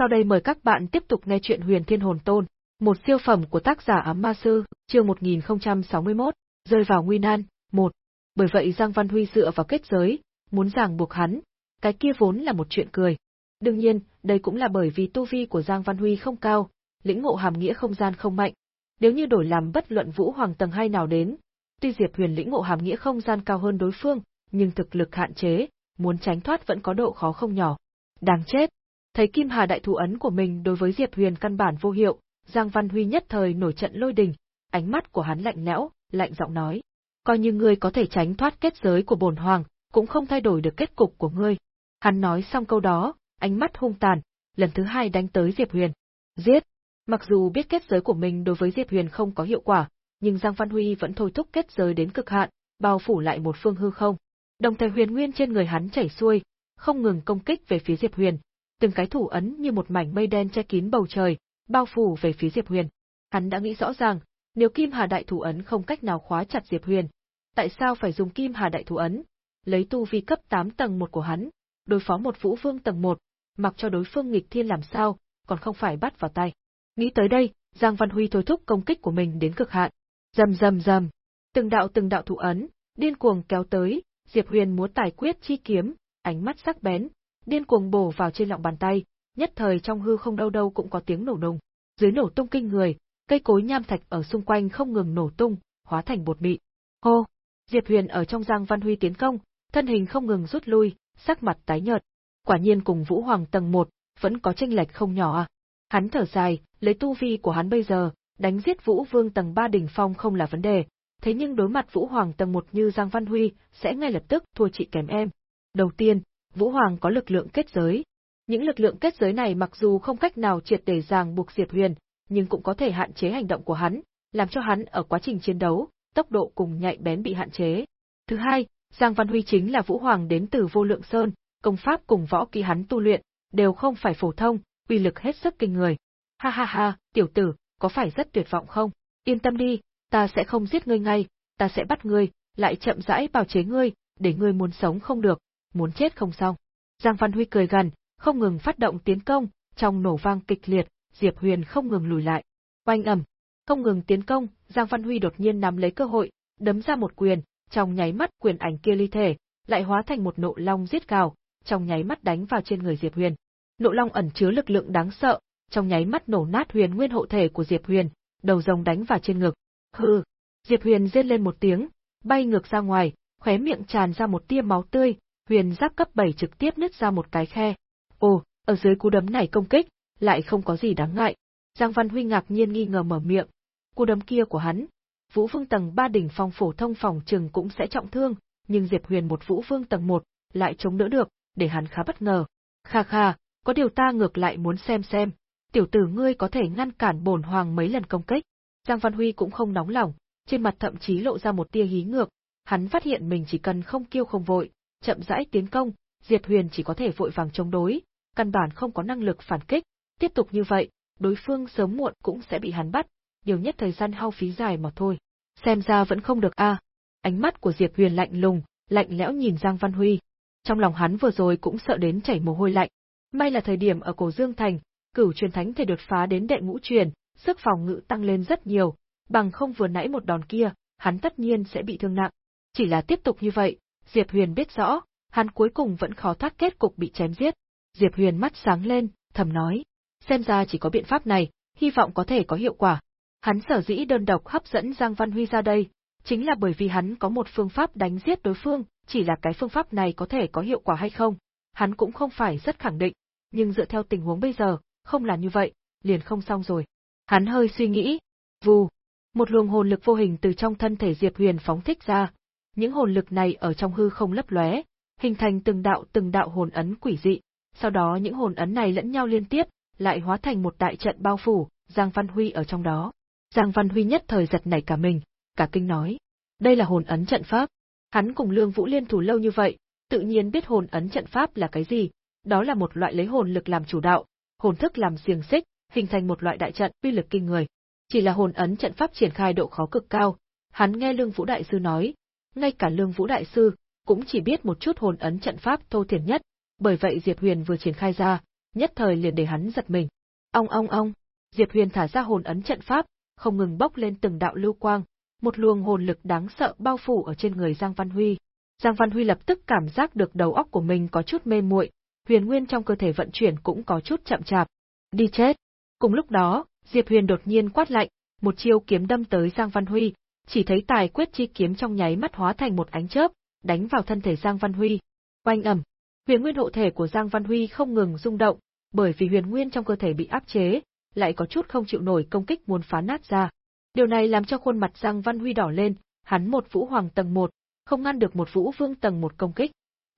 Sau đây mời các bạn tiếp tục nghe chuyện Huyền Thiên Hồn Tôn, một siêu phẩm của tác giả Ám Ma Sư, chương 1061, rơi vào nguy nan, 1. Bởi vậy Giang Văn Huy dựa vào kết giới, muốn ràng buộc hắn, cái kia vốn là một chuyện cười. Đương nhiên, đây cũng là bởi vì tu vi của Giang Văn Huy không cao, lĩnh ngộ hàm nghĩa không gian không mạnh. Nếu như đổi làm bất luận Vũ Hoàng tầng hay nào đến, tuy Diệp Huyền lĩnh ngộ hàm nghĩa không gian cao hơn đối phương, nhưng thực lực hạn chế, muốn tránh thoát vẫn có độ khó không nhỏ. Đáng chết! Thấy Kim Hà đại thủ ấn của mình đối với Diệp Huyền căn bản vô hiệu, Giang Văn Huy nhất thời nổi trận lôi đình, ánh mắt của hắn lạnh lẽo, lạnh giọng nói: "Coi như ngươi có thể tránh thoát kết giới của bổn hoàng, cũng không thay đổi được kết cục của ngươi." Hắn nói xong câu đó, ánh mắt hung tàn, lần thứ hai đánh tới Diệp Huyền. Giết! Mặc dù biết kết giới của mình đối với Diệp Huyền không có hiệu quả, nhưng Giang Văn Huy vẫn thôi thúc kết giới đến cực hạn, bao phủ lại một phương hư không. Đồng thời huyền nguyên trên người hắn chảy xuôi, không ngừng công kích về phía Diệp Huyền, từng cái thủ ấn như một mảnh mây đen che kín bầu trời, bao phủ về phía Diệp Huyền. Hắn đã nghĩ rõ ràng, nếu Kim Hà đại thủ ấn không cách nào khóa chặt Diệp Huyền, tại sao phải dùng Kim Hà đại thủ ấn? Lấy tu vi cấp 8 tầng 1 của hắn, đối phó một Vũ Vương tầng 1, mặc cho đối phương nghịch thiên làm sao, còn không phải bắt vào tay. Nghĩ tới đây, Giang Văn Huy thôi thúc công kích của mình đến cực hạn. Rầm rầm rầm, từng đạo từng đạo thủ ấn, điên cuồng kéo tới, Diệp Huyền múa tài quyết chi kiếm, ánh mắt sắc bén, điên cuồng bổ vào trên lòng bàn tay, nhất thời trong hư không đâu đâu cũng có tiếng nổ đùng. Dưới nổ tung kinh người, cây cối nham thạch ở xung quanh không ngừng nổ tung, hóa thành bột mị. Hô! Diệp Huyền ở trong Giang Văn Huy tiến công, thân hình không ngừng rút lui, sắc mặt tái nhợt. Quả nhiên cùng Vũ Hoàng tầng 1, vẫn có tranh lệch không nhỏ à. Hắn thở dài, lấy tu vi của hắn bây giờ, đánh giết Vũ Vương tầng 3 đỉnh phong không là vấn đề, thế nhưng đối mặt Vũ Hoàng tầng 1 như Giang Văn Huy, sẽ ngay lập tức thua chị kém em. Đầu tiên, Vũ Hoàng có lực lượng kết giới. Những lực lượng kết giới này mặc dù không cách nào triệt để ràng buộc Diệp Huyền, nhưng cũng có thể hạn chế hành động của hắn, làm cho hắn ở quá trình chiến đấu, tốc độ cùng nhạy bén bị hạn chế. Thứ hai, Giang Văn Huy chính là Vũ Hoàng đến từ Vô Lượng Sơn, công pháp cùng võ kỹ hắn tu luyện, đều không phải phổ thông, uy lực hết sức kinh người. Ha ha ha, tiểu tử, có phải rất tuyệt vọng không? Yên tâm đi, ta sẽ không giết ngươi ngay, ta sẽ bắt ngươi, lại chậm rãi bào chế ngươi, để ngươi muốn sống không được, muốn chết không xong. Giang Văn Huy cười gần, không ngừng phát động tiến công, trong nổ vang kịch liệt, Diệp Huyền không ngừng lùi lại. Oanh ầm, không ngừng tiến công, Giang Văn Huy đột nhiên nắm lấy cơ hội, đấm ra một quyền, trong nháy mắt quyền ảnh kia ly thể, lại hóa thành một nộ long giết gào, trong nháy mắt đánh vào trên người Diệp Huyền. Nộ long ẩn chứa lực lượng đáng sợ, trong nháy mắt nổ nát huyền nguyên hộ thể của Diệp Huyền, đầu rồng đánh vào trên ngực. Hừ! Diệp Huyền rên lên một tiếng, bay ngược ra ngoài, khóe miệng tràn ra một tia máu tươi, huyền giáp cấp 7 trực tiếp nứt ra một cái khe. Ồ, ở dưới cú đấm này công kích, lại không có gì đáng ngại. Giang Văn Huy ngạc nhiên nghi ngờ mở miệng. Cú đấm kia của hắn, Vũ Vương tầng 3 đỉnh phong phổ thông phòng trường cũng sẽ trọng thương, nhưng Diệp Huyền một Vũ Vương tầng 1 lại chống đỡ được, để hắn khá bất ngờ. Kha kha, có điều ta ngược lại muốn xem xem, tiểu tử ngươi có thể ngăn cản bổn hoàng mấy lần công kích. Giang Văn Huy cũng không nóng lòng, trên mặt thậm chí lộ ra một tia hí ngược, hắn phát hiện mình chỉ cần không kiêu không vội, chậm rãi tiến công, Diệp Huyền chỉ có thể vội vàng chống đối, căn bản không có năng lực phản kích, tiếp tục như vậy, đối phương sớm muộn cũng sẽ bị hắn bắt, nhiều nhất thời gian hao phí dài mà thôi. Xem ra vẫn không được a. Ánh mắt của Diệp Huyền lạnh lùng, lạnh lẽo nhìn Giang Văn Huy. Trong lòng hắn vừa rồi cũng sợ đến chảy mồ hôi lạnh. May là thời điểm ở Cổ Dương Thành, cửu truyền thánh thể đột phá đến đệ ngũ truyền, sức phòng ngự tăng lên rất nhiều, bằng không vừa nãy một đòn kia, hắn tất nhiên sẽ bị thương nặng. Chỉ là tiếp tục như vậy, Diệp Huyền biết rõ, hắn cuối cùng vẫn khó thoát kết cục bị chém giết. Diệp Huyền mắt sáng lên, thầm nói, xem ra chỉ có biện pháp này, hy vọng có thể có hiệu quả. Hắn sở dĩ đơn độc hấp dẫn Giang Văn Huy ra đây, chính là bởi vì hắn có một phương pháp đánh giết đối phương, chỉ là cái phương pháp này có thể có hiệu quả hay không, hắn cũng không phải rất khẳng định, nhưng dựa theo tình huống bây giờ, không là như vậy, liền không xong rồi. Hắn hơi suy nghĩ, vù, một luồng hồn lực vô hình từ trong thân thể Diệp Huyền phóng thích ra, những hồn lực này ở trong hư không lấp lóe, hình thành từng đạo từng đạo hồn ấn quỷ dị, sau đó những hồn ấn này lẫn nhau liên tiếp, lại hóa thành một đại trận bao phủ, Giang Văn Huy ở trong đó. Giang Văn Huy nhất thời giật nảy cả mình, cả kinh nói, đây là hồn ấn trận pháp. Hắn cùng Lương Vũ liên thủ lâu như vậy, tự nhiên biết hồn ấn trận pháp là cái gì, đó là một loại lấy hồn lực làm chủ đạo, hồn thức làm xiềng xích, hình thành một loại đại trận uy lực kinh người. Chỉ là hồn ấn trận pháp triển khai độ khó cực cao, hắn nghe Lương Vũ đại sư nói, ngay cả Lương Vũ Đại Sư cũng chỉ biết một chút hồn ấn trận pháp thô thiển nhất, bởi vậy Diệp Huyền vừa triển khai ra, nhất thời liền để hắn giật mình. Ong ong ong, Diệp Huyền thả ra hồn ấn trận pháp, không ngừng bốc lên từng đạo lưu quang, một luồng hồn lực đáng sợ bao phủ ở trên người Giang Văn Huy. Giang Văn Huy lập tức cảm giác được đầu óc của mình có chút mê muội, huyền nguyên trong cơ thể vận chuyển cũng có chút chậm chạp. Đi chết! Cùng lúc đó, Diệp Huyền đột nhiên quát lạnh, một chiêu kiếm đâm tới Giang Văn Huy, chỉ thấy tài quyết chi kiếm trong nháy mắt hóa thành một ánh chớp, đánh vào thân thể Giang Văn Huy. Oanh ầm, huyền nguyên hộ thể của Giang Văn Huy không ngừng rung động, bởi vì huyền nguyên trong cơ thể bị áp chế, lại có chút không chịu nổi công kích muốn phá nát ra. Điều này làm cho khuôn mặt Giang Văn Huy đỏ lên, hắn một vũ hoàng tầng 1, không ngăn được một vũ vương tầng 1 công kích.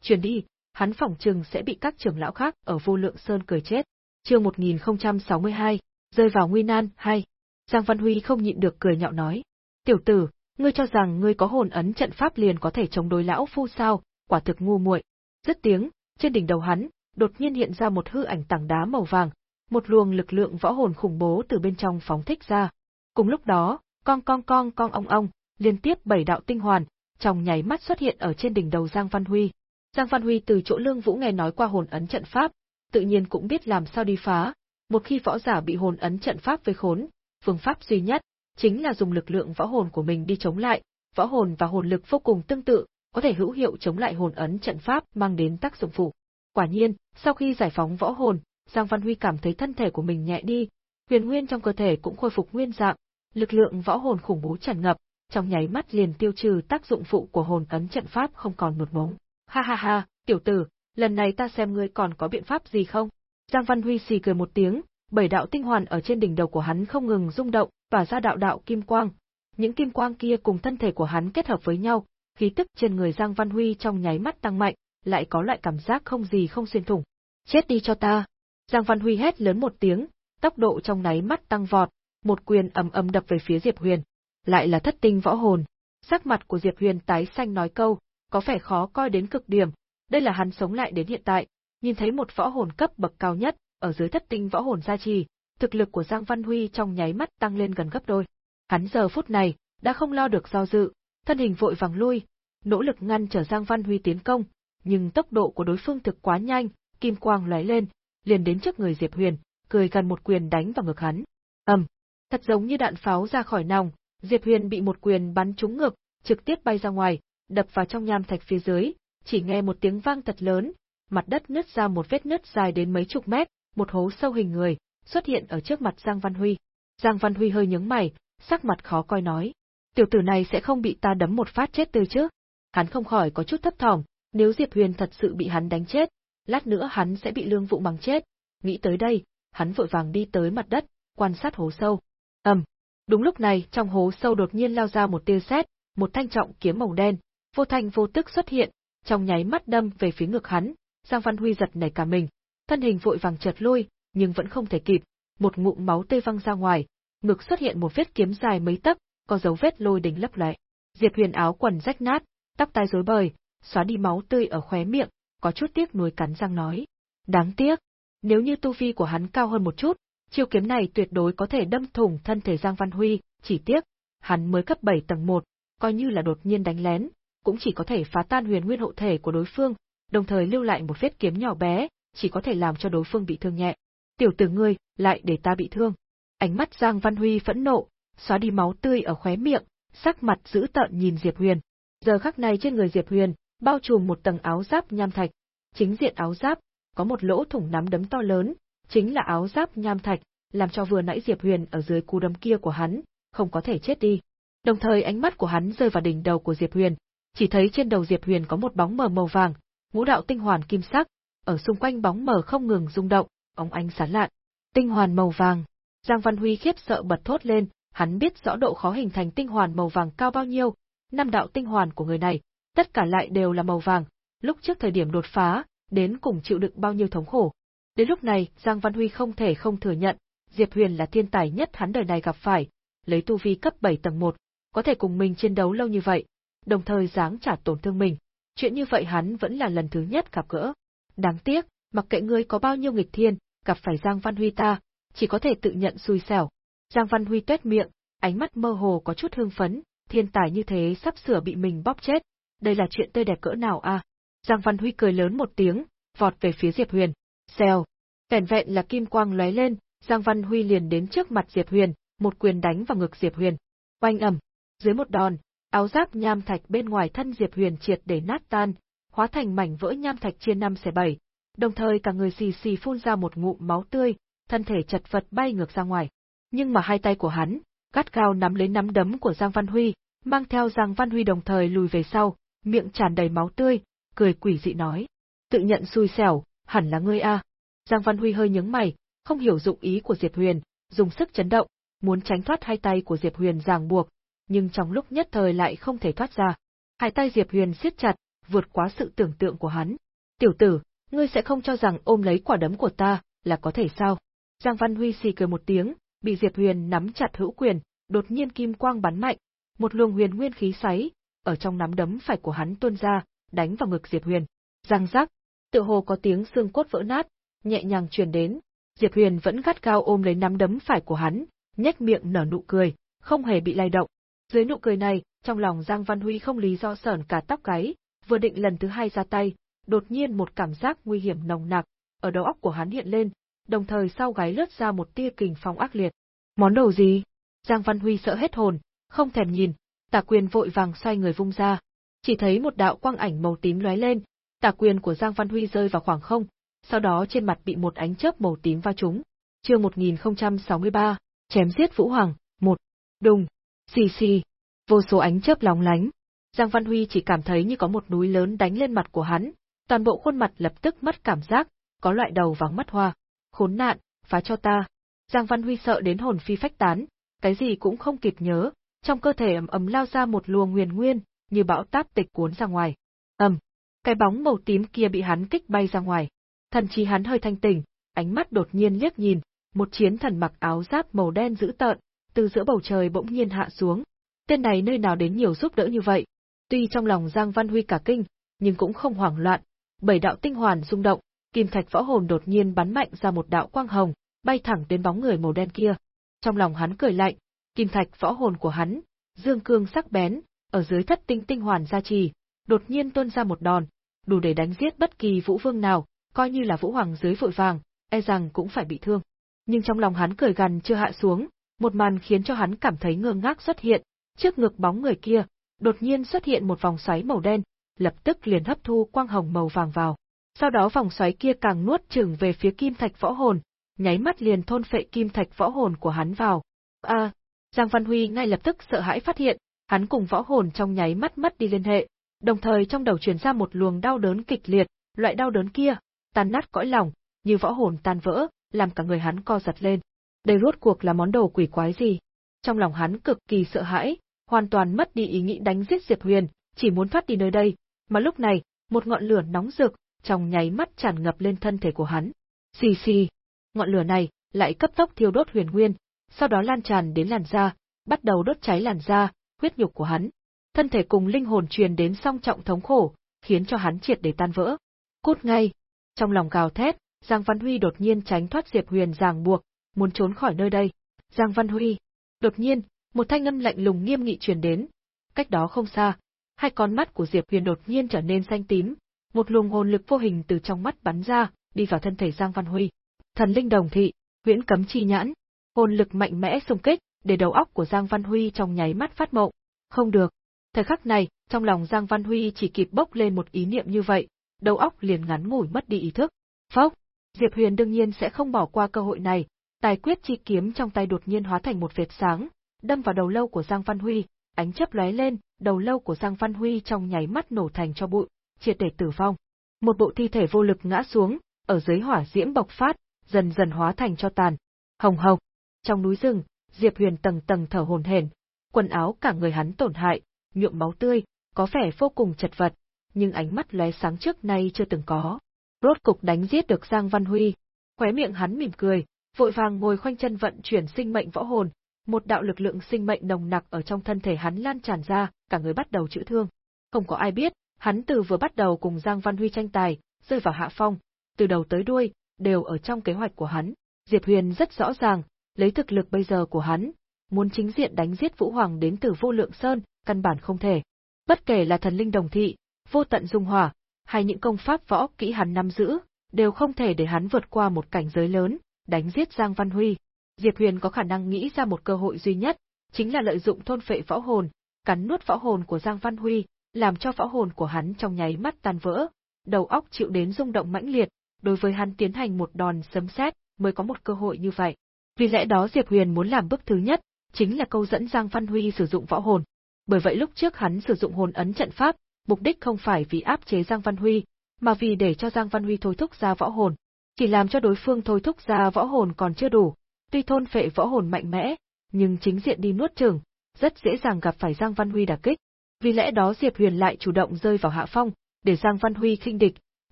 Truyền đi, hắn phỏng chừng sẽ bị các trưởng lão khác ở vô lượng sơn cười chết. Chương 1062, rơi vào nguy nan, hay. Giang Văn Huy không nhịn được cười nhạo nói. Tiểu tử, ngươi cho rằng ngươi có hồn ấn trận pháp liền có thể chống đối lão phu sao, quả thực ngu muội. Dứt tiếng, trên đỉnh đầu hắn, đột nhiên hiện ra một hư ảnh tảng đá màu vàng, một luồng lực lượng võ hồn khủng bố từ bên trong phóng thích ra. Cùng lúc đó, con con con con ong ong, liên tiếp bảy đạo tinh hoàn, trong nháy mắt xuất hiện ở trên đỉnh đầu Giang Văn Huy. Giang Văn Huy từ chỗ Lương Vũ nghe nói qua hồn ấn trận pháp, tự nhiên cũng biết làm sao đi phá. Một khi võ giả bị hồn ấn trận pháp vây khốn, phương pháp duy nhất chính là dùng lực lượng võ hồn của mình đi chống lại. Võ hồn và hồn lực vô cùng tương tự, có thể hữu hiệu chống lại hồn ấn trận pháp mang đến tác dụng phụ. Quả nhiên, sau khi giải phóng võ hồn, Giang Văn Huy cảm thấy thân thể của mình nhẹ đi, huyền nguyên trong cơ thể cũng khôi phục nguyên dạng, lực lượng võ hồn khủng bố tràn ngập, trong nháy mắt liền tiêu trừ tác dụng phụ của hồn ấn trận pháp không còn một bóng. Ha ha ha, tiểu tử, lần này ta xem ngươi còn có biện pháp gì không? Giang Văn Huy xì cười một tiếng, bảy đạo tinh hoàn ở trên đỉnh đầu của hắn không ngừng rung động, tỏa ra đạo đạo kim quang. Những kim quang kia cùng thân thể của hắn kết hợp với nhau, khí tức trên người Giang Văn Huy trong nháy mắt tăng mạnh, lại có loại cảm giác không gì không xuyên thủng. Chết đi cho ta! Giang Văn Huy hét lớn một tiếng, tốc độ trong nháy mắt tăng vọt, một quyền ầm ầm đập về phía Diệp Huyền. Lại là thất tinh võ hồn. Sắc mặt của Diệp Huyền tái xanh nói câu, có vẻ khó coi đến cực điểm, đây là hắn sống lại đến hiện tại, nhìn thấy một võ hồn cấp bậc cao nhất, ở dưới thất tinh võ hồn gia trì, thực lực của Giang Văn Huy trong nháy mắt tăng lên gần gấp đôi. Hắn giờ phút này, đã không lo được do dự, thân hình vội vàng lui, nỗ lực ngăn trở Giang Văn Huy tiến công, nhưng tốc độ của đối phương thực quá nhanh, kim quang lóe lên, liền đến trước người Diệp Huyền, cười gần một quyền đánh vào ngực hắn. Ầm, thật giống như đạn pháo ra khỏi nòng, Diệp Huyền bị một quyền bắn trúng ngực, trực tiếp bay ra ngoài, đập vào trong nham thạch phía dưới, chỉ nghe một tiếng vang thật lớn, mặt đất nứt ra một vết nứt dài đến mấy chục mét, một hố sâu hình người, xuất hiện ở trước mặt Giang Văn Huy. Giang Văn Huy hơi nhướng mày, sắc mặt khó coi nói. Tiểu tử này sẽ không bị ta đấm một phát chết tươi chứ? Hắn không khỏi có chút thấp thỏm, nếu Diệp Huyền thật sự bị hắn đánh chết, lát nữa hắn sẽ bị lương vụ bằng chết. Nghĩ tới đây, hắn vội vàng đi tới mặt đất, quan sát hố sâu. ầm, đúng lúc này trong hố sâu đột nhiên lao ra một tia sét, một thanh trọng kiếm màu đen, vô thanh vô tức xuất hiện, trong nháy mắt đâm về phía ngực hắn. Giang Văn Huy giật nảy cả mình, thân hình vội vàng chợt lui, nhưng vẫn không thể kịp, một ngụm máu tê văng ra ngoài, ngực xuất hiện một vết kiếm dài mấy tấc, có dấu vết lôi đình lấp lại. Diệp Huyền áo quần rách nát, tóc tai rối bời, xóa đi máu tươi ở khóe miệng, có chút tiếc nuối cắn răng nói. Đáng tiếc, nếu như tu vi của hắn cao hơn một chút, chiêu kiếm này tuyệt đối có thể đâm thủng thân thể Giang Văn Huy, chỉ tiếc, hắn mới cấp 7 tầng 1, coi như là đột nhiên đánh lén, cũng chỉ có thể phá tan huyền nguyên hộ thể của đối phương, đồng thời lưu lại một vết kiếm nhỏ bé, chỉ có thể làm cho đối phương bị thương nhẹ. Tiểu tử ngươi, lại để ta bị thương. Ánh mắt Giang Văn Huy phẫn nộ, xóa đi máu tươi ở khóe miệng, sắc mặt dữ tợn nhìn Diệp Huyền. Giờ khắc này trên người Diệp Huyền, bao trùm một tầng áo giáp nham thạch. Chính diện áo giáp, có một lỗ thủng nắm đấm to lớn, chính là áo giáp nham thạch, làm cho vừa nãy Diệp Huyền ở dưới cú đấm kia của hắn, không có thể chết đi. Đồng thời ánh mắt của hắn rơi vào đỉnh đầu của Diệp Huyền, chỉ thấy trên đầu Diệp Huyền có một bóng mờ màu vàng, ngũ đạo tinh hoàn kim sắc, ở xung quanh bóng mờ không ngừng rung động, bóng ánh sáng lạn. Tinh hoàn màu vàng. Giang Văn Huy khiếp sợ bật thốt lên, hắn biết rõ độ khó hình thành tinh hoàn màu vàng cao bao nhiêu, năm đạo tinh hoàn của người này, tất cả lại đều là màu vàng, lúc trước thời điểm đột phá, đến cùng chịu đựng bao nhiêu thống khổ. Đến lúc này, Giang Văn Huy không thể không thừa nhận, Diệp Huyền là thiên tài nhất hắn đời này gặp phải, lấy tu vi cấp 7 tầng 1, có thể cùng mình chiến đấu lâu như vậy, đồng thời dáng trả tổn thương mình. Chuyện như vậy hắn vẫn là lần thứ nhất gặp gỡ. Đáng tiếc, mặc kệ ngươi có bao nhiêu nghịch thiên, gặp phải Giang Văn Huy ta, chỉ có thể tự nhận xui xẻo. Giang Văn Huy tuét miệng, ánh mắt mơ hồ có chút hương phấn, thiên tài như thế sắp sửa bị mình bóp chết, đây là chuyện tươi đẹp cỡ nào a? À? Giang Văn Huy cười lớn một tiếng, vọt về phía Diệp Huyền. Xèo. Vẻn vẹn là kim quang lóe lên, Giang Văn Huy liền đến trước mặt Diệp Huyền, một quyền đánh vào ngực Diệp Huyền. Oanh ầm, dưới một đòn, áo giáp nham thạch bên ngoài thân Diệp Huyền triệt để nát tan, hóa thành mảnh vỡ nham thạch chia năm xẻ bảy, đồng thời cả người xì xì phun ra một ngụm máu tươi, thân thể chật vật bay ngược ra ngoài. Nhưng mà hai tay của hắn, gắt gao nắm lấy nắm đấm của Giang Văn Huy, mang theo Giang Văn Huy đồng thời lùi về sau, miệng tràn đầy máu tươi, cười quỷ dị nói. Tự nhận xui xẻo, hẳn là ngươi a. Giang Văn Huy hơi nhướng mày, không hiểu dụng ý của Diệp Huyền, dùng sức chấn động, muốn tránh thoát hai tay của Diệp Huyền ràng buộc, nhưng trong lúc nhất thời lại không thể thoát ra. Hai tay Diệp Huyền siết chặt, vượt quá sự tưởng tượng của hắn. Tiểu tử, ngươi sẽ không cho rằng ôm lấy quả đấm của ta, là có thể sao? Giang Văn Huy xì cười một tiếng, bị Diệp Huyền nắm chặt hữu quyền, đột nhiên kim quang bắn mạnh, một luồng huyền nguyên khí xoáy, ở trong nắm đấm phải của hắn tuôn ra, đánh vào ngực Diệp Huyền. giang rắc, tự hồ có tiếng xương cốt vỡ nát, nhẹ nhàng truyền đến, Diệp Huyền vẫn gắt gao ôm lấy nắm đấm phải của hắn, nhếch miệng nở nụ cười, không hề bị lay động. Dưới nụ cười này, trong lòng Giang Văn Huy không lý do sởn cả tóc gáy, vừa định lần thứ hai ra tay, đột nhiên một cảm giác nguy hiểm nồng nặc ở đầu óc của hắn hiện lên, đồng thời sau gáy lướt ra một tia kình phong ác liệt. Món đồ gì? Giang Văn Huy sợ hết hồn, không thèm nhìn, Tả Quyền vội vàng xoay người vung ra, chỉ thấy một đạo quang ảnh màu tím lóe lên, Tả Quyền của Giang Văn Huy rơi vào khoảng không, sau đó trên mặt bị một ánh chớp màu tím va trúng. Chương 1063, chém giết Vũ Hoàng, một Đùng, xì xì, vô số ánh chớp lóng lánh. Giang Văn Huy chỉ cảm thấy như có một núi lớn đánh lên mặt của hắn, toàn bộ khuôn mặt lập tức mất cảm giác, có loại đầu vắng mắt hoa. Khốn nạn, phá cho ta. Giang Văn Huy sợ đến hồn phi phách tán, cái gì cũng không kịp nhớ, trong cơ thể ầm ầm lao ra một luồng huyền nguyên, như bão táp tịch cuốn ra ngoài. Ầm, cái bóng màu tím kia bị hắn kích bay ra ngoài. Thần trí hắn hơi thanh tỉnh, ánh mắt đột nhiên liếc nhìn, một chiến thần mặc áo giáp màu đen dữ tợn, từ giữa bầu trời bỗng nhiên hạ xuống. Tên này nơi nào đến nhiều giúp đỡ như vậy? Tuy trong lòng Giang Văn Huy cả kinh, nhưng cũng không hoảng loạn. Bảy đạo tinh hoàn rung động, kim thạch võ hồn đột nhiên bắn mạnh ra một đạo quang hồng, bay thẳng đến bóng người màu đen kia. Trong lòng hắn cười lạnh, kim thạch võ hồn của hắn, dương cương sắc bén, ở dưới thất tinh tinh hoàn gia trì, đột nhiên tuôn ra một đòn, đủ để đánh giết bất kỳ vũ vương nào, coi như là vũ hoàng dưới vội vàng, e rằng cũng phải bị thương. Nhưng trong lòng hắn cười gằn chưa hạ xuống, một màn khiến cho hắn cảm thấy ngơ ngác xuất hiện, trước ngực bóng người kia, đột nhiên xuất hiện một vòng xoáy màu đen, lập tức liền hấp thu quang hồng màu vàng vào. Sau đó vòng xoáy kia càng nuốt chửng về phía kim thạch võ hồn, nháy mắt liền thôn phệ kim thạch võ hồn của hắn vào. A, Giang Văn Huy ngay lập tức sợ hãi phát hiện, hắn cùng võ hồn trong nháy mắt mất đi liên hệ, đồng thời trong đầu truyền ra một luồng đau đớn kịch liệt, loại đau đớn kia, tan nát cõi lòng, như võ hồn tan vỡ, làm cả người hắn co giật lên. Đây rốt cuộc là món đồ quỷ quái gì? Trong lòng hắn cực kỳ sợ hãi, hoàn toàn mất đi ý nghĩ đánh giết Diệp Huyền, chỉ muốn thoát đi nơi đây, mà lúc này, một ngọn lửa nóng rực, trong nháy mắt tràn ngập lên thân thể của hắn. Xì xì, ngọn lửa này lại cấp tốc thiêu đốt huyền nguyên, sau đó lan tràn đến làn da, bắt đầu đốt cháy làn da, huyết nhục của hắn. Thân thể cùng linh hồn truyền đến song trọng thống khổ, khiến cho hắn triệt để tan vỡ. Cút ngay! Trong lòng gào thét, Giang Văn Huy đột nhiên tránh thoát Diệp Huyền ràng buộc, muốn trốn khỏi nơi đây. Giang Văn Huy! Đột nhiên, một thanh âm lạnh lùng nghiêm nghị truyền đến. Cách đó không xa, hai con mắt của Diệp Huyền đột nhiên trở nên xanh tím, một luồng hồn lực vô hình từ trong mắt bắn ra, đi vào thân thể Giang Văn Huy. Thần linh đồng thị, huyễn cấm chi nhãn, hồn lực mạnh mẽ xung kích, để đầu óc của Giang Văn Huy trong nháy mắt phát mộng. Không được. Thời khắc này, trong lòng Giang Văn Huy chỉ kịp bốc lên một ý niệm như vậy, đầu óc liền ngắn ngủi mất đi ý thức. Phốc! Diệp Huyền đương nhiên sẽ không bỏ qua cơ hội này, tài quyết chi kiếm trong tay đột nhiên hóa thành một vệt sáng, đâm vào đầu lâu của Giang Văn Huy, ánh chớp lóe lên, đầu lâu của Giang Văn Huy trong nháy mắt nổ thành cho bụi, triệt để tử vong. Một bộ thi thể vô lực ngã xuống, ở dưới hỏa diễm bộc phát, dần dần hóa thành cho tàn. Hồng hồng, trong núi rừng, Diệp Huyền tầng tầng thở hổn hển, quần áo cả người hắn tổn hại, nhuộm máu tươi, có vẻ vô cùng chật vật, nhưng ánh mắt lóe sáng trước nay chưa từng có. Rốt cục đánh giết được Giang Văn Huy, khóe miệng hắn mỉm cười, vội vàng ngồi khoanh chân vận chuyển sinh mệnh võ hồn, một đạo lực lượng sinh mệnh nồng nặc ở trong thân thể hắn lan tràn ra, cả người bắt đầu chữa thương. Không có ai biết, hắn từ vừa bắt đầu cùng Giang Văn Huy tranh tài, rơi vào hạ phong, từ đầu tới đuôi, đều ở trong kế hoạch của hắn. Diệp Huyền rất rõ ràng, lấy thực lực bây giờ của hắn, muốn chính diện đánh giết Vũ Hoàng đến từ vô lượng sơn, căn bản không thể. Bất kể là thần linh đồng thị, vô tận dung hỏa, hay những công pháp võ kỹ hắn nắm giữ, đều không thể để hắn vượt qua một cảnh giới lớn, đánh giết Giang Văn Huy. Diệp Huyền có khả năng nghĩ ra một cơ hội duy nhất, chính là lợi dụng thôn phệ võ hồn, cắn nuốt võ hồn của Giang Văn Huy, làm cho võ hồn của hắn trong nháy mắt tan vỡ, đầu óc chịu đến rung động mãnh liệt, đối với hắn tiến hành một đòn sấm sét, mới có một cơ hội như vậy. Vì lẽ đó Diệp Huyền muốn làm bước thứ nhất, chính là câu dẫn Giang Văn Huy sử dụng võ hồn. Bởi vậy lúc trước hắn sử dụng hồn ấn trận pháp, mục đích không phải vì áp chế Giang Văn Huy, mà vì để cho Giang Văn Huy thôi thúc ra võ hồn. Chỉ làm cho đối phương thôi thúc ra võ hồn còn chưa đủ, tuy thôn phệ võ hồn mạnh mẽ, nhưng chính diện đi nuốt chửng, rất dễ dàng gặp phải Giang Văn Huy đả kích. Vì lẽ đó Diệp Huyền lại chủ động rơi vào hạ phong, để Giang Văn Huy khinh địch,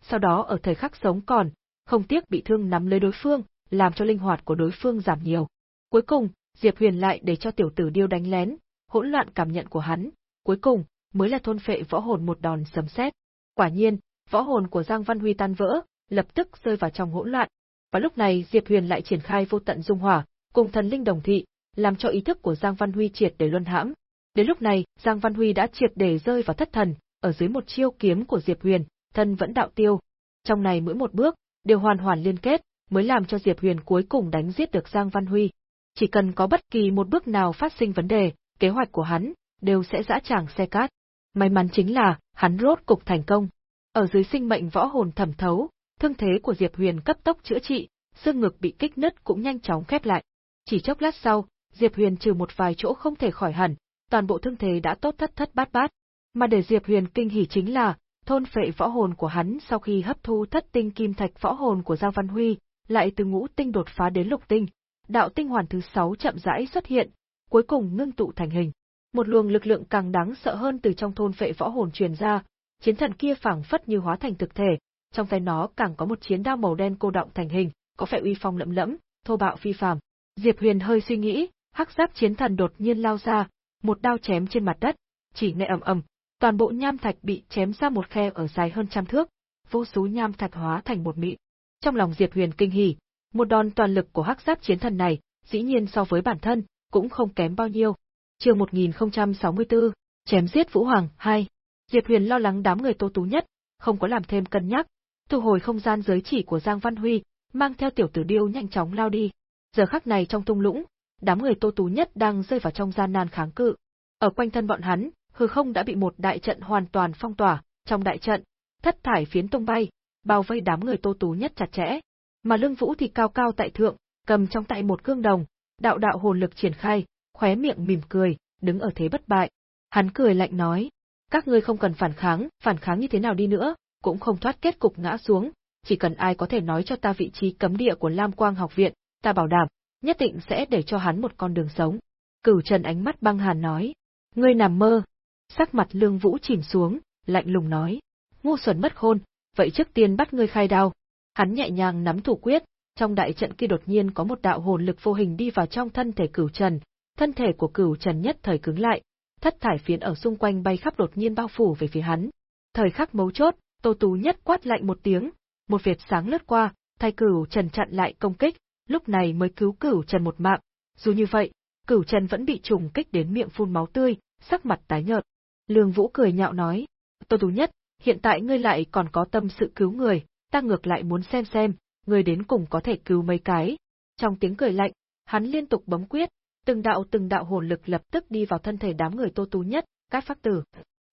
sau đó ở thời khắc sống còn, không tiếc bị thương nắm lấy đối phương, làm cho linh hoạt của đối phương giảm nhiều. Cuối cùng, Diệp Huyền lại để cho tiểu tử điêu đánh lén, hỗn loạn cảm nhận của hắn, cuối cùng mới là thôn phệ võ hồn một đòn sấm sét. Quả nhiên, võ hồn của Giang Văn Huy tan vỡ, lập tức rơi vào trong hỗn loạn. Và lúc này Diệp Huyền lại triển khai vô tận dung hỏa, cùng thần linh đồng thị, làm cho ý thức của Giang Văn Huy triệt để luân hãm. Đến lúc này, Giang Văn Huy đã triệt để rơi vào thất thần, ở dưới một chiêu kiếm của Diệp Huyền, thân vẫn đạo tiêu. Trong này mỗi một bước, đều hoàn hoàn liên kết, mới làm cho Diệp Huyền cuối cùng đánh giết được Giang Văn Huy. Chỉ cần có bất kỳ một bước nào phát sinh vấn đề, kế hoạch của hắn đều sẽ dã tràng xe cát. May mắn chính là, hắn rốt cục thành công. Ở dưới sinh mệnh võ hồn thẩm thấu, thương thế của Diệp Huyền cấp tốc chữa trị, xương ngực bị kích nứt cũng nhanh chóng khép lại. Chỉ chốc lát sau, Diệp Huyền trừ một vài chỗ không thể khỏi hẳn, toàn bộ thương thế đã tốt thất thất bát bát. Mà để Diệp Huyền kinh hỉ chính là, thôn phệ võ hồn của hắn sau khi hấp thu thất tinh kim thạch võ hồn của Giang Văn Huy, lại từ ngũ tinh đột phá đến lục tinh. Đạo tinh hoàn thứ sáu chậm rãi xuất hiện, cuối cùng ngưng tụ thành hình. Một luồng lực lượng càng đáng sợ hơn từ trong thôn phệ võ hồn truyền ra, chiến thần kia phảng phất như hóa thành thực thể, trong tay nó càng có một chiến đao màu đen cô động thành hình, có vẻ uy phong lẫm lẫm, thô bạo phi phàm. Diệp Huyền hơi suy nghĩ, hắc giáp chiến thần đột nhiên lao ra, một đao chém trên mặt đất, chỉ nghe ầm ầm, toàn bộ nham thạch bị chém ra một khe ở dài hơn trăm thước, vô số nham thạch hóa thành một mịn. Trong lòng Diệp Huyền kinh hỉ, một đòn toàn lực của hắc giáp chiến thần này, dĩ nhiên so với bản thân, cũng không kém bao nhiêu. Chương 1064, chém giết Vũ Hoàng 2. Diệp Huyền lo lắng đám người Tô Tú nhất, không có làm thêm cân nhắc, thu hồi không gian giới chỉ của Giang Văn Huy, mang theo tiểu tử điêu nhanh chóng lao đi. Giờ khắc này trong tung lũng, đám người Tô Tú nhất đang rơi vào trong gian nan kháng cự. Ở quanh thân bọn hắn, hư không đã bị một đại trận hoàn toàn phong tỏa, trong đại trận, thất thải phiến tung bay, bao vây đám người Tô Tú nhất chặt chẽ. Mà Lương Vũ thì cao cao tại thượng, cầm trong tay một cương đồng, đạo đạo hồn lực triển khai, khóe miệng mỉm cười, đứng ở thế bất bại. Hắn cười lạnh nói, các ngươi không cần phản kháng, phản kháng như thế nào đi nữa, cũng không thoát kết cục ngã xuống, chỉ cần ai có thể nói cho ta vị trí cấm địa của Lam Quang học viện, ta bảo đảm, nhất định sẽ để cho hắn một con đường sống. Cửu Trần ánh mắt băng hàn nói, ngươi nằm mơ. Sắc mặt Lương Vũ chìm xuống, lạnh lùng nói, ngu xuẩn mất khôn, vậy trước tiên bắt ngươi khai đao. Hắn nhẹ nhàng nắm thủ quyết, trong đại trận kia đột nhiên có một đạo hồn lực vô hình đi vào trong thân thể Cửu Trần, thân thể của Cửu Trần nhất thời cứng lại, thất thải phiến ở xung quanh bay khắp đột nhiên bao phủ về phía hắn. Thời khắc mấu chốt, Tô Tú nhất quát lạnh một tiếng, một việt sáng lướt qua, thay Cửu Trần chặn lại công kích, lúc này mới cứu Cửu Trần một mạng. Dù như vậy, Cửu Trần vẫn bị trùng kích đến miệng phun máu tươi, sắc mặt tái nhợt. Lương Vũ cười nhạo nói, Tô Tú nhất, hiện tại ngươi lại còn có tâm sự cứu người, ta ngược lại muốn xem xem, ngươi đến cùng có thể cứu mấy cái. Trong tiếng cười lạnh, hắn liên tục bấm quyết, từng đạo từng đạo hồn lực lập tức đi vào thân thể đám người Tô Tú nhất, các phát tử.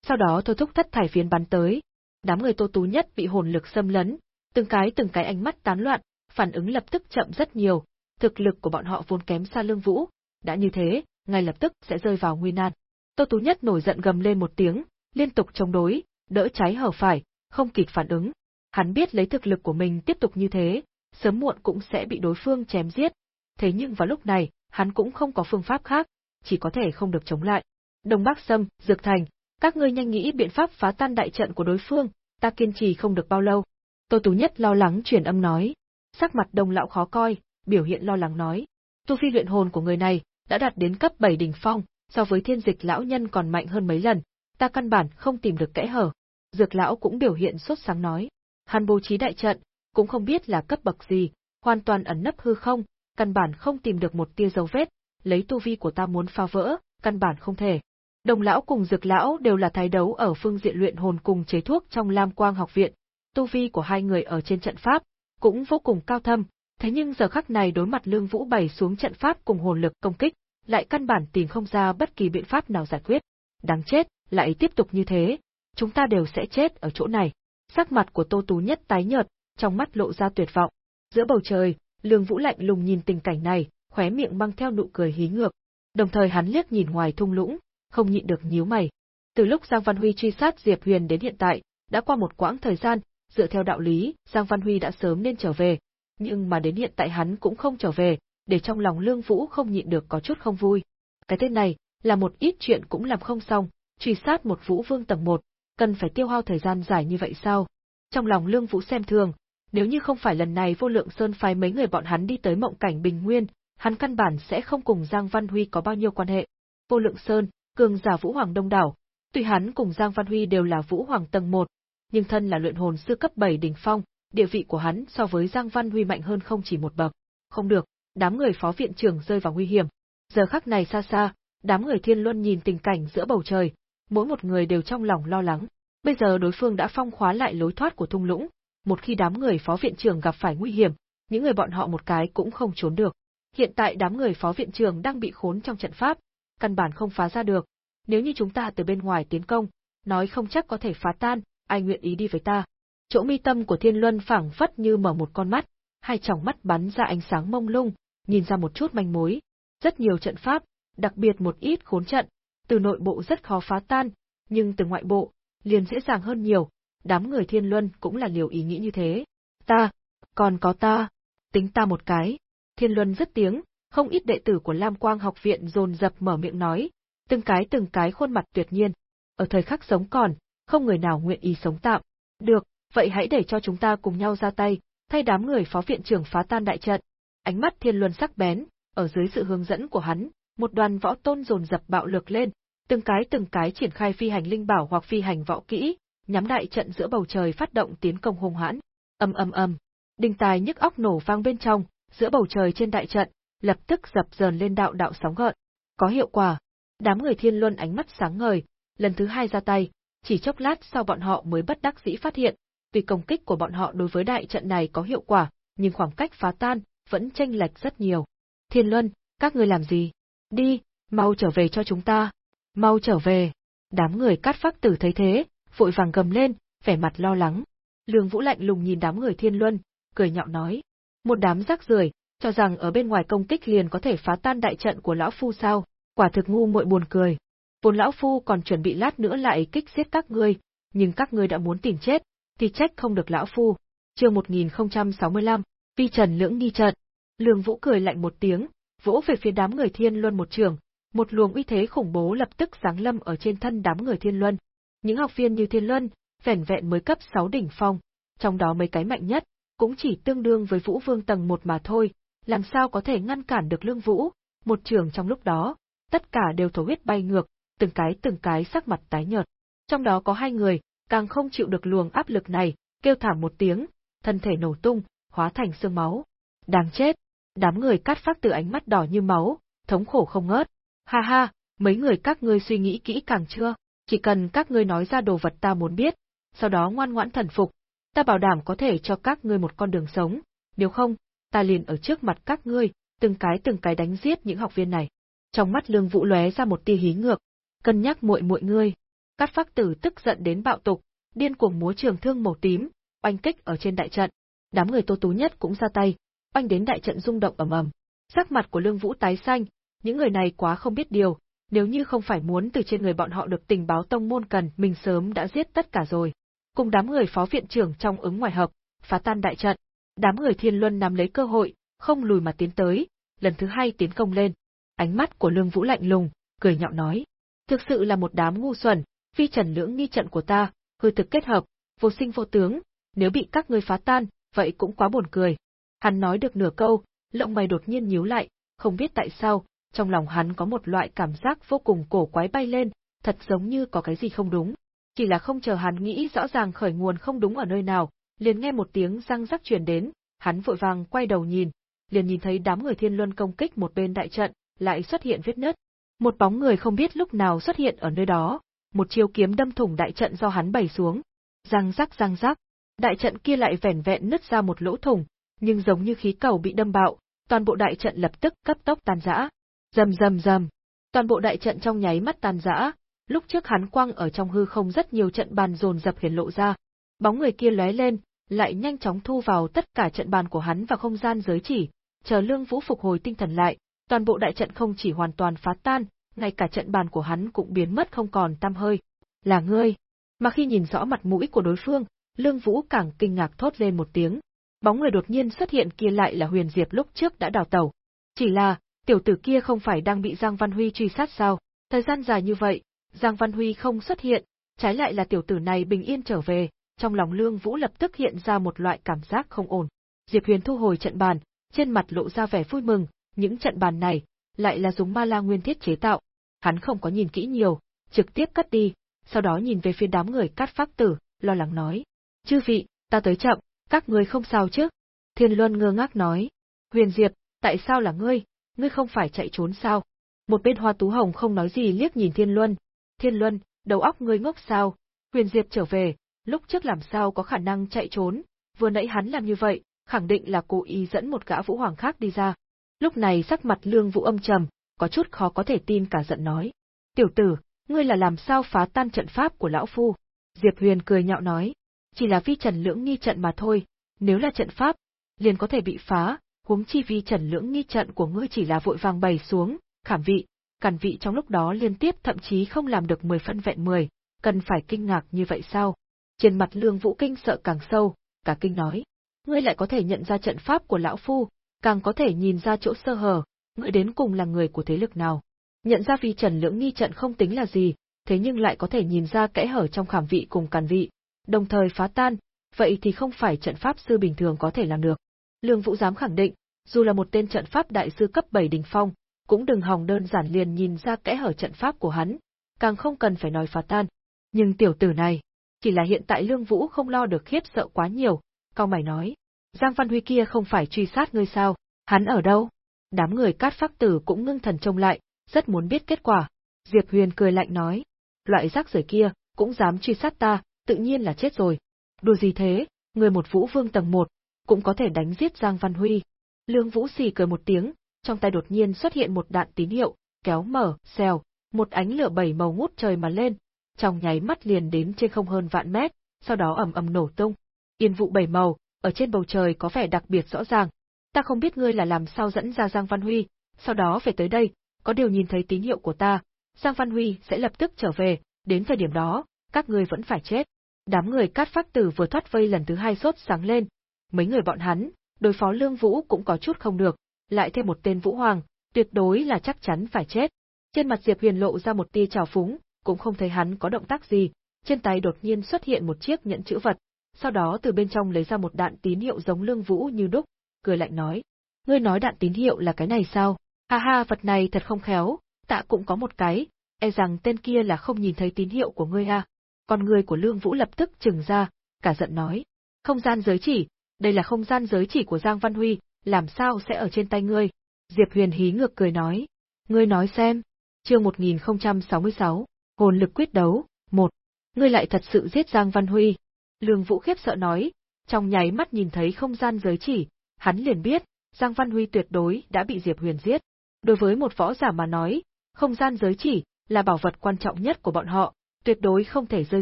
Sau đó thôi thúc thất thải phiến bắn tới. Đám người Tô Tú nhất bị hồn lực xâm lấn, từng cái từng cái ánh mắt tán loạn, phản ứng lập tức chậm rất nhiều, thực lực của bọn họ vốn kém xa Lương Vũ, đã như thế, ngay lập tức sẽ rơi vào nguy nan. Tô Tú Nhất nổi giận gầm lên một tiếng, liên tục chống đối, đỡ trái hở phải, không kịp phản ứng. Hắn biết lấy thực lực của mình tiếp tục như thế, sớm muộn cũng sẽ bị đối phương chém giết. Thế nhưng vào lúc này, hắn cũng không có phương pháp khác, chỉ có thể không được chống lại. Đông Bắc Sâm, Dược Thành, các ngươi nhanh nghĩ biện pháp phá tan đại trận của đối phương, ta kiên trì không được bao lâu. Tô Tú Nhất lo lắng truyền âm nói. Sắc mặt đồng lão khó coi, biểu hiện lo lắng nói. Tu vi luyện hồn của người này, đã đạt đến cấp 7 đỉnh phong, so với thiên dịch lão nhân còn mạnh hơn mấy lần, ta căn bản không tìm được kẽ hở. Dược lão cũng biểu hiện sốt sáng nói. Hắn bố trí đại trận, cũng không biết là cấp bậc gì, hoàn toàn ẩn nấp hư không, căn bản không tìm được một tia dấu vết, lấy tu vi của ta muốn phá vỡ, căn bản không thể. Đồng lão cùng dược lão đều là thái đấu ở phương diện luyện hồn cùng chế thuốc trong Lam Quang học viện, tu vi của hai người ở trên trận pháp, cũng vô cùng cao thâm, thế nhưng giờ khắc này đối mặt Lương Vũ bày xuống trận pháp cùng hồn lực công kích, lại căn bản tìm không ra bất kỳ biện pháp nào giải quyết. Đáng chết, lại tiếp tục như thế, chúng ta đều sẽ chết ở chỗ này. Sắc mặt của Tô Tú Nhất tái nhợt, trong mắt lộ ra tuyệt vọng. Giữa bầu trời, Lương Vũ lạnh lùng nhìn tình cảnh này, khóe miệng mang theo nụ cười hí ngược. Đồng thời hắn liếc nhìn ngoài thung lũng, không nhịn được nhíu mày. Từ lúc Giang Văn Huy truy sát Diệp Huyền đến hiện tại, đã qua một quãng thời gian, dựa theo đạo lý, Giang Văn Huy đã sớm nên trở về, nhưng mà đến hiện tại hắn cũng không trở về, để trong lòng Lương Vũ không nhịn được có chút không vui. Cái tên này, là một ít chuyện cũng làm không xong, truy sát một Vũ Vương tầng 1, cần phải tiêu hao thời gian dài như vậy sao? Trong lòng Lương Vũ xem thường, nếu như không phải lần này vô lượng sơn phái mấy người bọn hắn đi tới mộng cảnh bình nguyên, hắn căn bản sẽ không cùng Giang Văn Huy có bao nhiêu quan hệ. Vô lượng sơn, cường giả Vũ Hoàng đông đảo, tuy hắn cùng Giang Văn Huy đều là Vũ Hoàng tầng 1, nhưng thân là luyện hồn sư cấp 7 đỉnh phong, địa vị của hắn so với Giang Văn Huy mạnh hơn không chỉ một bậc. Không được, đám người phó viện trưởng rơi vào nguy hiểm. Giờ khắc này xa xa, đám người Thiên Luân nhìn tình cảnh giữa bầu trời, mỗi một người đều trong lòng lo lắng. Bây giờ đối phương đã phong khóa lại lối thoát của thung lũng, một khi đám người phó viện trưởng gặp phải nguy hiểm, những người bọn họ một cái cũng không trốn được. Hiện tại đám người phó viện trưởng đang bị khốn trong trận pháp, căn bản không phá ra được. Nếu như chúng ta từ bên ngoài tiến công, nói không chắc có thể phá tan, ai nguyện ý đi với ta. Chỗ mi tâm của Thiên Luân phảng phất như mở một con mắt, hai tròng mắt bắn ra ánh sáng mông lung, nhìn ra một chút manh mối. Rất nhiều trận pháp, đặc biệt một ít khốn trận, từ nội bộ rất khó phá tan, nhưng từ ngoại bộ, liền dễ dàng hơn nhiều, đám người Thiên Luân cũng là liều ý nghĩ như thế. Ta, còn có ta, tính ta một cái. Thiên Luân rất tiếng, không ít đệ tử của Lam Quang học viện dồn dập mở miệng nói, từng cái từng cái khuôn mặt tuyệt nhiên. Ở thời khắc sống còn, không người nào nguyện ý sống tạm. Được, vậy hãy để cho chúng ta cùng nhau ra tay, thay đám người phó viện trưởng phá tan đại trận. Ánh mắt Thiên Luân sắc bén, ở dưới sự hướng dẫn của hắn, một đoàn võ tôn dồn dập bạo lực lên, từng cái từng cái triển khai phi hành linh bảo hoặc phi hành võ kỹ, nhắm đại trận giữa bầu trời phát động tiến công hung hãn. Ầm ầm ầm, đinh tài nhức óc nổ vang bên trong, giữa bầu trời trên đại trận, lập tức dập dờn lên đạo đạo sóng gợn. Có hiệu quả. Đám người Thiên Luân ánh mắt sáng ngời, lần thứ hai ra tay, chỉ chốc lát sau bọn họ mới bất đắc dĩ phát hiện, vì công kích của bọn họ đối với đại trận này có hiệu quả, nhưng khoảng cách phá tan vẫn chênh lệch rất nhiều. Thiên Luân, các ngươi làm gì? Đi, mau trở về cho chúng ta. Mau trở về. Đám người cát phác tử thấy thế, vội vàng gầm lên, vẻ mặt lo lắng. Lương Vũ lạnh lùng nhìn đám người Thiên Luân, cười nhạo nói: "Một đám rác rưởi, cho rằng ở bên ngoài công kích liền có thể phá tan đại trận của lão phu sao? Quả thực ngu muội buồn cười. Vốn lão phu còn chuẩn bị lát nữa lại kích giết các ngươi, nhưng các ngươi đã muốn tìm chết, thì trách không được lão phu." Chương 1065, Vi Trần lưỡng nghi trận. Lương Vũ cười lạnh một tiếng, vỗ về phía đám người Thiên Luân một trường, một luồng uy thế khủng bố lập tức giáng lâm ở trên thân đám người Thiên Luân. Những học viên như Thiên Luân, vẻn vẹn mới cấp 6 đỉnh phong, trong đó mấy cái mạnh nhất, cũng chỉ tương đương với Vũ Vương tầng 1 mà thôi, làm sao có thể ngăn cản được Lương Vũ, một trường trong lúc đó, tất cả đều thổ huyết bay ngược, từng cái từng cái sắc mặt tái nhợt. Trong đó có hai người, càng không chịu được luồng áp lực này, kêu thảm một tiếng, thân thể nổ tung, hóa thành xương máu. Đáng chết! Đám người cắt phát từ ánh mắt đỏ như máu, thống khổ không ngớt. Ha ha, mấy người các ngươi suy nghĩ kỹ càng chưa? Chỉ cần các ngươi nói ra đồ vật ta muốn biết, sau đó ngoan ngoãn thần phục, ta bảo đảm có thể cho các ngươi một con đường sống, nếu không, ta liền ở trước mặt các ngươi, từng cái từng cái đánh giết những học viên này. Trong mắt Lương Vũ lóe ra một tia hí ngược, cân nhắc muội muội ngươi. Cát Phác Tử tức giận đến bạo tục, điên cuồng múa trường thương màu tím, oanh kích ở trên đại trận. Đám người Tô Tú Nhất cũng ra tay, oanh đến đại trận rung động ầm ầm. Sắc mặt của Lương Vũ tái xanh, những người này quá không biết điều, nếu như không phải muốn từ trên người bọn họ được tình báo tông môn cần, mình sớm đã giết tất cả rồi. Cùng đám người phó viện trưởng trong ứng ngoài hợp, phá tan đại trận. Đám người Thiên Luân nắm lấy cơ hội, không lùi mà tiến tới, lần thứ hai tiến công lên. Ánh mắt của Lương Vũ lạnh lùng, cười nhạo nói: "Thực sự là một đám ngu xuẩn, phi trần lưỡng nghi trận của ta, hư thực kết hợp, vô sinh vô tướng, nếu bị các ngươi phá tan, vậy cũng quá buồn cười." Hắn nói được nửa câu, lộng mày đột nhiên nhíu lại, không biết tại sao, trong lòng hắn có một loại cảm giác vô cùng cổ quái bay lên, thật giống như có cái gì không đúng. Chỉ là không chờ hắn nghĩ rõ ràng khởi nguồn không đúng ở nơi nào, liền nghe một tiếng răng rắc truyền đến, hắn vội vàng quay đầu nhìn, liền nhìn thấy đám người thiên luân công kích một bên đại trận, lại xuất hiện vết nứt. Một bóng người không biết lúc nào xuất hiện ở nơi đó, một chiêu kiếm đâm thủng đại trận do hắn bày xuống. Răng rắc răng rắc, Đại trận kia lại vẻn vẹn nứt ra một lỗ thủng, nhưng giống như khí cầu bị đâm bạo, toàn bộ đại trận lập tức cấp tốc tan rã. Rầm rầm rầm, toàn bộ đại trận trong nháy mắt tan rã, lúc trước hắn quăng ở trong hư không rất nhiều trận bàn dồn dập hiển lộ ra. Bóng người kia lóe lên, lại nhanh chóng thu vào tất cả trận bàn của hắn vào không gian giới chỉ, chờ Lương Vũ phục hồi tinh thần lại, toàn bộ đại trận không chỉ hoàn toàn phá tan, ngay cả trận bàn của hắn cũng biến mất không còn tăm hơi. Là ngươi. Mà khi nhìn rõ mặt mũi của đối phương, Lương Vũ càng kinh ngạc thốt lên một tiếng. Bóng người đột nhiên xuất hiện kia lại là Huyền Diệp lúc trước đã đào tẩu. Chỉ là, tiểu tử kia không phải đang bị Giang Văn Huy truy sát sao? Thời gian dài như vậy, Giang Văn Huy không xuất hiện, trái lại là tiểu tử này bình yên trở về, trong lòng Lương Vũ lập tức hiện ra một loại cảm giác không ổn. Diệp Huyền thu hồi trận bàn, trên mặt lộ ra vẻ vui mừng, những trận bàn này lại là dùng ma la nguyên thiết chế tạo. Hắn không có nhìn kỹ nhiều, trực tiếp cất đi, sau đó nhìn về phía đám người cắt pháp tử, lo lắng nói: "Chư vị, ta tới chậm, các ngươi không sao chứ?" Thiên Luân ngơ ngác nói: "Huyền Diệp, tại sao là ngươi? Ngươi không phải chạy trốn sao?" Một bên Hoa Tú Hồng không nói gì liếc nhìn Thiên Luân. "Thiên Luân, đầu óc ngươi ngốc sao? Huyền Diệp trở về, lúc trước làm sao có khả năng chạy trốn, vừa nãy hắn làm như vậy, khẳng định là cố ý dẫn một gã vũ hoàng khác đi ra. Lúc này sắc mặt lương vũ âm trầm, có chút khó có thể tin cả giận nói. Tiểu tử, ngươi là làm sao phá tan trận pháp của lão phu? Diệp Huyền cười nhạo nói. Chỉ là vi trần lưỡng nghi trận mà thôi, nếu là trận pháp, liền có thể bị phá, huống chi vi trần lưỡng nghi trận của ngươi chỉ là vội vàng bày xuống, khảm vị, cản vị trong lúc đó liên tiếp thậm chí không làm được 10 phân vẹn 10, cần phải kinh ngạc như vậy sao? Trên mặt Lương Vũ Kinh sợ càng sâu, cả kinh nói. Ngươi lại có thể nhận ra trận pháp của lão phu, càng có thể nhìn ra chỗ sơ hở, ngươi đến cùng là người của thế lực nào. Nhận ra vì Trần Lưỡng nghi trận không tính là gì, thế nhưng lại có thể nhìn ra kẽ hở trong khảm vị cùng càn vị, đồng thời phá tan, vậy thì không phải trận pháp sư bình thường có thể làm được. Lương Vũ dám khẳng định, dù là một tên trận pháp đại sư cấp 7 đỉnh phong, cũng đừng hòng đơn giản liền nhìn ra kẽ hở trận pháp của hắn, càng không cần phải nói phá tan. Nhưng tiểu tử này, chỉ là hiện tại Lương Vũ không lo được khiếp sợ quá nhiều, cao mày nói. Giang Văn Huy kia không phải truy sát ngươi sao, hắn ở đâu? Đám người cát phác tử cũng ngưng thần trông lại, rất muốn biết kết quả. Diệp Huyền cười lạnh nói, loại rác rưởi kia, cũng dám truy sát ta, tự nhiên là chết rồi. Đùa gì thế, người một vũ vương tầng một, cũng có thể đánh giết Giang Văn Huy. Lương Vũ xì cười một tiếng, trong tay đột nhiên xuất hiện một đạn tín hiệu, kéo mở, xèo, một ánh lửa bảy màu ngút trời mà lên, trong nháy mắt liền đến trên không hơn vạn mét, sau đó ầm ầm nổ tung. Yên vụ bảy màu, ở trên bầu trời có vẻ đặc biệt rõ ràng. Ta không biết ngươi là làm sao dẫn ra Giang Văn Huy, sau đó về tới đây, có điều nhìn thấy tín hiệu của ta, Giang Văn Huy sẽ lập tức trở về, đến thời điểm đó, các ngươi vẫn phải chết. Đám người cát phát tử vừa thoát vây lần thứ hai sốt sáng lên. Mấy người bọn hắn, đối phó Lương Vũ cũng có chút không được, lại thêm một tên Vũ Hoàng, tuyệt đối là chắc chắn phải chết. Trên mặt Diệp Huyền lộ ra một tia trào phúng, cũng không thấy hắn có động tác gì, trên tay đột nhiên xuất hiện một chiếc nhẫn chữ vật, sau đó từ bên trong lấy ra một đạn tín hiệu giống lương vũ như đúc, cười lạnh nói. Ngươi nói đạn tín hiệu là cái này sao? Ha ha vật này thật không khéo, tạ cũng có một cái, e rằng tên kia là không nhìn thấy tín hiệu của ngươi ha." Còn người của lương vũ lập tức trừng ra, cả giận nói. Không gian giới chỉ, đây là không gian giới chỉ của Giang Văn Huy, làm sao sẽ ở trên tay ngươi? Diệp Huyền hí ngược cười nói. Ngươi nói xem. Chương 1066, Hồn lực quyết đấu, một. Ngươi lại thật sự giết Giang Văn Huy. Lương Vũ khiếp sợ nói, trong nháy mắt nhìn thấy không gian giới chỉ, hắn liền biết, Giang Văn Huy tuyệt đối đã bị Diệp Huyền giết. Đối với một võ giả mà nói, không gian giới chỉ là bảo vật quan trọng nhất của bọn họ, tuyệt đối không thể rơi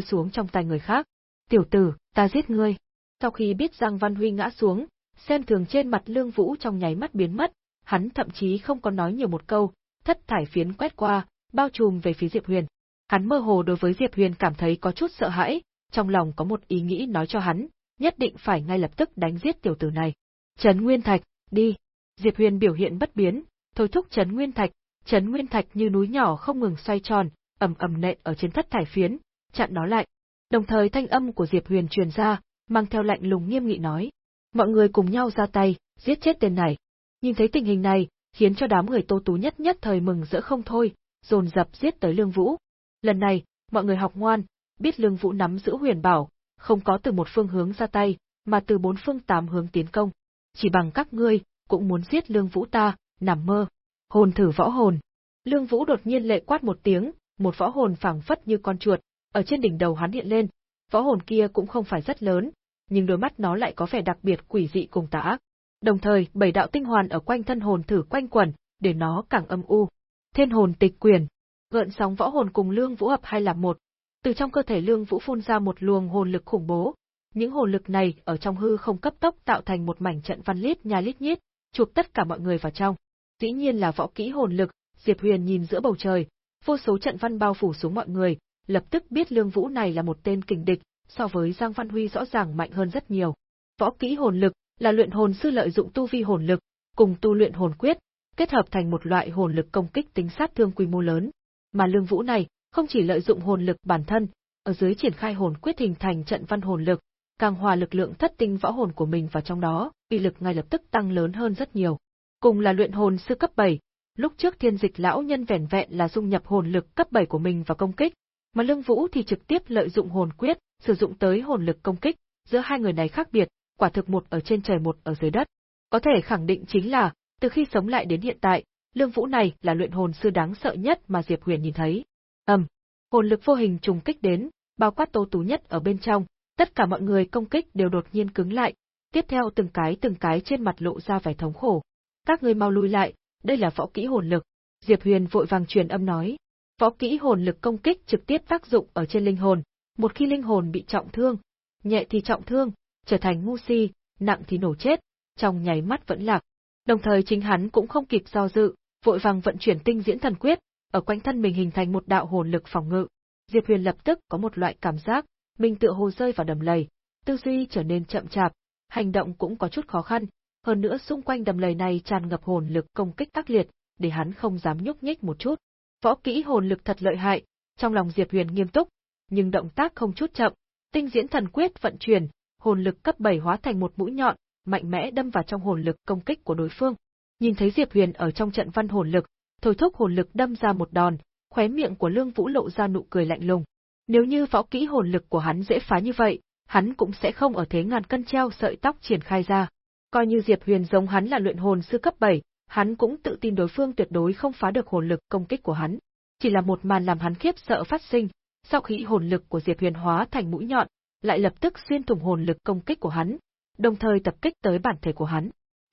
xuống trong tay người khác. Tiểu tử, ta giết ngươi. Sau khi biết Giang Văn Huy ngã xuống, xem thường trên mặt Lương Vũ trong nháy mắt biến mất, hắn thậm chí không có nói nhiều một câu, thất thải phiến quét qua, bao trùm về phía Diệp Huyền. Hắn mơ hồ đối với Diệp Huyền cảm thấy có chút sợ hãi, trong lòng có một ý nghĩ nói cho hắn, nhất định phải ngay lập tức đánh giết tiểu tử này. Trấn Nguyên Thạch, đi. Diệp Huyền biểu hiện bất biến, thôi thúc Trấn Nguyên Thạch, Trấn Nguyên Thạch như núi nhỏ không ngừng xoay tròn, ầm ầm nện ở trên thất thải phiến, chặn nó lại. Đồng thời thanh âm của Diệp Huyền truyền ra, mang theo lạnh lùng nghiêm nghị nói: "Mọi người cùng nhau ra tay, giết chết tên này." Nhìn thấy tình hình này, khiến cho đám người Tô Tú nhất nhất thời mừng rỡ không thôi, dồn dập giết tới Lương Vũ. Lần này, mọi người học ngoan, biết Lương Vũ nắm giữ huyền bảo, không có từ một phương hướng ra tay, mà từ bốn phương tám hướng tiến công. Chỉ bằng các ngươi, cũng muốn giết Lương Vũ ta, nằm mơ. Hồn thử võ hồn. Lương Vũ đột nhiên lệ quát một tiếng, một võ hồn phảng phất như con chuột, ở trên đỉnh đầu hắn hiện lên. Võ hồn kia cũng không phải rất lớn, nhưng đôi mắt nó lại có vẻ đặc biệt quỷ dị cùng tà ác. Đồng thời, bảy đạo tinh hoàn ở quanh thân hồn thử quanh quẩn, để nó càng âm u. Thiên hồn tịch quyền, gợn sóng võ hồn cùng lương vũ hợp hai làm một. Từ trong cơ thể lương vũ phun ra một luồng hồn lực khủng bố. Những hồn lực này ở trong hư không cấp tốc tạo thành một mảnh trận văn lít nhà lít nhít, chụp tất cả mọi người vào trong. Dĩ nhiên là võ kỹ hồn lực, Diệp Huyền nhìn giữa bầu trời, vô số trận văn bao phủ xuống mọi người, lập tức biết Lương Vũ này là một tên kình địch, so với Giang Văn Huy rõ ràng mạnh hơn rất nhiều. Võ kỹ hồn lực là luyện hồn sư lợi dụng tu vi hồn lực cùng tu luyện hồn quyết, kết hợp thành một loại hồn lực công kích tính sát thương quy mô lớn. Mà Lương Vũ này không chỉ lợi dụng hồn lực bản thân, ở dưới triển khai hồn quyết hình thành trận văn hồn lực, càng hòa lực lượng thất tinh võ hồn của mình vào trong đó, uy lực ngay lập tức tăng lớn hơn rất nhiều. Cùng là luyện hồn sư cấp 7, lúc trước thiên dịch lão nhân vẻn vẹn là dung nhập hồn lực cấp 7 của mình vào công kích, mà Lương Vũ thì trực tiếp lợi dụng hồn quyết, sử dụng tới hồn lực công kích, giữa hai người này khác biệt, quả thực một ở trên trời một ở dưới đất. Có thể khẳng định chính là, từ khi sống lại đến hiện tại, Lương Vũ này là luyện hồn sư đáng sợ nhất mà Diệp Huyền nhìn thấy. Ầm, um, hồn lực vô hình trùng kích đến, bao quát Tô Tú nhất ở bên trong, tất cả mọi người công kích đều đột nhiên cứng lại, tiếp theo từng cái từng cái trên mặt lộ ra vẻ thống khổ. Các ngươi mau lui lại, đây là võ kỹ hồn lực. Diệp Huyền vội vàng truyền âm nói. Võ kỹ hồn lực công kích trực tiếp tác dụng ở trên linh hồn, một khi linh hồn bị trọng thương, nhẹ thì trọng thương, trở thành ngu si, nặng thì nổ chết, trong nháy mắt vẫn lạc. Đồng thời chính hắn cũng không kịp do dự, vội vàng vận chuyển tinh diễn thần quyết, ở quanh thân mình hình thành một đạo hồn lực phòng ngự. Diệp Huyền lập tức có một loại cảm giác, mình tựa hồ rơi vào đầm lầy, tư duy trở nên chậm chạp, hành động cũng có chút khó khăn, hơn nữa xung quanh đầm lầy này tràn ngập hồn lực công kích tác liệt, để hắn không dám nhúc nhích một chút. Võ kỹ hồn lực thật lợi hại, trong lòng Diệp Huyền nghiêm túc, nhưng động tác không chút chậm, tinh diễn thần quyết vận chuyển, hồn lực cấp 7 hóa thành một mũi nhọn, mạnh mẽ đâm vào trong hồn lực công kích của đối phương. Nhìn thấy Diệp Huyền ở trong trận văn hồn lực, thôi thúc hồn lực đâm ra một đòn, khóe miệng của Lương Vũ lộ ra nụ cười lạnh lùng. Nếu như võ kỹ hồn lực của hắn dễ phá như vậy, hắn cũng sẽ không ở thế ngàn cân treo sợi tóc triển khai ra. Coi như Diệp Huyền giống hắn là luyện hồn sư cấp 7, hắn cũng tự tin đối phương tuyệt đối không phá được hồn lực công kích của hắn. Chỉ là một màn làm hắn khiếp sợ phát sinh, sau khi hồn lực của Diệp Huyền hóa thành mũi nhọn, lại lập tức xuyên thủng hồn lực công kích của hắn, đồng thời tập kích tới bản thể của hắn.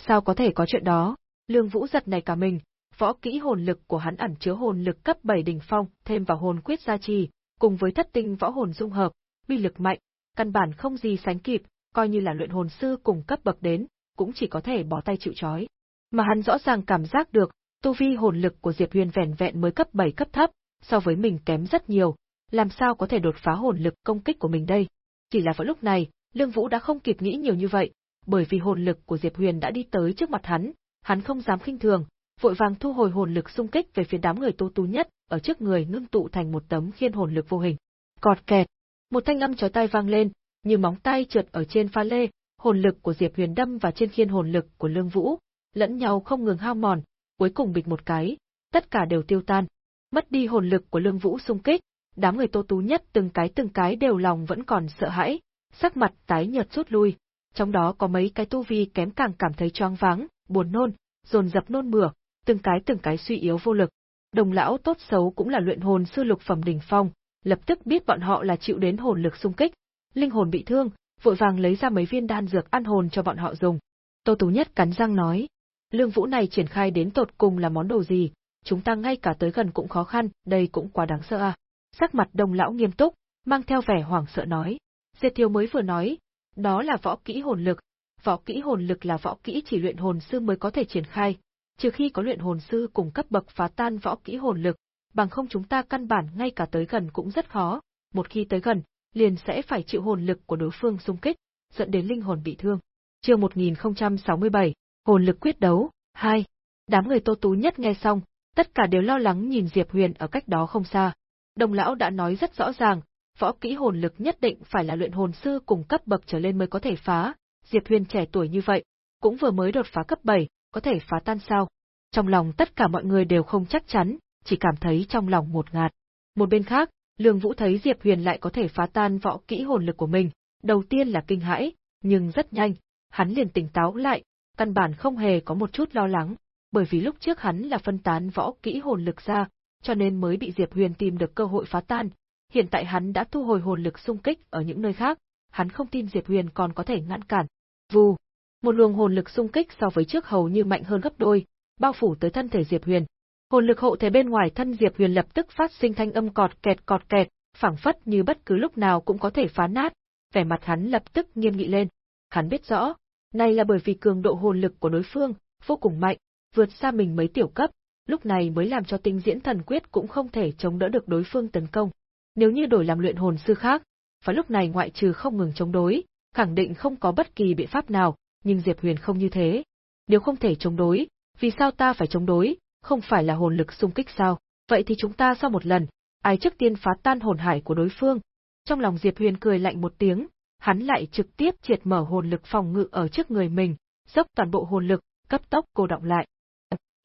Sao có thể có chuyện đó? Lương Vũ giật này cả mình, võ kỹ hồn lực của hắn ẩn chứa hồn lực cấp 7 đỉnh phong, thêm vào hồn quyết gia trì, cùng với thất tinh võ hồn dung hợp, uy lực mạnh, căn bản không gì sánh kịp, coi như là luyện hồn sư cùng cấp bậc đến, cũng chỉ có thể bỏ tay chịu trói. Mà hắn rõ ràng cảm giác được, tu vi hồn lực của Diệp Huyền vẻn vẹn mới cấp 7 cấp thấp, so với mình kém rất nhiều, làm sao có thể đột phá hồn lực công kích của mình đây? Chỉ là vào lúc này, Lương Vũ đã không kịp nghĩ nhiều như vậy, bởi vì hồn lực của Diệp Huyền đã đi tới trước mặt hắn, hắn không dám khinh thường, vội vàng thu hồi hồn lực xung kích về phía đám người Tô Tú nhất, ở trước người ngưng tụ thành một tấm khiên hồn lực vô hình. Cọt kẹt, một thanh âm chói tai vang lên, như móng tay trượt ở trên pha lê, hồn lực của Diệp Huyền đâm vào trên khiên hồn lực của Lương Vũ, lẫn nhau không ngừng hao mòn, cuối cùng bịch một cái, tất cả đều tiêu tan. Mất đi hồn lực của Lương Vũ xung kích, đám người Tô Tú nhất từng cái từng cái đều lòng vẫn còn sợ hãi, sắc mặt tái nhợt rút lui, trong đó có mấy cái tu vi kém càng cảm thấy choáng váng, buồn nôn, dồn dập nôn mửa, từng cái từng cái suy yếu vô lực. Đồng lão tốt xấu cũng là luyện hồn sư lục phẩm đỉnh phong, lập tức biết bọn họ là chịu đến hồn lực xung kích, linh hồn bị thương, vội vàng lấy ra mấy viên đan dược ăn hồn cho bọn họ dùng. Tô Tú Nhất cắn răng nói, lương vũ này triển khai đến tột cùng là món đồ gì, chúng ta ngay cả tới gần cũng khó khăn, đây cũng quá đáng sợ à. Sắc mặt đồng lão nghiêm túc, mang theo vẻ hoảng sợ nói. Diệt Thiếu mới vừa nói, đó là võ kỹ hồn lực, võ kỹ hồn lực là võ kỹ chỉ luyện hồn sư mới có thể triển khai, trừ khi có luyện hồn sư cùng cấp bậc phá tan võ kỹ hồn lực, bằng không chúng ta căn bản ngay cả tới gần cũng rất khó, một khi tới gần, liền sẽ phải chịu hồn lực của đối phương xung kích, dẫn đến linh hồn bị thương. Chương 1067, Hồn lực quyết đấu 2. Đám người Tô Tú nhất nghe xong, tất cả đều lo lắng nhìn Diệp Huyền ở cách đó không xa. Đồng lão đã nói rất rõ ràng, võ kỹ hồn lực nhất định phải là luyện hồn sư cùng cấp bậc trở lên mới có thể phá, Diệp Huyền trẻ tuổi như vậy, cũng vừa mới đột phá cấp 7, có thể phá tan sao? Trong lòng tất cả mọi người đều không chắc chắn, chỉ cảm thấy trong lòng một ngạt. Một bên khác, Lương Vũ thấy Diệp Huyền lại có thể phá tan võ kỹ hồn lực của mình, đầu tiên là kinh hãi, nhưng rất nhanh, hắn liền tỉnh táo lại, căn bản không hề có một chút lo lắng, bởi vì lúc trước hắn là phân tán võ kỹ hồn lực ra, cho nên mới bị Diệp Huyền tìm được cơ hội phá tan. Hiện tại hắn đã thu hồi hồn lực xung kích ở những nơi khác, hắn không tin Diệp Huyền còn có thể ngăn cản. Vù, một luồng hồn lực xung kích so với trước hầu như mạnh hơn gấp đôi, bao phủ tới thân thể Diệp Huyền. Hồn lực hộ thể bên ngoài thân Diệp Huyền lập tức phát sinh thanh âm cọt kẹt cọt kẹt, phảng phất như bất cứ lúc nào cũng có thể phá nát, vẻ mặt hắn lập tức nghiêm nghị lên. Hắn biết rõ, này là bởi vì cường độ hồn lực của đối phương vô cùng mạnh, vượt xa mình mấy tiểu cấp, lúc này mới làm cho tinh diễn thần quyết cũng không thể chống đỡ được đối phương tấn công. Nếu như đổi làm luyện hồn sư khác, và lúc này ngoại trừ không ngừng chống đối, khẳng định không có bất kỳ biện pháp nào, nhưng Diệp Huyền không như thế. Nếu không thể chống đối, vì sao ta phải chống đối, không phải là hồn lực xung kích sao? Vậy thì chúng ta sau một lần, ai trước tiên phá tan hồn hải của đối phương? Trong lòng Diệp Huyền cười lạnh một tiếng, hắn lại trực tiếp triệt mở hồn lực phòng ngự ở trước người mình, dốc toàn bộ hồn lực, cấp tốc cô động lại.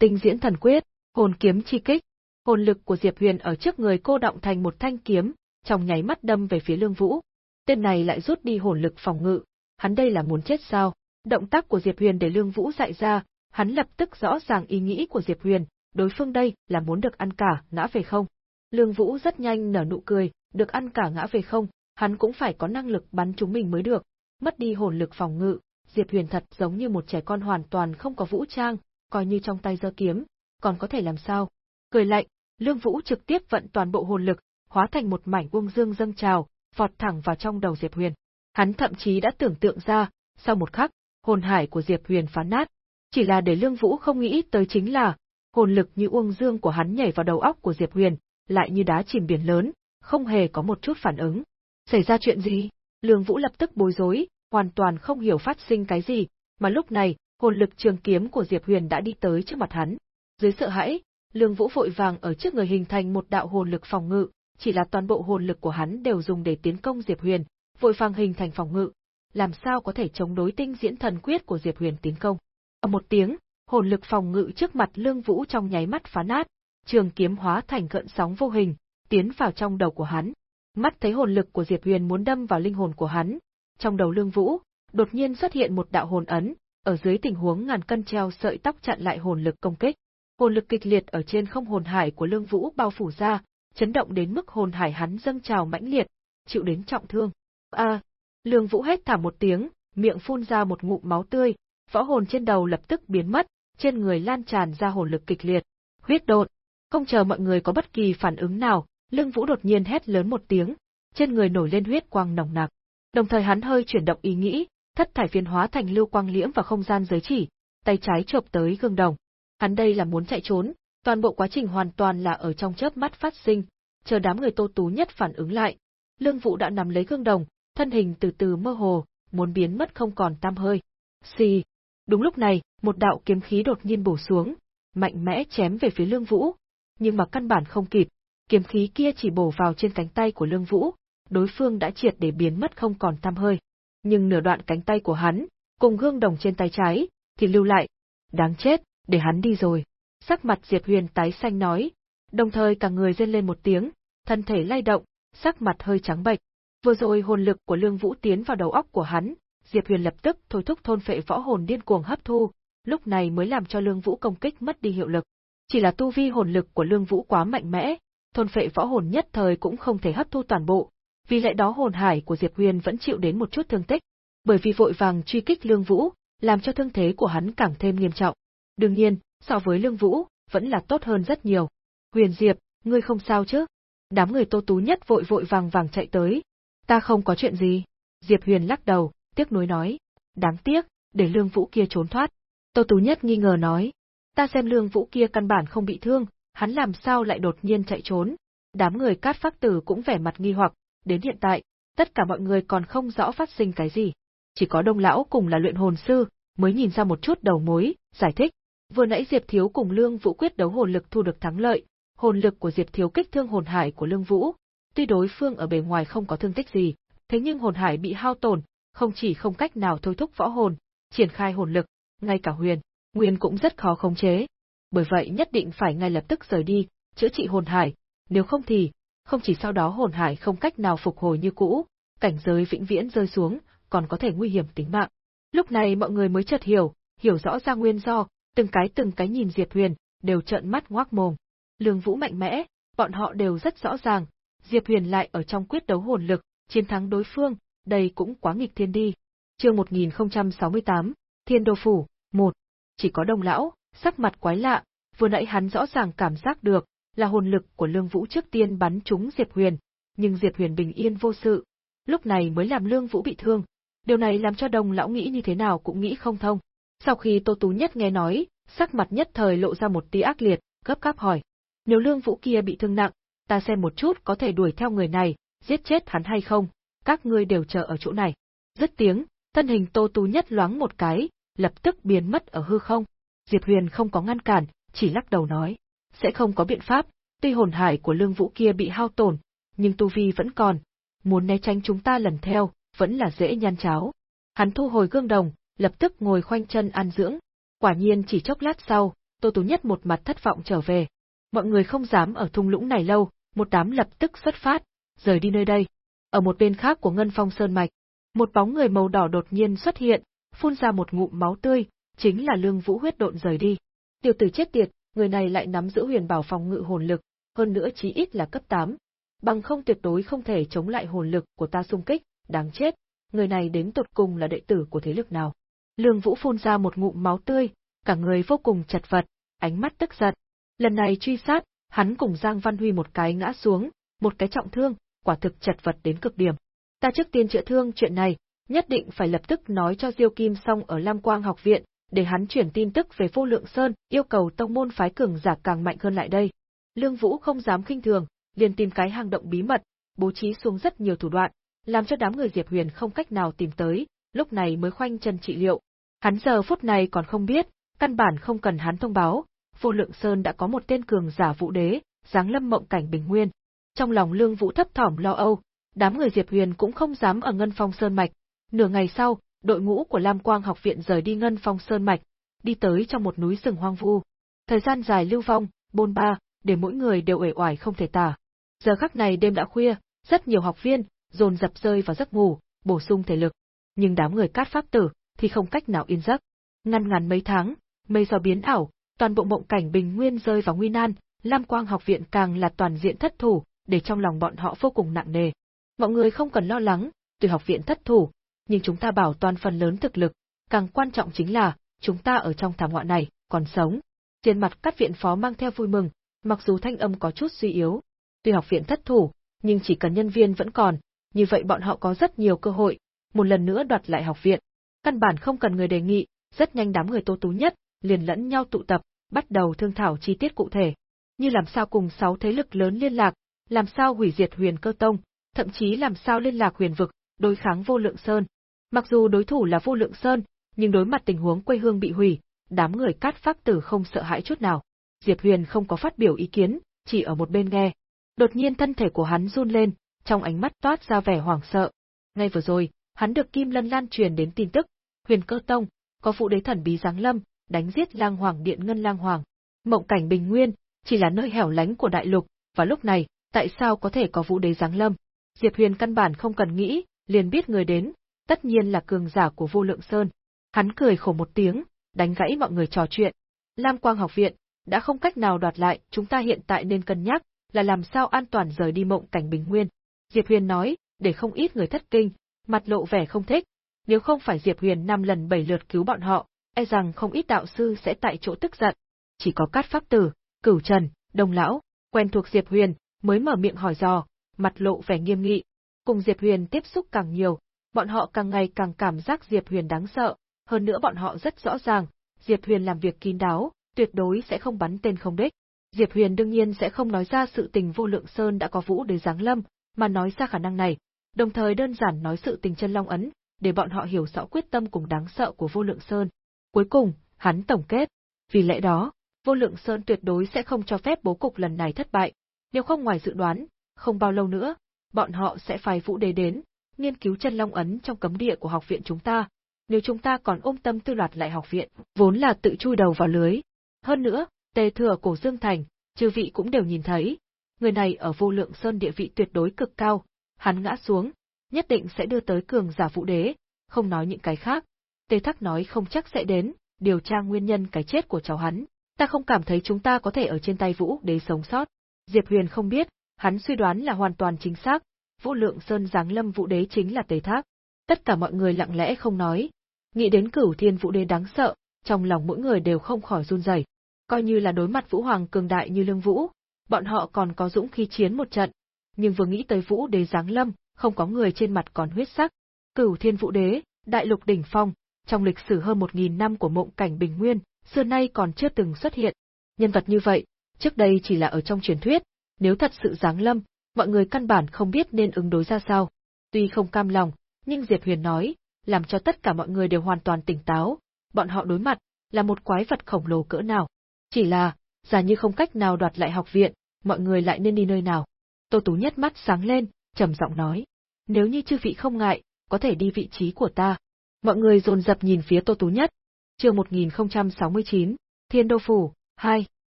Tinh diễn thần quyết, hồn kiếm chi kích, hồn lực của Diệp Huyền ở trước người cô động thành một thanh kiếm, trong nháy mắt đâm về phía Lương Vũ. Tên này lại rút đi hồn lực phòng ngự, hắn đây là muốn chết sao? Động tác của Diệp Huyền để Lương Vũ dại ra, hắn lập tức rõ ràng ý nghĩ của Diệp Huyền, đối phương đây là muốn được ăn cả, ngã về không. Lương Vũ rất nhanh nở nụ cười, được ăn cả ngã về không, hắn cũng phải có năng lực bắn chúng mình mới được. Mất đi hồn lực phòng ngự, Diệp Huyền thật giống như một trẻ con hoàn toàn không có vũ trang, coi như trong tay giơ kiếm, còn có thể làm sao? Cười lạnh, Lương Vũ trực tiếp vận toàn bộ hồn lực, hóa thành một mảnh buông dương dâng trào, vọt thẳng vào trong đầu Diệp Huyền. Hắn thậm chí đã tưởng tượng ra, sau một khắc, hồn hải của Diệp Huyền phá nát. Chỉ là để Lương Vũ không nghĩ tới chính là, hồn lực như uông dương của hắn nhảy vào đầu óc của Diệp Huyền, lại như đá chìm biển lớn, không hề có một chút phản ứng. Xảy ra chuyện gì? Lương Vũ lập tức bối rối, hoàn toàn không hiểu phát sinh cái gì, mà lúc này, hồn lực trường kiếm của Diệp Huyền đã đi tới trước mặt hắn. Dưới sợ hãi, Lương Vũ vội vàng ở trước người hình thành một đạo hồn lực phòng ngự, chỉ là toàn bộ hồn lực của hắn đều dùng để tiến công Diệp Huyền, vội vàng hình thành phòng ngự, làm sao có thể chống đối tinh diễn thần quyết của Diệp Huyền tiến công. Ở một tiếng, hồn lực phòng ngự trước mặt Lương Vũ trong nháy mắt phá nát, trường kiếm hóa thành gợn sóng vô hình, tiến vào trong đầu của hắn. Mắt thấy hồn lực của Diệp Huyền muốn đâm vào linh hồn của hắn, trong đầu Lương Vũ, đột nhiên xuất hiện một đạo hồn ấn, ở dưới tình huống ngàn cân treo sợi tóc chặn lại hồn lực công kích. Hồn lực kịch liệt ở trên không hồn hải của Lương Vũ bao phủ ra, chấn động đến mức hồn hải hắn dâng trào mãnh liệt, chịu đến trọng thương. A! Lương Vũ hét thảm một tiếng, miệng phun ra một ngụm máu tươi, võ hồn trên đầu lập tức biến mất, trên người lan tràn ra hồn lực kịch liệt. Huyết đột! Không chờ mọi người có bất kỳ phản ứng nào, Lương Vũ đột nhiên hét lớn một tiếng, trên người nổi lên huyết quang nồng nặc. Đồng thời hắn hơi chuyển động ý nghĩ, thất thải phiên hóa thành lưu quang liễm vào không gian giới chỉ, tay trái chộp tới gương đồng. Hắn đây là muốn chạy trốn, toàn bộ quá trình hoàn toàn là ở trong chớp mắt phát sinh, chờ đám người Tô Tú nhất phản ứng lại. Lương Vũ đã nắm lấy gương đồng, thân hình từ từ mơ hồ, muốn biến mất không còn tam hơi. Xì. Đúng lúc này, một đạo kiếm khí đột nhiên bổ xuống, mạnh mẽ chém về phía Lương Vũ, nhưng mà căn bản không kịp, kiếm khí kia chỉ bổ vào trên cánh tay của Lương Vũ, đối phương đã triệt để biến mất không còn tam hơi. Nhưng nửa đoạn cánh tay của hắn, cùng gương đồng trên tay trái, thì lưu lại. Đáng chết, để hắn đi rồi. Sắc mặt Diệp Huyền tái xanh nói, đồng thời cả người rên lên một tiếng, thân thể lay động, sắc mặt hơi trắng bệch. Vừa rồi hồn lực của Lương Vũ tiến vào đầu óc của hắn, Diệp Huyền lập tức thôi thúc thôn phệ võ hồn điên cuồng hấp thu, lúc này mới làm cho Lương Vũ công kích mất đi hiệu lực. Chỉ là tu vi hồn lực của Lương Vũ quá mạnh mẽ, thôn phệ võ hồn nhất thời cũng không thể hấp thu toàn bộ, vì lẽ đó hồn hải của Diệp Huyền vẫn chịu đến một chút thương tích, bởi vì vội vàng truy kích Lương Vũ, làm cho thương thế của hắn càng thêm nghiêm trọng. Đương nhiên, so với Lương Vũ, vẫn là tốt hơn rất nhiều. Huyền Diệp, ngươi không sao chứ? Đám người Tô Tú nhất vội vội vàng vàng chạy tới. Ta không có chuyện gì. Diệp Huyền lắc đầu, tiếc nuối nói. Đáng tiếc, để Lương Vũ kia trốn thoát. Tô Tú nhất nghi ngờ nói. Ta xem Lương Vũ kia căn bản không bị thương, hắn làm sao lại đột nhiên chạy trốn. Đám người cát phác tử cũng vẻ mặt nghi hoặc, đến hiện tại, tất cả mọi người còn không rõ phát sinh cái gì. Chỉ có đông lão cùng là luyện hồn sư, mới nhìn ra một chút đầu mối, giải thích. Vừa nãy Diệp Thiếu cùng Lương Vũ quyết đấu hồn lực thu được thắng lợi, hồn lực của Diệp Thiếu kích thương hồn hải của Lương Vũ. Tuy đối phương ở bề ngoài không có thương tích gì, thế nhưng hồn hải bị hao tổn, không chỉ không cách nào thôi thúc võ hồn, triển khai hồn lực, ngay cả huyền, nguyên cũng rất khó khống chế. Bởi vậy nhất định phải ngay lập tức rời đi, chữa trị hồn hải, nếu không thì, không chỉ sau đó hồn hải không cách nào phục hồi như cũ, cảnh giới vĩnh viễn rơi xuống, còn có thể nguy hiểm tính mạng. Lúc này mọi người mới chợt hiểu, hiểu rõ ra nguyên do, từng cái từng cái nhìn Diệp Huyền, đều trợn mắt ngoác mồm. Lương Vũ mạnh mẽ, bọn họ đều rất rõ ràng, Diệp Huyền lại ở trong quyết đấu hồn lực, chiến thắng đối phương, đây cũng quá nghịch thiên đi. Chương 1068, Thiên Đô phủ, 1. Chỉ có Đông lão, sắc mặt quái lạ, vừa nãy hắn rõ ràng cảm giác được là hồn lực của Lương Vũ trước tiên bắn trúng Diệp Huyền, nhưng Diệp Huyền bình yên vô sự, lúc này mới làm Lương Vũ bị thương. Điều này làm cho Đông lão nghĩ như thế nào cũng nghĩ không thông. Sau khi Tô Tú Nhất nghe nói, sắc mặt nhất thời lộ ra một tia ác liệt, gấp gáp hỏi: "Nếu Lương Vũ kia bị thương nặng, ta xem một chút có thể đuổi theo người này, giết chết hắn hay không, các ngươi đều chờ ở chỗ này." Dứt tiếng, thân hình Tô Tú Nhất loáng một cái, lập tức biến mất ở hư không. Diệp Huyền không có ngăn cản, chỉ lắc đầu nói: "Sẽ không có biện pháp, tuy hồn hải của Lương Vũ kia bị hao tổn, nhưng tu vi vẫn còn, muốn né tránh chúng ta lần theo, vẫn là dễ nhăn cháo." Hắn thu hồi gương đồng, lập tức ngồi khoanh chân ăn dưỡng. Quả nhiên chỉ chốc lát sau, Tô Tú Nhất một mặt thất vọng trở về. Mọi người không dám ở thung lũng này lâu, một đám lập tức xuất phát, rời đi nơi đây. Ở một bên khác của Ngân Phong Sơn Mạch, một bóng người màu đỏ đột nhiên xuất hiện, phun ra một ngụm máu tươi, chính là Lương Vũ huyết độn rời đi. Tiểu tử chết tiệt, người này lại nắm giữ huyền bảo phòng ngự hồn lực, hơn nữa chí ít là cấp 8. Bằng không tuyệt đối không thể chống lại hồn lực của ta xung kích, đáng chết, người này đến tột cùng là đệ tử của thế lực nào. Lương Vũ phun ra một ngụm máu tươi, cả người vô cùng chật vật, ánh mắt tức giận. Lần này truy sát, hắn cùng Giang Văn Huy một cái ngã xuống, một cái trọng thương, quả thực chật vật đến cực điểm. Ta trước tiên chữa thương chuyện này, nhất định phải lập tức nói cho Diêu Kim Song ở Lam Quang học viện, để hắn chuyển tin tức về Vô Lượng Sơn, yêu cầu tông môn phái cường giả càng mạnh hơn lại đây. Lương Vũ không dám khinh thường, liền tìm cái hang động bí mật, bố trí xuống rất nhiều thủ đoạn, làm cho đám người Diệp Huyền không cách nào tìm tới, lúc này mới khoanh chân trị liệu. Hắn giờ phút này còn không biết, căn bản không cần hắn thông báo, Vô Lượng Sơn đã có một tên cường giả vũ đế, dáng lâm mộng cảnh bình nguyên. Trong lòng Lương Vũ thấp thỏm lo âu, đám người Diệp Huyền cũng không dám ở Ngân Phong Sơn mạch. Nửa ngày sau, đội ngũ của Lam Quang học viện rời đi Ngân Phong Sơn mạch, đi tới trong một núi rừng hoang vu. Thời gian dài lưu vong, bôn ba, để mỗi người đều uể oải không thể tả. Giờ khắc này đêm đã khuya, rất nhiều học viên dồn dập rơi vào giấc ngủ, bổ sung thể lực. Nhưng đám người cát pháp tử thì không cách nào yên giấc. Ngăn ngắn mấy tháng, mây gió biến ảo, toàn bộ mộng cảnh bình nguyên rơi vào nguy nan, Lam Quang học viện càng là toàn diện thất thủ, để trong lòng bọn họ vô cùng nặng nề. Mọi người không cần lo lắng, tuy học viện thất thủ, nhưng chúng ta bảo toàn phần lớn thực lực, càng quan trọng chính là, chúng ta ở trong thảm họa này, còn sống. Trên mặt các viện phó mang theo vui mừng, mặc dù thanh âm có chút suy yếu. Tuy học viện thất thủ, nhưng chỉ cần nhân viên vẫn còn, như vậy bọn họ có rất nhiều cơ hội, một lần nữa đoạt lại học viện. Căn bản không cần người đề nghị, rất nhanh đám người tô tú nhất, liền lẫn nhau tụ tập, bắt đầu thương thảo chi tiết cụ thể. Như làm sao cùng sáu thế lực lớn liên lạc, làm sao hủy diệt huyền cơ tông, thậm chí làm sao liên lạc huyền vực, đối kháng vô lượng sơn. Mặc dù đối thủ là vô lượng sơn, nhưng đối mặt tình huống quê hương bị hủy, đám người cát phác tử không sợ hãi chút nào. Diệp Huyền không có phát biểu ý kiến, chỉ ở một bên nghe. Đột nhiên thân thể của hắn run lên, trong ánh mắt toát ra vẻ hoảng sợ. Ngay vừa rồi, hắn được Kim Lân lan truyền đến tin tức, Huyền Cơ Tông có phụ đế thần bí giáng lâm, đánh giết Lang Hoàng Điện Ngân Lang Hoàng. Mộng cảnh bình nguyên chỉ là nơi hẻo lánh của đại lục, và lúc này, tại sao có thể có vũ đế giáng lâm? Diệp Huyền căn bản không cần nghĩ, liền biết người đến, tất nhiên là cường giả của Vô Lượng Sơn. Hắn cười khổ một tiếng, đánh gãy mọi người trò chuyện. Lam Quang học viện đã không cách nào đoạt lại, chúng ta hiện tại nên cân nhắc là làm sao an toàn rời đi mộng cảnh bình nguyên. Diệp Huyền nói, để không ít người thất kinh, mặt lộ vẻ không thích. Nếu không phải Diệp Huyền năm lần bảy lượt cứu bọn họ, e rằng không ít đạo sư sẽ tại chỗ tức giận. Chỉ có Cát Pháp Tử, Cửu Trần, Đông Lão, quen thuộc Diệp Huyền, mới mở miệng hỏi dò, mặt lộ vẻ nghiêm nghị. Cùng Diệp Huyền tiếp xúc càng nhiều, bọn họ càng ngày càng cảm giác Diệp Huyền đáng sợ, hơn nữa bọn họ rất rõ ràng, Diệp Huyền làm việc kín đáo, tuyệt đối sẽ không bắn tên không đích. Diệp Huyền đương nhiên sẽ không nói ra sự tình vô lượng sơn đã có vũ đế giáng lâm, mà nói ra khả năng này, đồng thời đơn giản nói sự tình chân long ấn, để bọn họ hiểu rõ quyết tâm cùng đáng sợ của vô lượng sơn. Cuối cùng, hắn tổng kết, vì lẽ đó, vô lượng sơn tuyệt đối sẽ không cho phép bố cục lần này thất bại, nếu không ngoài dự đoán, không bao lâu nữa, bọn họ sẽ phái vũ đế đến, nghiên cứu chân long ấn trong cấm địa của học viện chúng ta. Nếu chúng ta còn ôm tâm tư loạt lại học viện, vốn là tự chui đầu vào lưới. Hơn nữa, tề thừa cổ Dương Thành, chư vị cũng đều nhìn thấy, người này ở vô lượng sơn địa vị tuyệt đối cực cao, hắn ngã xuống, nhất định sẽ đưa tới cường giả vũ đế, không nói những cái khác. Tề Thác nói không chắc sẽ đến, điều tra nguyên nhân cái chết của cháu hắn. Ta không cảm thấy chúng ta có thể ở trên tay vũ đế sống sót. Diệp Huyền không biết, hắn suy đoán là hoàn toàn chính xác, vũ lượng sơn giáng lâm vũ đế chính là Tề Thác. Tất cả mọi người lặng lẽ không nói. Nghĩ đến cửu thiên vũ đế đáng sợ, trong lòng mỗi người đều không khỏi run rẩy. Coi như là đối mặt vũ hoàng cường đại như lương vũ, bọn họ còn có dũng khí chiến một trận. Nhưng vừa nghĩ tới vũ đế giáng lâm, không có người trên mặt còn huyết sắc. Cửu thiên vũ đế, đại lục đỉnh phong, trong lịch sử hơn một nghìn năm của mộng cảnh bình nguyên, xưa nay còn chưa từng xuất hiện. Nhân vật như vậy, trước đây chỉ là ở trong truyền thuyết, nếu thật sự giáng lâm, mọi người căn bản không biết nên ứng đối ra sao. Tuy không cam lòng, nhưng Diệp Huyền nói, làm cho tất cả mọi người đều hoàn toàn tỉnh táo, bọn họ đối mặt, là một quái vật khổng lồ cỡ nào. Chỉ là, giả như không cách nào đoạt lại học viện, mọi người lại nên đi nơi nào. Tô Tú nhất mắt sáng lên, trầm giọng nói. Nếu như chư vị không ngại, có thể đi vị trí của ta. Mọi người dồn dập nhìn phía Tô Tú nhất. Chương 1069, Thiên Đô Phủ, 2.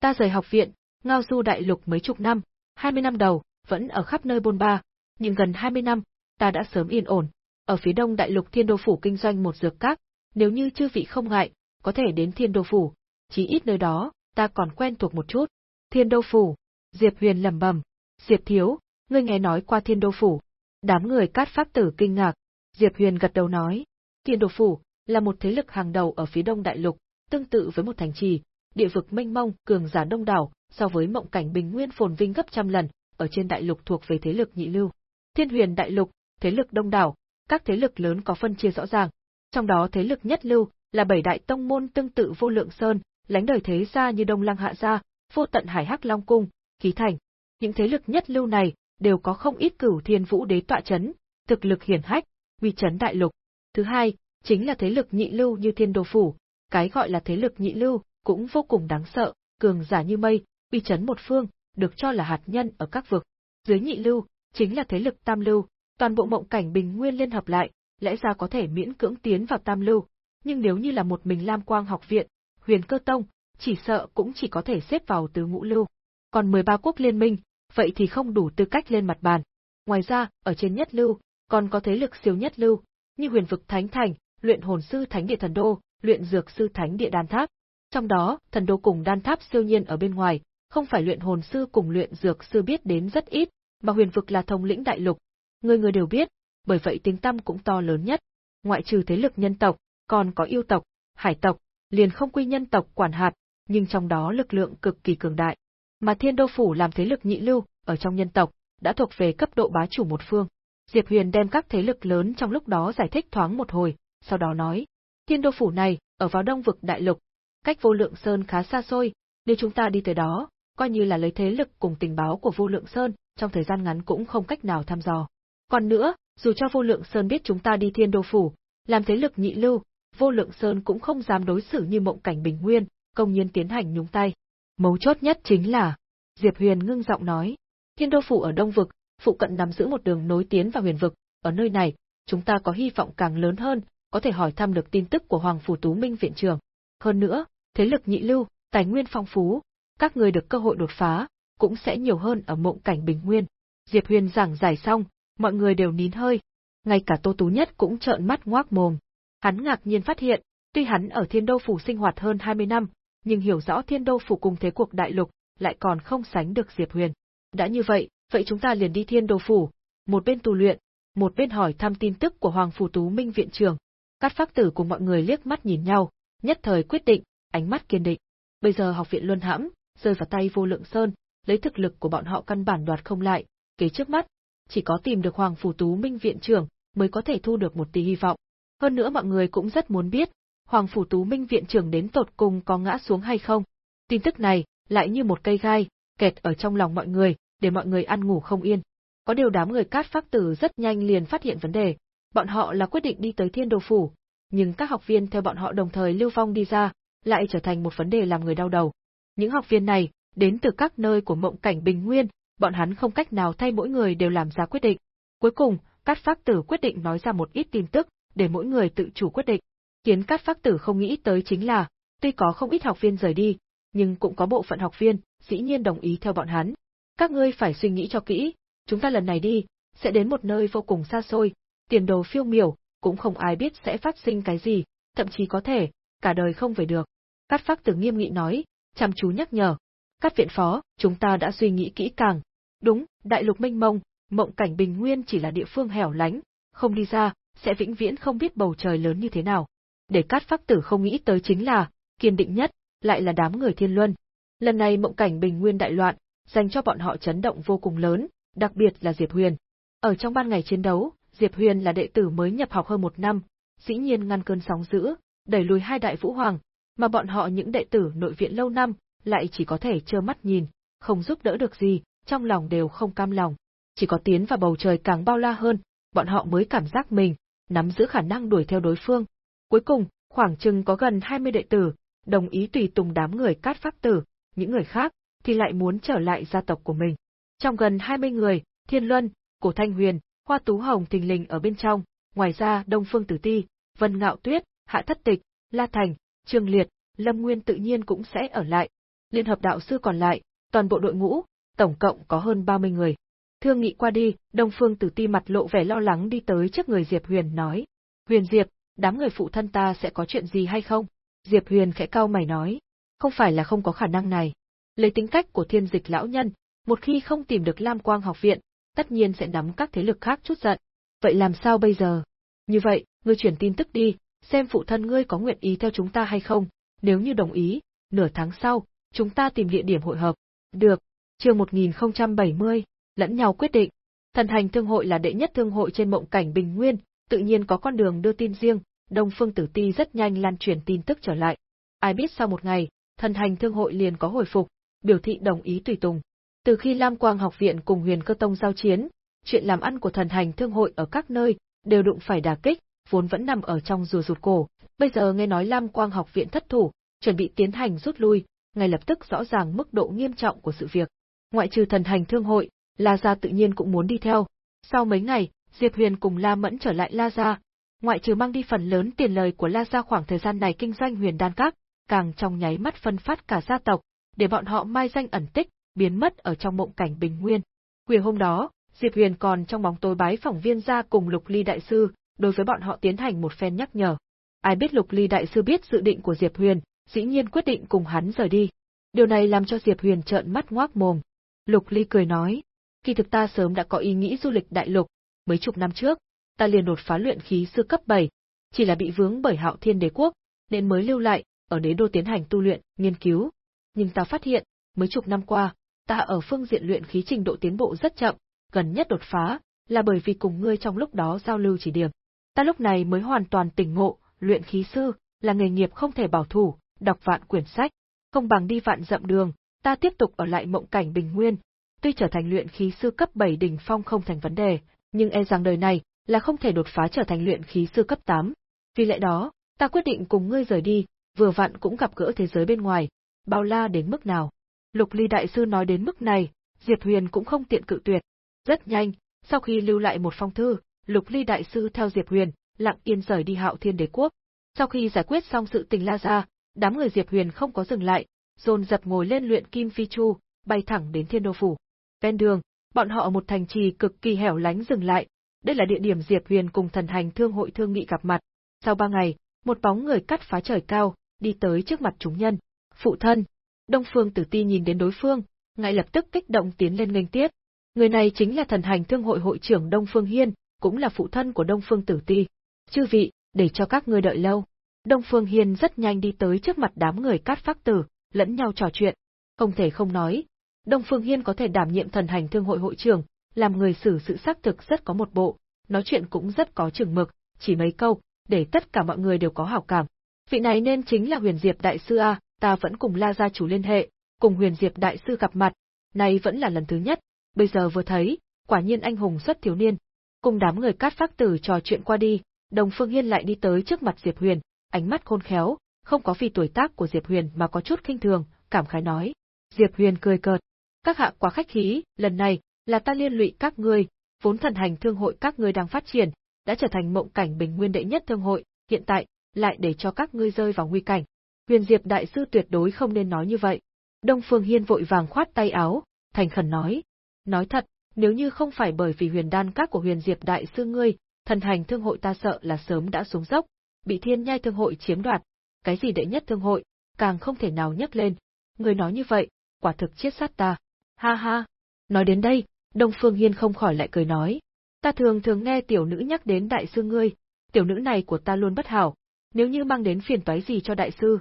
Ta rời học viện, ngao du đại lục mấy chục năm, 20 năm đầu, vẫn ở khắp nơi bôn ba, nhưng gần 20 năm, ta đã sớm yên ổn. Ở phía đông đại lục Thiên Đô Phủ kinh doanh một dược các, nếu như chư vị không ngại, có thể đến Thiên Đô Phủ, chí ít nơi đó, ta còn quen thuộc một chút. Thiên Đô Phủ, Diệp Huyền lẩm bẩm, Diệp Thiếu, ngươi nghe nói qua Thiên Đô Phủ. Đám người cát pháp tử kinh ngạc, Diệp Huyền gật đầu nói, Thiên Đô Phủ, là một thế lực hàng đầu ở phía đông đại lục, tương tự với một thành trì, địa vực mênh mông, cường giả đông đảo, so với mộng cảnh bình nguyên phồn vinh gấp trăm lần, ở trên đại lục thuộc về thế lực nhị lưu. Thiên Huyền đại lục, thế lực đông đảo, các thế lực lớn có phân chia rõ ràng. Trong đó thế lực nhất lưu là bảy đại tông môn tương tự vô lượng sơn, lánh đời thế gia như Đông Lăng Hạ gia, Vô Tận Hải Hắc Long cung, Khí Thành. Những thế lực nhất lưu này đều có không ít cửu thiên vũ đế tọa chấn, thực lực hiển hách, uy chấn đại lục. Thứ hai, chính là thế lực nhị lưu như Thiên đồ phủ, cái gọi là thế lực nhị lưu cũng vô cùng đáng sợ, cường giả như mây, uy chấn một phương, được cho là hạt nhân ở các vực. Dưới nhị lưu, chính là thế lực tam lưu, toàn bộ mộng cảnh bình nguyên liên hợp lại, lẽ ra có thể miễn cưỡng tiến vào tam lưu, nhưng nếu như là một mình Lam Quang học viện, Huyền Cơ Tông, chỉ sợ cũng chỉ có thể xếp vào tứ ngũ lưu. Còn 13 quốc liên minh, vậy thì không đủ tư cách lên mặt bàn. Ngoài ra, ở trên nhất lưu, còn có thế lực siêu nhất lưu, như huyền vực Thánh Thành, luyện hồn sư Thánh Địa Thần Đô, luyện dược sư Thánh Địa Đan Tháp. Trong đó, thần đô cùng đan tháp siêu nhiên ở bên ngoài, không phải luyện hồn sư cùng luyện dược sư biết đến rất ít, mà huyền vực là thông lĩnh đại lục. Người người đều biết, bởi vậy tiếng tăm cũng to lớn nhất. Ngoại trừ thế lực nhân tộc, còn có yêu tộc, hải tộc, liền không quy nhân tộc quản hạt, nhưng trong đó lực lượng cực kỳ cường đại. Mà Thiên Đô phủ làm thế lực nhị lưu, ở trong nhân tộc, đã thuộc về cấp độ bá chủ một phương. Diệp Huyền đem các thế lực lớn trong lúc đó giải thích thoáng một hồi, sau đó nói: "Thiên Đô phủ này, ở vào Đông vực đại lục, cách Vô Lượng Sơn khá xa xôi, nếu chúng ta đi tới đó, coi như là lấy thế lực cùng tình báo của Vô Lượng Sơn, trong thời gian ngắn cũng không cách nào thăm dò. Còn nữa, dù cho Vô Lượng Sơn biết chúng ta đi Thiên Đô phủ, làm thế lực nhị lưu, Vô Lượng Sơn cũng không dám đối xử như mộng cảnh bình nguyên, công nhiên tiến hành nhúng tay. Mấu chốt nhất chính là, Diệp Huyền ngưng giọng nói, Thiên Đô phủ ở Đông vực, phụ cận nắm giữ một đường nối tiến vào huyền vực, ở nơi này, chúng ta có hy vọng càng lớn hơn, có thể hỏi thăm được tin tức của Hoàng phủ Tú Minh viện trưởng. Hơn nữa, thế lực nhị lưu, tài nguyên phong phú, các người được cơ hội đột phá, cũng sẽ nhiều hơn ở mộng cảnh bình nguyên. Diệp Huyền giảng giải xong, mọi người đều nín hơi, ngay cả Tô Tú Nhất cũng trợn mắt ngoác mồm. Hắn ngạc nhiên phát hiện, tuy hắn ở Thiên Đô phủ sinh hoạt hơn 20 năm, nhưng hiểu rõ Thiên Đô phủ cùng thế cuộc đại lục, lại còn không sánh được Diệp Huyền. Đã như vậy, vậy chúng ta liền đi Thiên Đô phủ, một bên tu luyện, một bên hỏi thăm tin tức của Hoàng phủ Tú Minh viện trưởng. Cát Phác Tử cùng mọi người liếc mắt nhìn nhau, nhất thời quyết định, ánh mắt kiên định. Bây giờ học viện Luân Hãm rơi vào tay Vô Lượng Sơn, lấy thực lực của bọn họ căn bản đoạt không lại, kế trước mắt, chỉ có tìm được Hoàng phủ Tú Minh viện trưởng mới có thể thu được một tí hy vọng. Hơn nữa mọi người cũng rất muốn biết, Hoàng phủ Tú Minh viện trưởng đến tột cùng có ngã xuống hay không. Tin tức này lại như một cây gai, kẹt ở trong lòng mọi người, để mọi người ăn ngủ không yên. Có điều đám người cát phác tử rất nhanh liền phát hiện vấn đề, bọn họ là quyết định đi tới thiên đồ phủ, nhưng các học viên theo bọn họ đồng thời lưu vong đi ra, lại trở thành một vấn đề làm người đau đầu. Những học viên này, đến từ các nơi của mộng cảnh bình nguyên, bọn hắn không cách nào thay mỗi người đều làm ra quyết định. Cuối cùng, Cát Phác Tử quyết định nói ra một ít tin tức, để mỗi người tự chủ quyết định. Khiến Cát Phác Tử không nghĩ tới chính là, tuy có không ít học viên rời đi, nhưng cũng có bộ phận học viên, dĩ nhiên đồng ý theo bọn hắn. Các ngươi phải suy nghĩ cho kỹ, chúng ta lần này đi, sẽ đến một nơi vô cùng xa xôi, tiền đồ phiêu miểu, cũng không ai biết sẽ phát sinh cái gì, thậm chí có thể, cả đời không về được. Cát Phác Tử nghiêm nghị nói, chăm chú nhắc nhở. Cát viện phó, chúng ta đã suy nghĩ kỹ càng. Đúng, đại lục minh mông, mộng cảnh bình nguyên chỉ là địa phương hẻo lánh, không đi ra, sẽ vĩnh viễn không biết bầu trời lớn như thế nào. Để cát phác tử không nghĩ tới chính là, kiên định nhất, lại là đám người thiên luân. Lần này mộng cảnh bình nguyên đại loạn, dành cho bọn họ chấn động vô cùng lớn, đặc biệt là Diệp Huyền. Ở trong ban ngày chiến đấu, Diệp Huyền là đệ tử mới nhập học hơn một năm, dĩ nhiên ngăn cơn sóng dữ, đẩy lùi hai đại vũ hoàng, mà bọn họ những đệ tử nội viện lâu năm, lại chỉ có thể trơ mắt nhìn, không giúp đỡ được gì, trong lòng đều không cam lòng. Chỉ có tiến vào bầu trời càng bao la hơn, bọn họ mới cảm giác mình, nắm giữ khả năng đuổi theo đối phương. Cuối cùng, khoảng chừng có gần 20 đệ tử, đồng ý tùy tùng đám người cát pháp tử, những người khác, thì lại muốn trở lại gia tộc của mình. Trong gần 20 người, Thiên Luân, Cổ Thanh Huyền, Hoa Tú Hồng thình lình ở bên trong, ngoài ra Đông Phương Tử Ti, Vân Ngạo Tuyết, Hạ Thất Tịch, La Thành, Trương Liệt, Lâm Nguyên tự nhiên cũng sẽ ở lại. Liên hợp đạo sư còn lại, toàn bộ đội ngũ, tổng cộng có hơn 30 người. Thương nghị qua đi, Đông Phương Tử Ti mặt lộ vẻ lo lắng đi tới trước người Diệp Huyền nói. Huyền Diệp, đám người phụ thân ta sẽ có chuyện gì hay không? Diệp Huyền khẽ cau mày nói. Không phải là không có khả năng này. Lấy tính cách của thiên dịch lão nhân, một khi không tìm được Lam Quang học viện, tất nhiên sẽ nắm các thế lực khác chút giận. Vậy làm sao bây giờ? Như vậy, ngươi chuyển tin tức đi, xem phụ thân ngươi có nguyện ý theo chúng ta hay không, nếu như đồng ý, nửa tháng sau, chúng ta tìm địa điểm hội hợp. Được. Chương 1070, lẫn nhau quyết định. Thần hành thương hội là đệ nhất thương hội trên mộng cảnh bình nguyên, tự nhiên có con đường đưa tin riêng, Đông Phương Tử Ti rất nhanh lan truyền tin tức trở lại. Ai biết sau một ngày, thần hành thương hội liền có hồi phục, biểu thị đồng ý tùy tùng. Từ khi Lam Quang học viện cùng Huyền Cơ Tông giao chiến, chuyện làm ăn của thần hành thương hội ở các nơi đều đụng phải đả kích, vốn vẫn nằm ở trong rùa rụt cổ. Bây giờ nghe nói Lam Quang học viện thất thủ, chuẩn bị tiến hành rút lui, ngay lập tức rõ ràng mức độ nghiêm trọng của sự việc. Ngoại trừ thần hành thương hội, La Gia tự nhiên cũng muốn đi theo. Sau mấy ngày, Diệp Huyền cùng La Mẫn trở lại La Gia. Ngoại trừ mang đi phần lớn tiền lời của La Gia khoảng thời gian này kinh doanh huyền đan các, càng trong nháy mắt phân phát cả gia tộc, để bọn họ mai danh ẩn tích, biến mất ở trong mộng cảnh bình nguyên. Khuya hôm đó, Diệp Huyền còn trong bóng tối bái phỏng viên gia cùng Lục Ly Đại Sư, đối với bọn họ tiến hành một phen nhắc nhở. Ai biết Lục Ly Đại Sư biết dự định của Diệp Huyền, dĩ nhiên quyết định cùng hắn rời đi. Điều này làm cho Diệp Huyền trợn mắt ngoác mồm. Lục Ly cười nói, kỳ thực ta sớm đã có ý nghĩ du lịch đại lục, mấy chục năm trước, ta liền đột phá luyện khí sư cấp 7, chỉ là bị vướng bởi Hạo Thiên Đế quốc, nên mới lưu lại, ở đế đô tiến hành tu luyện, nghiên cứu. Nhưng ta phát hiện, mấy chục năm qua, ta ở phương diện luyện khí trình độ tiến bộ rất chậm, gần nhất đột phá, là bởi vì cùng ngươi trong lúc đó giao lưu chỉ điểm. Ta lúc này mới hoàn toàn tỉnh ngộ, luyện khí sư, là nghề nghiệp không thể bảo thủ, đọc vạn quyển sách, không bằng đi vạn dặm đường, ta tiếp tục ở lại mộng cảnh bình nguyên. Tuy trở thành luyện khí sư cấp 7 đỉnh phong không thành vấn đề, nhưng e rằng đời này là không thể đột phá trở thành luyện khí sư cấp 8. Vì lẽ đó, ta quyết định cùng ngươi rời đi, vừa vặn cũng gặp gỡ thế giới bên ngoài, bao la đến mức nào. Lục Ly đại sư nói đến mức này, Diệp Huyền cũng không tiện cự tuyệt. Rất nhanh, sau khi lưu lại một phong thư, Lục Ly đại sư theo Diệp Huyền, lặng yên rời đi Hạo Thiên Đế quốc. Sau khi giải quyết xong sự tình La ra, đám người Diệp Huyền không có dừng lại, dồn dập ngồi lên luyện kim phi chu, bay thẳng đến Thiên Đô phủ. Ven đường, bọn họ ở một thành trì cực kỳ hẻo lánh dừng lại, đây là địa điểm Diệp Huyền cùng thần hành thương hội thương nghị gặp mặt. Sau ba ngày, một bóng người cắt phá trời cao, đi tới trước mặt chúng nhân. Phụ thân. Đông Phương Tử Ti nhìn đến đối phương, ngay lập tức kích động tiến lên nghênh tiếp. Người này chính là thần hành thương hội hội trưởng Đông Phương Hiên, cũng là phụ thân của Đông Phương Tử Ti. Chư vị, để cho các ngươi đợi lâu. Đông Phương Hiên rất nhanh đi tới trước mặt đám người cát phác tử, lẫn nhau trò chuyện. Không thể không nói, Đông Phương Hiên có thể đảm nhiệm thần hành thương hội hội trưởng, làm người xử sự xác thực rất có một bộ, nói chuyện cũng rất có chừng mực, chỉ mấy câu, để tất cả mọi người đều có hảo cảm. Vị này nên chính là Huyền Diệp Đại Sư A, ta vẫn cùng La Gia chủ liên hệ, cùng Huyền Diệp Đại Sư gặp mặt, nay vẫn là lần thứ nhất, bây giờ vừa thấy, quả nhiên anh hùng xuất thiếu niên. Cùng đám người cát phác tử trò chuyện qua đi, Đồng Phương Hiên lại đi tới trước mặt Diệp Huyền, ánh mắt khôn khéo, không có vì tuổi tác của Diệp Huyền mà có chút kinh thường, cảm khái nói. Diệp Huyền cười cợt. Các hạ quá khách khí, lần này, là ta liên lụy các ngươi, vốn thần hành thương hội các ngươi đang phát triển, đã trở thành mộng cảnh bình nguyên đệ nhất thương hội, hiện tại, lại để cho các ngươi rơi vào nguy cảnh. Huyền Diệp đại sư tuyệt đối không nên nói như vậy. Đông Phương Hiên vội vàng khoát tay áo, thành khẩn nói. Nói thật, nếu như không phải bởi vì huyền đan các của huyền Diệp đại sư ngươi, thần hành thương hội ta sợ là sớm đã xuống dốc, bị thiên nhai thương hội chiếm đoạt, cái gì đệ nhất thương hội, càng không thể nào nhấc lên. Người nói như vậy, quả thực chết sát ta. Ha ha. Nói đến đây, Đông Phương Hiên không khỏi lại cười nói. Ta thường thường nghe tiểu nữ nhắc đến đại sư ngươi, tiểu nữ này của ta luôn bất hảo, nếu như mang đến phiền toái gì cho đại sư,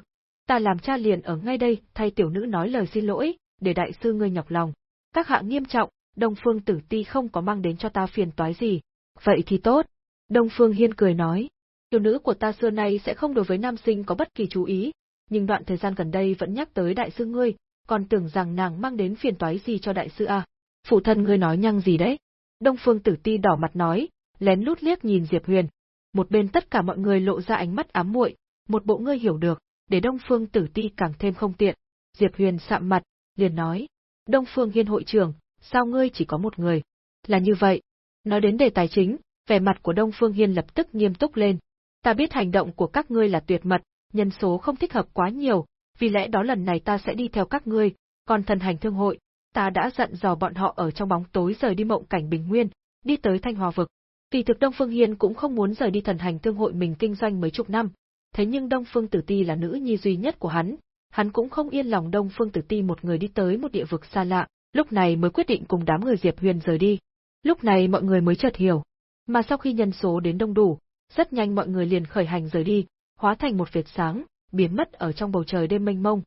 ta làm cha liền ở ngay đây, thay tiểu nữ nói lời xin lỗi, để đại sư ngươi nhọc lòng. Các hạ nghiêm trọng, Đông Phương Tử Ti không có mang đến cho ta phiền toái gì. Vậy thì tốt. Đông Phương Hiên cười nói, tiểu nữ của ta xưa nay sẽ không đối với nam sinh có bất kỳ chú ý, nhưng đoạn thời gian gần đây vẫn nhắc tới đại sư ngươi, còn tưởng rằng nàng mang đến phiền toái gì cho đại sư à. Phụ thân ngươi nói nhăng gì đấy? Đông Phương Tử Ti đỏ mặt nói, lén lút liếc nhìn Diệp Huyền. Một bên tất cả mọi người lộ ra ánh mắt ám muội, một bộ ngươi hiểu được, để Đông Phương Tử Ti càng thêm không tiện. Diệp Huyền sạm mặt, liền nói, Đông Phương Hiên hội trưởng, sao ngươi chỉ có một người? Là như vậy. Nói đến đề tài chính, vẻ mặt của Đông Phương Hiên lập tức nghiêm túc lên. Ta biết hành động của các ngươi là tuyệt mật, nhân số không thích hợp quá nhiều, vì lẽ đó lần này ta sẽ đi theo các ngươi, còn thần hành thương hội, ta đã dặn dò bọn họ ở trong bóng tối rời đi mộng cảnh bình nguyên, đi tới Thanh Hòa vực. Kỳ thực Đông Phương Hiên cũng không muốn rời đi thần hành thương hội mình kinh doanh mấy chục năm, thế nhưng Đông Phương Tử Ti là nữ nhi duy nhất của hắn, hắn cũng không yên lòng Đông Phương Tử Ti một người đi tới một địa vực xa lạ, lúc này mới quyết định cùng đám người Diệp Huyền rời đi. Lúc này mọi người mới chợt hiểu, mà sau khi nhân số đến đông đủ, rất nhanh mọi người liền khởi hành rời đi, hóa thành một vệt sáng, biến mất ở trong bầu trời đêm mênh mông.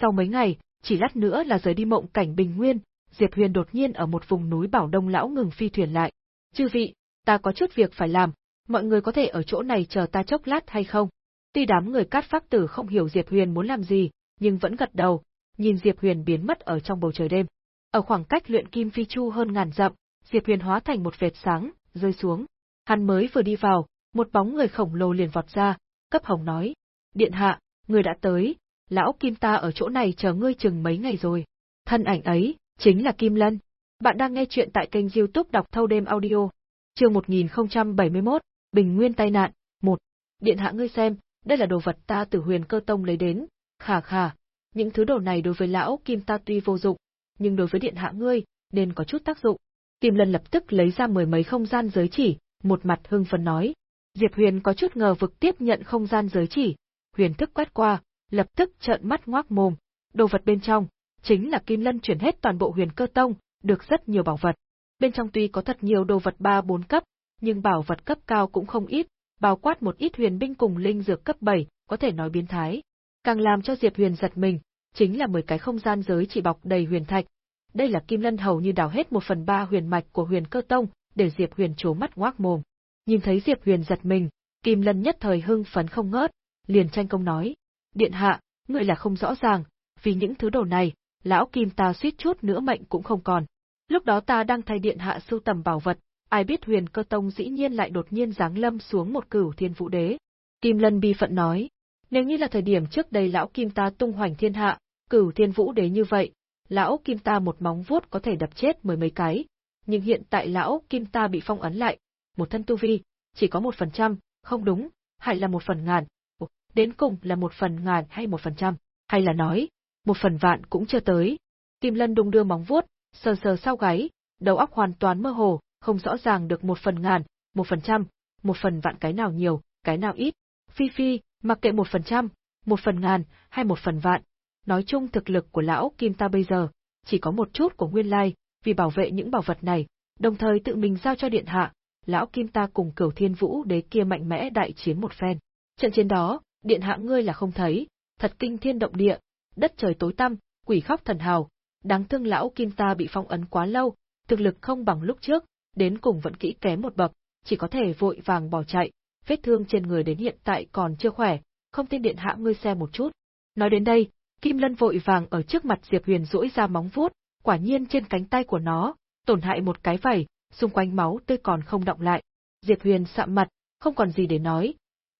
Sau mấy ngày, chỉ lát nữa là rời đi mộng cảnh bình nguyên, Diệp Huyền đột nhiên ở một vùng núi Bảo Đông lão ngừng phi thuyền lại. "Chư vị, ta có chút việc phải làm, mọi người có thể ở chỗ này chờ ta chốc lát hay không?" Tuy đám người cát phác tử không hiểu Diệp Huyền muốn làm gì, nhưng vẫn gật đầu, nhìn Diệp Huyền biến mất ở trong bầu trời đêm. Ở khoảng cách luyện kim phi chu hơn ngàn dặm, Diệp Huyền hóa thành một vệt sáng, rơi xuống. Hắn mới vừa đi vào, một bóng người khổng lồ liền vọt ra, cấp hồng nói: "Điện hạ, người đã tới, lão Kim ta ở chỗ này chờ ngươi chừng mấy ngày rồi." Thân ảnh ấy chính là Kim Lân. Bạn đang nghe chuyện tại kênh YouTube đọc thâu đêm audio. Chương 1071, Bình Nguyên tai nạn, 1. Điện hạ ngươi xem, đây là đồ vật ta từ Huyền Cơ Tông lấy đến, khà khà, những thứ đồ này đối với lão Kim ta tuy vô dụng, nhưng đối với điện hạ ngươi, nên có chút tác dụng. Kim Lân lập tức lấy ra mười mấy không gian giới chỉ, một mặt hưng phấn nói. Diệp Huyền có chút ngờ vực tiếp nhận không gian giới chỉ, huyền thức quét qua, lập tức trợn mắt ngoác mồm, đồ vật bên trong, chính là Kim Lân chuyển hết toàn bộ huyền cơ tông, được rất nhiều bảo vật. Bên trong tuy có thật nhiều đồ vật 3-4 cấp, nhưng bảo vật cấp cao cũng không ít, bao quát một ít huyền binh cùng linh dược cấp 7, có thể nói biến thái. Càng làm cho Diệp Huyền giật mình, chính là 10 cái không gian giới chỉ bọc đầy huyền thạch. Đây là Kim Lân hầu như đào hết một phần ba huyền mạch của huyền cơ tông, để Diệp Huyền trố mắt ngoác mồm. Nhìn thấy Diệp Huyền giật mình, Kim Lân nhất thời hưng phấn không ngớt, liền tranh công nói. Điện hạ, người là không rõ ràng, vì những thứ đồ này, lão Kim ta suýt chút nữa mệnh cũng không còn. Lúc đó ta đang thay điện hạ sưu tầm bảo vật, ai biết huyền cơ tông dĩ nhiên lại đột nhiên giáng lâm xuống một cửu thiên vũ đế. Kim Lân bi phận nói, nếu như là thời điểm trước đây lão Kim ta tung hoành thiên hạ, cửu thiên vũ đế như vậy, lão Kim ta một móng vuốt có thể đập chết mười mấy cái, nhưng hiện tại lão Kim ta bị phong ấn lại, một thân tu vi, chỉ có một phần trăm, không đúng, hay là một phần ngàn, đến cùng là một phần ngàn hay một phần trăm, hay là nói, một phần vạn cũng chưa tới. Kim Lân đung đưa móng vuốt, sờ sờ sau gáy, đầu óc hoàn toàn mơ hồ, không rõ ràng được một phần ngàn, một phần trăm, một phần vạn cái nào nhiều, cái nào ít. Phi Phi, mặc kệ một phần trăm, một phần ngàn, hay một phần vạn. Nói chung thực lực của lão Kim ta bây giờ, chỉ có một chút của nguyên lai, vì bảo vệ những bảo vật này, đồng thời tự mình giao cho điện hạ, lão Kim ta cùng cửu thiên vũ đế kia mạnh mẽ đại chiến một phen. Trận chiến đó, điện hạ ngươi là không thấy, thật kinh thiên động địa, đất trời tối tăm, quỷ khóc thần hào, đáng thương lão Kim ta bị phong ấn quá lâu, thực lực không bằng lúc trước, đến cùng vẫn kỹ kém một bậc, chỉ có thể vội vàng bỏ chạy, vết thương trên người đến hiện tại còn chưa khỏe, không tin điện hạ ngươi xem một chút. Nói đến đây, Kim Lân vội vàng ở trước mặt Diệp Huyền duỗi ra móng vuốt, quả nhiên trên cánh tay của nó, tổn hại một cái vảy, xung quanh máu tươi còn không động lại. Diệp Huyền sạm mặt, không còn gì để nói.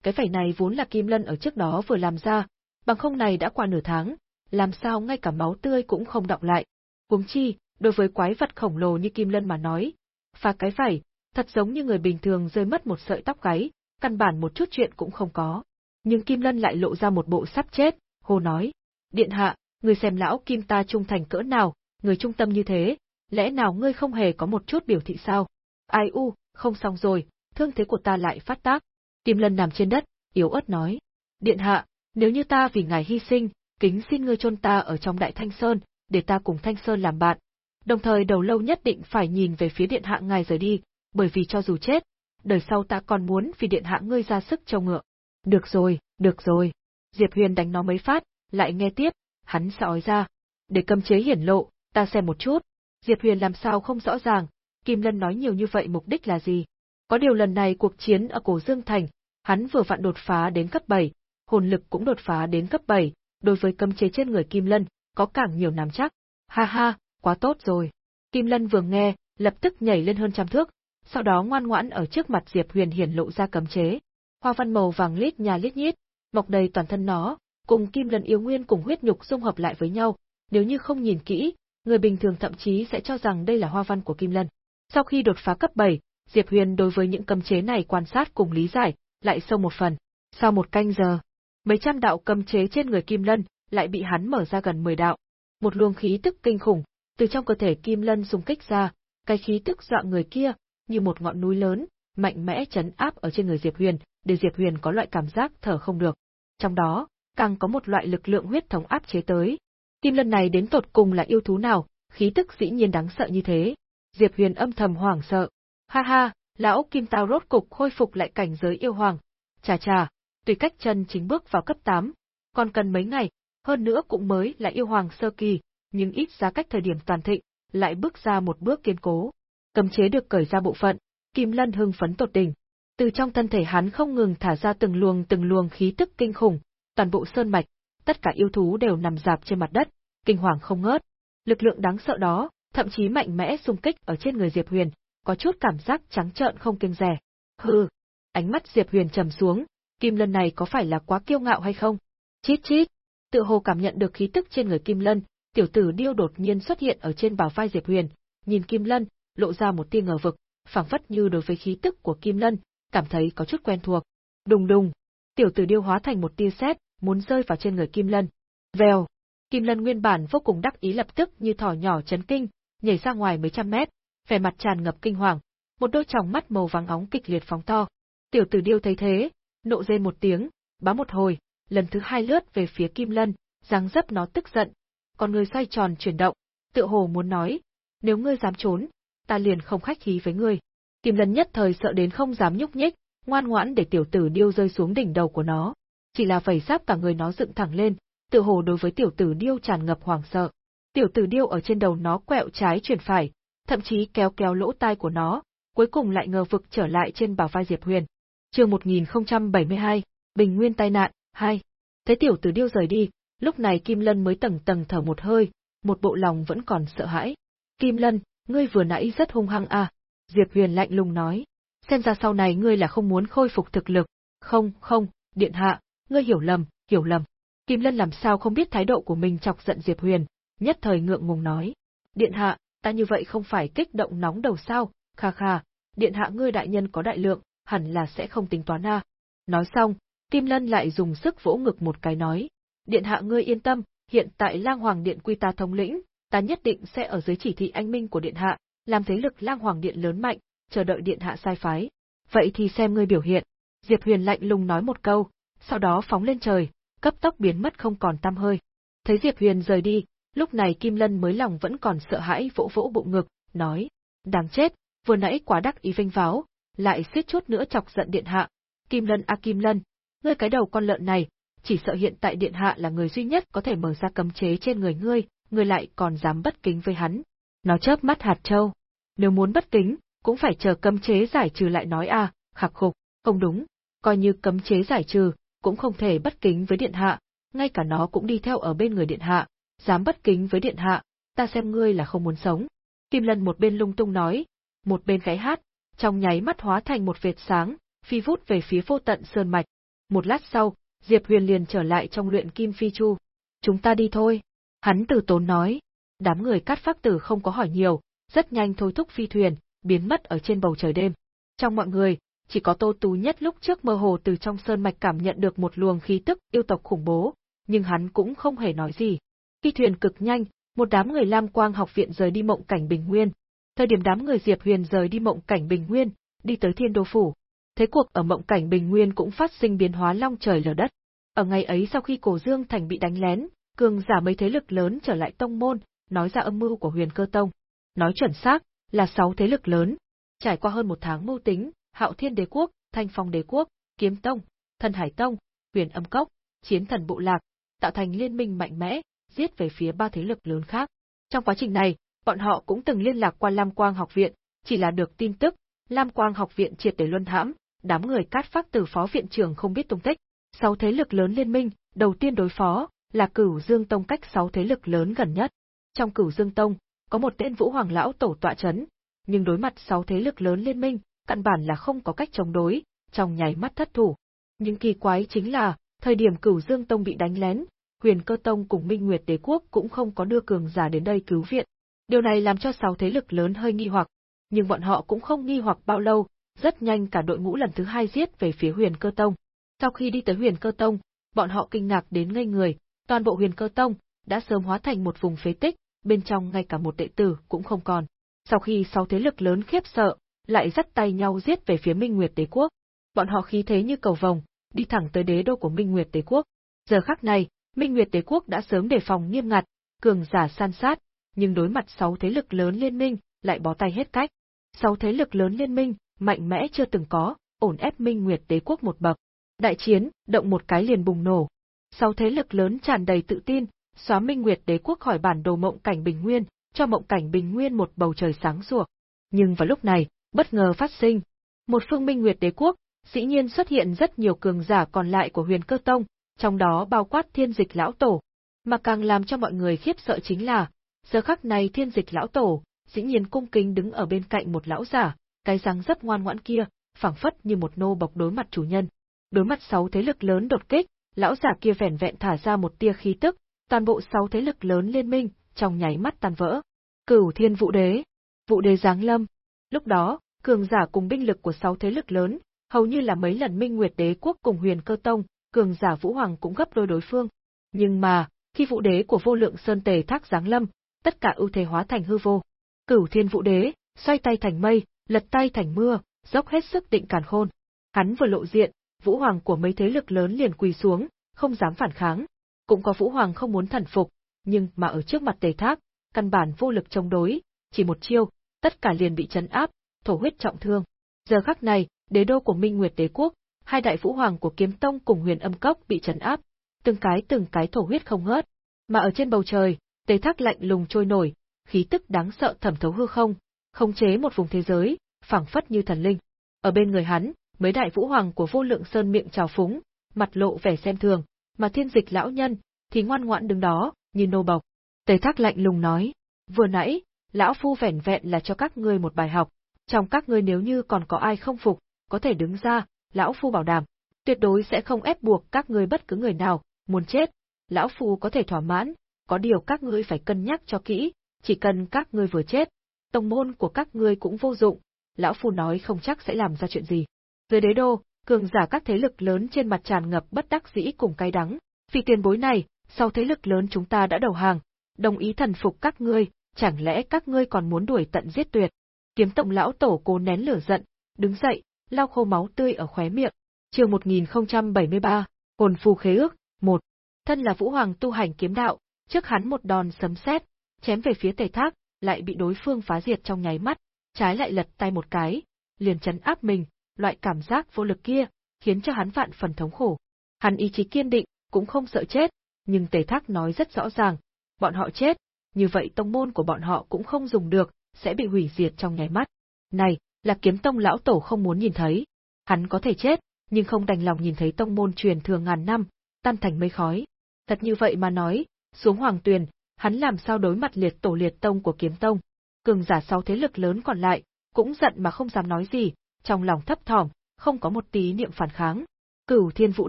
Cái vảy này vốn là Kim Lân ở trước đó vừa làm ra, bằng không này đã qua nửa tháng, làm sao ngay cả máu tươi cũng không động lại. Huống chi, đối với quái vật khổng lồ như Kim Lân mà nói, phá cái vảy, thật giống như người bình thường rơi mất một sợi tóc gáy, căn bản một chút chuyện cũng không có. Nhưng Kim Lân lại lộ ra một bộ sắp chết, hô nói, điện hạ, người xem lão Kim ta trung thành cỡ nào, người trung tâm như thế, lẽ nào ngươi không hề có một chút biểu thị sao? Ai u, không xong rồi, thương thế của ta lại phát tác. Kim Lân nằm trên đất, yếu ớt nói, điện hạ, nếu như ta vì ngài hy sinh, kính xin ngươi chôn ta ở trong đại thanh sơn, để ta cùng thanh sơn làm bạn. Đồng thời đầu lâu nhất định phải nhìn về phía điện hạ ngài rời đi, bởi vì cho dù chết, đời sau ta còn muốn vì điện hạ ngươi ra sức trâu ngựa. Được rồi, được rồi. Diệp Huyền đánh nó mấy phát, lại nghe tiếp, hắn sói ra. Để cầm chế hiển lộ, ta xem một chút. Diệp Huyền làm sao không rõ ràng, Kim Lân nói nhiều như vậy mục đích là gì? Có điều lần này cuộc chiến ở Cổ Dương Thành, hắn vừa vặn đột phá đến cấp 7, hồn lực cũng đột phá đến cấp 7, đối với cấm chế trên người Kim Lân, có càng nhiều nắm chắc. Ha ha, quá tốt rồi. Kim Lân vừa nghe, lập tức nhảy lên hơn trăm thước, sau đó ngoan ngoãn ở trước mặt Diệp Huyền hiển lộ ra cấm chế. Hoa văn màu vàng lít nhà lít nhít, mọc đầy toàn thân nó, cùng Kim Lân yêu nguyên cùng huyết nhục dung hợp lại với nhau, nếu như không nhìn kỹ, người bình thường thậm chí sẽ cho rằng đây là hoa văn của Kim Lân. Sau khi đột phá cấp 7, Diệp Huyền đối với những cấm chế này quan sát cùng lý giải, lại sâu một phần. Sau một canh giờ, mấy trăm đạo cấm chế trên người Kim Lân lại bị hắn mở ra gần 10 đạo. Một luồng khí tức kinh khủng từ trong cơ thể Kim Lân xung kích ra, cái khí tức dọa người kia như một ngọn núi lớn, mạnh mẽ chấn áp ở trên người Diệp Huyền, để Diệp Huyền có loại cảm giác thở không được. Trong đó, càng có một loại lực lượng huyết thống áp chế tới. Kim Lân này đến tột cùng là yêu thú nào, khí tức dĩ nhiên đáng sợ như thế. Diệp Huyền âm thầm hoảng sợ. Ha ha, lão Kim Tao rốt cục khôi phục lại cảnh giới yêu hoàng. Chà chà, tùy cách chân chính bước vào cấp 8, còn cần mấy ngày, hơn nữa cũng mới là yêu hoàng sơ kỳ, nhưng ít ra cách thời điểm toàn thịnh, lại bước ra một bước kiên cố. Cấm chế được cởi ra bộ phận, Kim Lân hưng phấn tột đỉnh. Từ trong thân thể hắn không ngừng thả ra từng luồng từng luồng khí tức kinh khủng, toàn bộ sơn mạch, tất cả yêu thú đều nằm dạp trên mặt đất, kinh hoàng không ngớt. Lực lượng đáng sợ đó, thậm chí mạnh mẽ xung kích ở trên người Diệp Huyền, có chút cảm giác trắng trợn không kiêng rẻ. Hừ, ánh mắt Diệp Huyền trầm xuống, Kim Lân này có phải là quá kiêu ngạo hay không? Chít chít, tự hồ cảm nhận được khí tức trên người Kim Lân, tiểu tử điêu đột nhiên xuất hiện ở trên bào vai Diệp Huyền, nhìn Kim Lân, lộ ra một tia ngờ vực, phảng phất như đối với khí tức của Kim Lân, cảm thấy có chút quen thuộc. Đùng đùng, tiểu tử điêu hóa thành một tia sét, muốn rơi vào trên người Kim Lân. Vèo, Kim Lân nguyên bản vô cùng đắc ý lập tức như thỏ nhỏ chấn kinh, nhảy ra ngoài mấy trăm mét, vẻ mặt tràn ngập kinh hoàng, một đôi tròng mắt màu vàng óng kịch liệt phóng to. Tiểu tử điêu thấy thế, nộ rên một tiếng, bá một hồi, lần thứ hai lướt về phía Kim Lân, dáng dấp nó tức giận, còn người xoay tròn chuyển động, tựa hồ muốn nói, nếu ngươi dám trốn, ta liền không khách khí với ngươi. Kim Lân nhất thời sợ đến không dám nhúc nhích, ngoan ngoãn để tiểu tử điêu rơi xuống đỉnh đầu của nó. Chỉ là vảy giáp cả người nó dựng thẳng lên, tựa hồ đối với tiểu tử điêu tràn ngập hoảng sợ. Tiểu tử điêu ở trên đầu nó quẹo trái chuyển phải, thậm chí kéo kéo lỗ tai của nó, cuối cùng lại ngờ vực trở lại trên bảo vai Diệp Huyền. Chương 1072, Bình Nguyên tai nạn 2. Thấy tiểu tử điêu rời đi, lúc này Kim Lân mới tầng tầng thở một hơi, một bộ lòng vẫn còn sợ hãi. Kim Lân, ngươi vừa nãy rất hung hăng à? Diệp Huyền lạnh lùng nói. Xem ra sau này ngươi là không muốn khôi phục thực lực. Không, không, điện hạ, ngươi hiểu lầm, hiểu lầm. Kim Lân làm sao không biết thái độ của mình chọc giận Diệp Huyền, nhất thời ngượng ngùng nói. Điện hạ, ta như vậy không phải kích động nóng đầu sao, kha kha, điện hạ ngươi đại nhân có đại lượng, hẳn là sẽ không tính toán a. Nói xong, Kim Lân lại dùng sức vỗ ngực một cái nói. Điện hạ ngươi yên tâm, hiện tại lang hoàng điện quy ta thống lĩnh, ta nhất định sẽ ở dưới chỉ thị anh minh của điện hạ, làm thế lực lang hoàng điện lớn mạnh, chờ đợi điện hạ sai phái. Vậy thì xem ngươi biểu hiện. Diệp Huyền lạnh lùng nói một câu, sau đó phóng lên trời, cấp tốc biến mất không còn tăm hơi. Thấy Diệp Huyền rời đi, lúc này Kim Lân mới lòng vẫn còn sợ hãi vỗ vỗ bụng ngực, nói, đáng chết, vừa nãy quá đắc ý vinh váo, lại suýt chút nữa chọc giận điện hạ. Kim Lân a Kim Lân, ngươi cái đầu con lợn này, chỉ sợ hiện tại điện hạ là người duy nhất có thể mở ra cấm chế trên người ngươi, ngươi lại còn dám bất kính với hắn. Nó chớp mắt hạt châu. Nếu muốn bất kính, cũng phải chờ cấm chế giải trừ lại nói a, khạc khục, không đúng, coi như cấm chế giải trừ, cũng không thể bất kính với điện hạ, ngay cả nó cũng đi theo ở bên người điện hạ, dám bất kính với điện hạ, ta xem ngươi là không muốn sống. Kim Lân một bên lung tung nói, một bên gãy hát, trong nháy mắt hóa thành một vệt sáng, phi vút về phía vô tận sơn mạch. Một lát sau, Diệp Huyền liền trở lại trong luyện kim phi chu. Chúng ta đi thôi. Hắn từ tốn nói. Đám người cắt phác tử không có hỏi nhiều, rất nhanh thôi thúc phi thuyền, biến mất ở trên bầu trời đêm. Trong mọi người, chỉ có Tô Tú nhất lúc trước mơ hồ từ trong sơn mạch cảm nhận được một luồng khí tức yêu tộc khủng bố, nhưng hắn cũng không hề nói gì. Phi thuyền cực nhanh, một đám người Lam Quang học viện rời đi mộng cảnh Bình Nguyên. Thời điểm đám người Diệp Huyền rời đi mộng cảnh Bình Nguyên, đi tới Thiên Đô phủ. Thế cuộc ở mộng cảnh Bình Nguyên cũng phát sinh biến hóa long trời lở đất. Ở ngày ấy sau khi Cổ Dương Thành bị đánh lén, cường giả mấy thế lực lớn trở lại tông môn, nói ra âm mưu của Huyền Cơ Tông. Nói chuẩn xác, là sáu thế lực lớn. Trải qua hơn một tháng mưu tính, Hạo Thiên Đế quốc, Thanh Phong Đế quốc, Kiếm Tông, Thần Hải Tông, Huyền Âm Cốc, Chiến Thần Bộ Lạc, tạo thành liên minh mạnh mẽ, giết về phía ba thế lực lớn khác. Trong quá trình này, bọn họ cũng từng liên lạc qua Lam Quang học viện, chỉ là được tin tức, Lam Quang học viện triệt để luân hãm, đám người cát phát từ phó viện trưởng không biết tung tích. Sáu thế lực lớn liên minh, đầu tiên đối phó là Cửu Dương Tông cách sáu thế lực lớn gần nhất. Trong Cửu Dương Tông, có một tên Vũ Hoàng lão tổ tọa chấn, nhưng đối mặt sáu thế lực lớn liên minh, căn bản là không có cách chống đối, trong nháy mắt thất thủ. Nhưng kỳ quái chính là, thời điểm Cửu Dương Tông bị đánh lén, Huyền Cơ Tông cùng Minh Nguyệt Đế quốc cũng không có đưa cường giả đến đây cứu viện. Điều này làm cho sáu thế lực lớn hơi nghi hoặc, nhưng bọn họ cũng không nghi hoặc bao lâu, rất nhanh cả đội ngũ lần thứ hai giết về phía Huyền Cơ Tông. Sau khi đi tới Huyền Cơ Tông, bọn họ kinh ngạc đến ngây người, toàn bộ Huyền Cơ Tông đã sớm hóa thành một vùng phế tích, bên trong ngay cả một đệ tử cũng không còn. Sau khi sáu thế lực lớn khiếp sợ, lại dắt tay nhau giết về phía Minh Nguyệt Đế quốc. Bọn họ khí thế như cầu vồng, đi thẳng tới đế đô của Minh Nguyệt Đế quốc. Giờ khắc này, Minh Nguyệt Đế quốc đã sớm đề phòng nghiêm ngặt, cường giả san sát, nhưng đối mặt sáu thế lực lớn liên minh, lại bó tay hết cách. Sáu thế lực lớn liên minh, mạnh mẽ chưa từng có, ổn ép Minh Nguyệt Đế quốc một bậc. Đại chiến, động một cái liền bùng nổ. Sáu thế lực lớn tràn đầy tự tin, xóa Minh Nguyệt Đế quốc khỏi bản đồ mộng cảnh bình nguyên, cho mộng cảnh bình nguyên một bầu trời sáng rủa. Nhưng vào lúc này, bất ngờ phát sinh. Một phương Minh Nguyệt Đế quốc, dĩ nhiên xuất hiện rất nhiều cường giả còn lại của Huyền Cơ Tông, trong đó bao quát Thiên Dịch lão tổ. Mà càng làm cho mọi người khiếp sợ chính là, giờ khắc này Thiên Dịch lão tổ, dĩ nhiên cung kính đứng ở bên cạnh một lão giả, cái dáng rất ngoan ngoãn kia, phảng phất như một nô bộc đối mặt chủ nhân. Đối mặt sáu thế lực lớn đột kích, lão giả kia vẻn vẹn thả ra một tia khí tức, toàn bộ sáu thế lực lớn liên minh, trong nháy mắt tan vỡ. Cửu Thiên Vũ Đế, Vũ Đế giáng lâm. Lúc đó, cường giả cùng binh lực của sáu thế lực lớn, hầu như là mấy lần Minh Nguyệt Đế quốc cùng Huyền Cơ Tông, cường giả Vũ Hoàng cũng gấp đôi đối phương. Nhưng mà, khi Vũ Đế của Vô Lượng Sơn Tề Thác giáng lâm, tất cả ưu thế hóa thành hư vô. Cửu Thiên Vũ Đế, xoay tay thành mây, lật tay thành mưa, dốc hết sức định càn khôn. Hắn vừa lộ diện, Vũ Hoàng của mấy thế lực lớn liền quỳ xuống, không dám phản kháng. Cũng có Vũ Hoàng không muốn thần phục, nhưng mà ở trước mặt Tề Thác, căn bản vô lực chống đối, chỉ một chiêu, tất cả liền bị chấn áp, thổ huyết trọng thương. Giờ khắc này, đế đô của Minh Nguyệt Đế quốc, hai đại vũ hoàng của Kiếm Tông cùng Huyền Âm Cốc bị chấn áp, từng cái từng cái thổ huyết không ngớt. Mà ở trên bầu trời, Tề Thác lạnh lùng trôi nổi, khí tức đáng sợ thẩm thấu hư không, khống chế một vùng thế giới, phảng phất như thần linh. Ở bên người hắn, mấy đại vũ hoàng của Vô Lượng Sơn miệng trào phúng, mặt lộ vẻ xem thường, mà Thiên Dịch lão nhân thì ngoan ngoãn đứng đó, như nô bộc. Tề Thác lạnh lùng nói, vừa nãy, lão phu vẻn vẹn là cho các ngươi một bài học, trong các ngươi nếu như còn có ai không phục, có thể đứng ra, lão phu bảo đảm, tuyệt đối sẽ không ép buộc các ngươi bất cứ người nào, muốn chết, lão phu có thể thỏa mãn, có điều các ngươi phải cân nhắc cho kỹ, chỉ cần các ngươi vừa chết, tông môn của các ngươi cũng vô dụng, lão phu nói không chắc sẽ làm ra chuyện gì. Dưới đế đô, cường giả các thế lực lớn trên mặt tràn ngập bất đắc dĩ cùng cay đắng, vì tiền bối này, sau thế lực lớn chúng ta đã đầu hàng, đồng ý thần phục các ngươi, chẳng lẽ các ngươi còn muốn đuổi tận giết tuyệt? Kiếm tổng lão tổ cố nén lửa giận, đứng dậy, lau khô máu tươi ở khóe miệng. Chương 1073, hồn phù khế ước, 1. Thân là Vũ Hoàng tu hành kiếm đạo, trước hắn một đòn sấm sét, chém về phía Tề Thác, lại bị đối phương phá diệt trong nháy mắt, trái lại lật tay một cái, liền chấn áp mình, loại cảm giác vô lực kia, khiến cho hắn vạn phần thống khổ. Hắn ý chí kiên định, cũng không sợ chết, nhưng Tề Thác nói rất rõ ràng, bọn họ chết, như vậy tông môn của bọn họ cũng không dùng được, sẽ bị hủy diệt trong nháy mắt. Này, là kiếm tông lão tổ không muốn nhìn thấy. Hắn có thể chết, nhưng không đành lòng nhìn thấy tông môn truyền thừa ngàn năm, tan thành mây khói. Thật như vậy mà nói, xuống hoàng tuyền, hắn làm sao đối mặt liệt tổ liệt tông của kiếm tông. Cường giả sau thế lực lớn còn lại, cũng giận mà không dám nói gì, trong lòng thấp thỏm, không có một tí niệm phản kháng. Cửu thiên vũ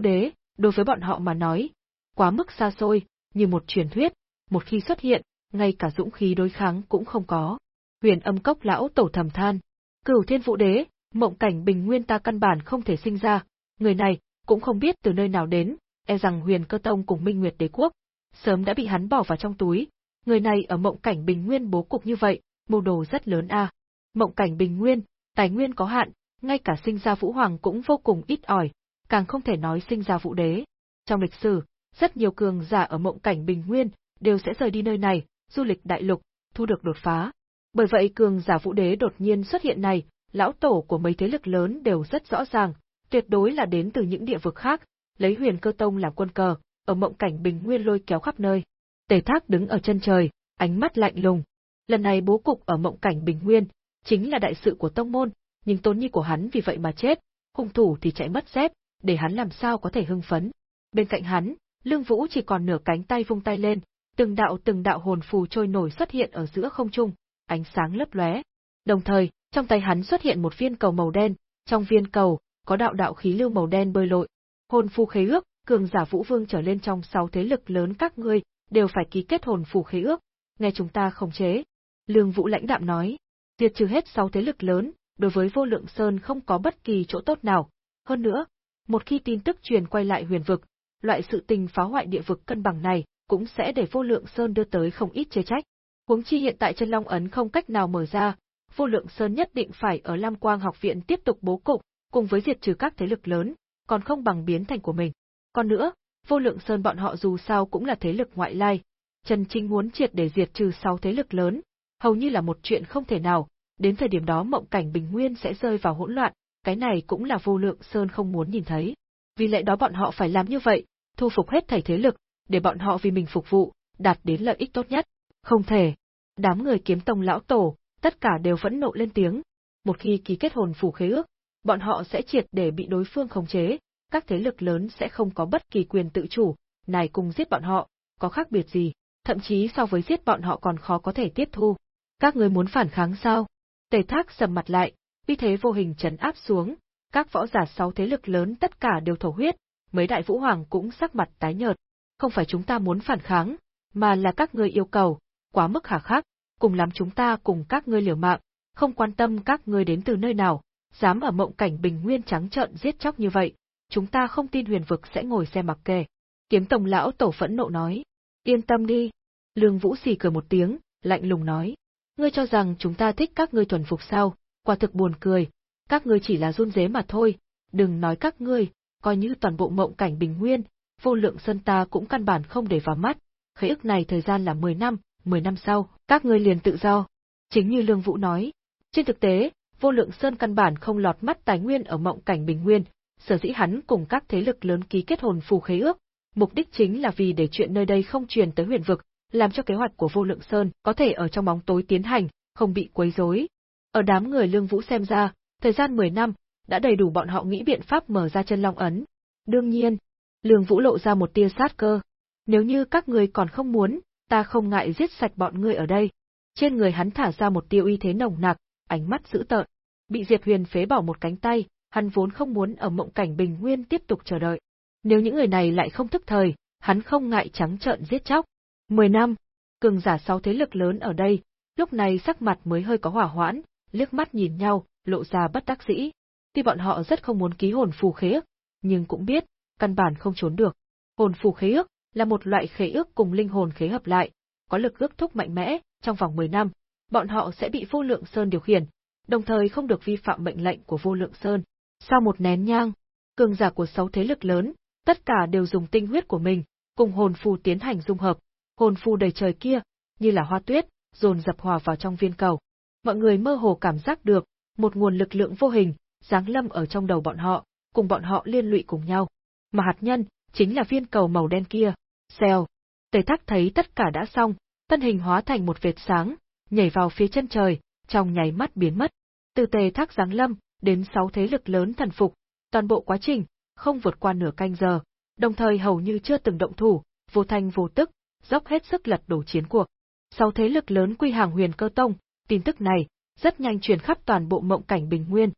đế, đối với bọn họ mà nói, quá mức xa xôi, như một truyền thuyết, một khi xuất hiện, ngay cả dũng khí đối kháng cũng không có. Huyền âm cốc lão tổ thầm than, cửu thiên vũ đế, mộng cảnh bình nguyên ta căn bản không thể sinh ra, người này, cũng không biết từ nơi nào đến, e rằng huyền cơ tông cùng minh nguyệt đế quốc, sớm đã bị hắn bỏ vào trong túi, người này ở mộng cảnh bình nguyên bố cục như vậy, mưu đồ rất lớn a. Mộng cảnh bình nguyên, tài nguyên có hạn, ngay cả sinh ra vũ hoàng cũng vô cùng ít ỏi, càng không thể nói sinh ra vũ đế. Trong lịch sử, rất nhiều cường giả ở mộng cảnh bình nguyên đều sẽ rời đi nơi này, du lịch đại lục, thu được đột phá. Bởi vậy cường giả vũ đế đột nhiên xuất hiện này, lão tổ của mấy thế lực lớn đều rất rõ ràng, tuyệt đối là đến từ những địa vực khác, lấy huyền cơ tông làm quân cờ, ở mộng cảnh bình nguyên lôi kéo khắp nơi. Tề Thác đứng ở chân trời, ánh mắt lạnh lùng. Lần này bố cục ở mộng cảnh bình nguyên, chính là đại sự của tông môn, nhưng tôn nhi của hắn vì vậy mà chết, hung thủ thì chạy mất dép, để hắn làm sao có thể hưng phấn. Bên cạnh hắn, Lương Vũ chỉ còn nửa cánh tay vung tay lên, từng đạo từng đạo hồn phù trôi nổi xuất hiện ở giữa không trung, ánh sáng lấp lóe. Đồng thời, trong tay hắn xuất hiện một viên cầu màu đen, trong viên cầu có đạo đạo khí lưu màu đen bơi lội. Hồn phù khế ước, cường giả Vũ Vương trở lên trong sáu thế lực lớn các ngươi đều phải ký kết hồn phù khế ước, nghe chúng ta khống chế. Lương Vũ lãnh đạm nói, diệt trừ hết sáu thế lực lớn, đối với Vô Lượng Sơn không có bất kỳ chỗ tốt nào. Hơn nữa, một khi tin tức truyền quay lại huyền vực, loại sự tình phá hoại địa vực cân bằng này cũng sẽ để Vô Lượng Sơn đưa tới không ít chế trách. Huống chi hiện tại chân Long ấn không cách nào mở ra, Vô Lượng Sơn nhất định phải ở Lam Quang học viện tiếp tục bố cục, cùng với diệt trừ các thế lực lớn, còn không bằng biến thành của mình. Còn nữa, Vô Lượng Sơn bọn họ dù sao cũng là thế lực ngoại lai, Trần Trinh muốn triệt để diệt trừ sáu thế lực lớn, hầu như là một chuyện không thể nào, đến thời điểm đó mộng cảnh bình nguyên sẽ rơi vào hỗn loạn, cái này cũng là Vô Lượng Sơn không muốn nhìn thấy. Vì lẽ đó bọn họ phải làm như vậy, thu phục hết thảy thế lực, để bọn họ vì mình phục vụ, đạt đến lợi ích tốt nhất. Không thể. Đám người kiếm tông lão tổ, tất cả đều vẫn nộ lên tiếng. Một khi ký kết hồn phủ khế ước, bọn họ sẽ triệt để bị đối phương khống chế, các thế lực lớn sẽ không có bất kỳ quyền tự chủ, này cùng giết bọn họ, có khác biệt gì, thậm chí so với giết bọn họ còn khó có thể tiếp thu. Các người muốn phản kháng sao? Tề Thác sầm mặt lại, uy thế vô hình trấn áp xuống, các võ giả sáu thế lực lớn tất cả đều thổ huyết, mấy đại vũ hoàng cũng sắc mặt tái nhợt. Không phải chúng ta muốn phản kháng, mà là các ngươi yêu cầu, quá mức hà khắc, cùng lắm chúng ta cùng các ngươi liều mạng, không quan tâm các ngươi đến từ nơi nào, dám ở mộng cảnh bình nguyên trắng trợn giết chóc như vậy, chúng ta không tin huyền vực sẽ ngồi xem mặc kệ. Kiếm tổng lão tổ phẫn nộ nói, yên tâm đi. Lương Vũ xì cười một tiếng, lạnh lùng nói, ngươi cho rằng chúng ta thích các ngươi thuần phục sao, quả thực buồn cười, các ngươi chỉ là run dế mà thôi, đừng nói các ngươi, coi như toàn bộ mộng cảnh bình nguyên, vô lượng sơn ta cũng căn bản không để vào mắt, khế ước này thời gian là 10 năm, 10 năm sau, các ngươi liền tự do. Chính như Lương Vũ nói, trên thực tế, vô lượng sơn căn bản không lọt mắt tài nguyên ở mộng cảnh bình nguyên, sở dĩ hắn cùng các thế lực lớn ký kết hồn phù khế ước, mục đích chính là vì để chuyện nơi đây không truyền tới huyền vực, làm cho kế hoạch của vô lượng sơn có thể ở trong bóng tối tiến hành, không bị quấy rối. Ở đám người Lương Vũ xem ra, thời gian 10 năm, đã đầy đủ bọn họ nghĩ biện pháp mở ra chân long ấn. Đương nhiên, Lương Vũ lộ ra một tia sát cơ. Nếu như các người còn không muốn, ta không ngại giết sạch bọn ngươi ở đây. Trên người hắn thả ra một tiêu uy thế nồng nặc, ánh mắt dữ tợn. Bị Diệp Huyền phế bỏ một cánh tay, hắn vốn không muốn ở mộng cảnh bình nguyên tiếp tục chờ đợi. Nếu những người này lại không thức thời, hắn không ngại trắng trợn giết chóc. Mười năm, cường giả sáu thế lực lớn ở đây, lúc này sắc mặt mới hơi có hỏa hoãn, liếc mắt nhìn nhau, lộ ra bất đắc dĩ. Tuy bọn họ rất không muốn ký hồn phù khế ước, nhưng cũng biết, căn bản không trốn được. Hồn phù khế ước là một loại khế ước cùng linh hồn khế hợp lại, có lực ước thúc mạnh mẽ, trong vòng 10 năm, bọn họ sẽ bị vô lượng sơn điều khiển, đồng thời không được vi phạm mệnh lệnh của vô lượng sơn. Sau một nén nhang, cường giả của sáu thế lực lớn, tất cả đều dùng tinh huyết của mình, cùng hồn phù tiến hành dung hợp. Hồn phù đầy trời kia, như là hoa tuyết, dồn dập hòa vào trong viên cầu. Mọi người mơ hồ cảm giác được, một nguồn lực lượng vô hình, giáng lâm ở trong đầu bọn họ, cùng bọn họ liên lụy cùng nhau. Mà hạt nhân, chính là viên cầu màu đen kia. Xèo. Tề Thác thấy tất cả đã xong, thân hình hóa thành một vệt sáng, nhảy vào phía chân trời, trong nháy mắt biến mất. Từ Tề Thác giáng lâm, đến sáu thế lực lớn thần phục, toàn bộ quá trình, không vượt qua nửa canh giờ, đồng thời hầu như chưa từng động thủ, vô thanh vô tức, dốc hết sức lật đổ chiến cuộc. Sáu thế lực lớn quy hàng huyền cơ tông, tin tức này, rất nhanh truyền khắp toàn bộ mộng cảnh bình nguyên.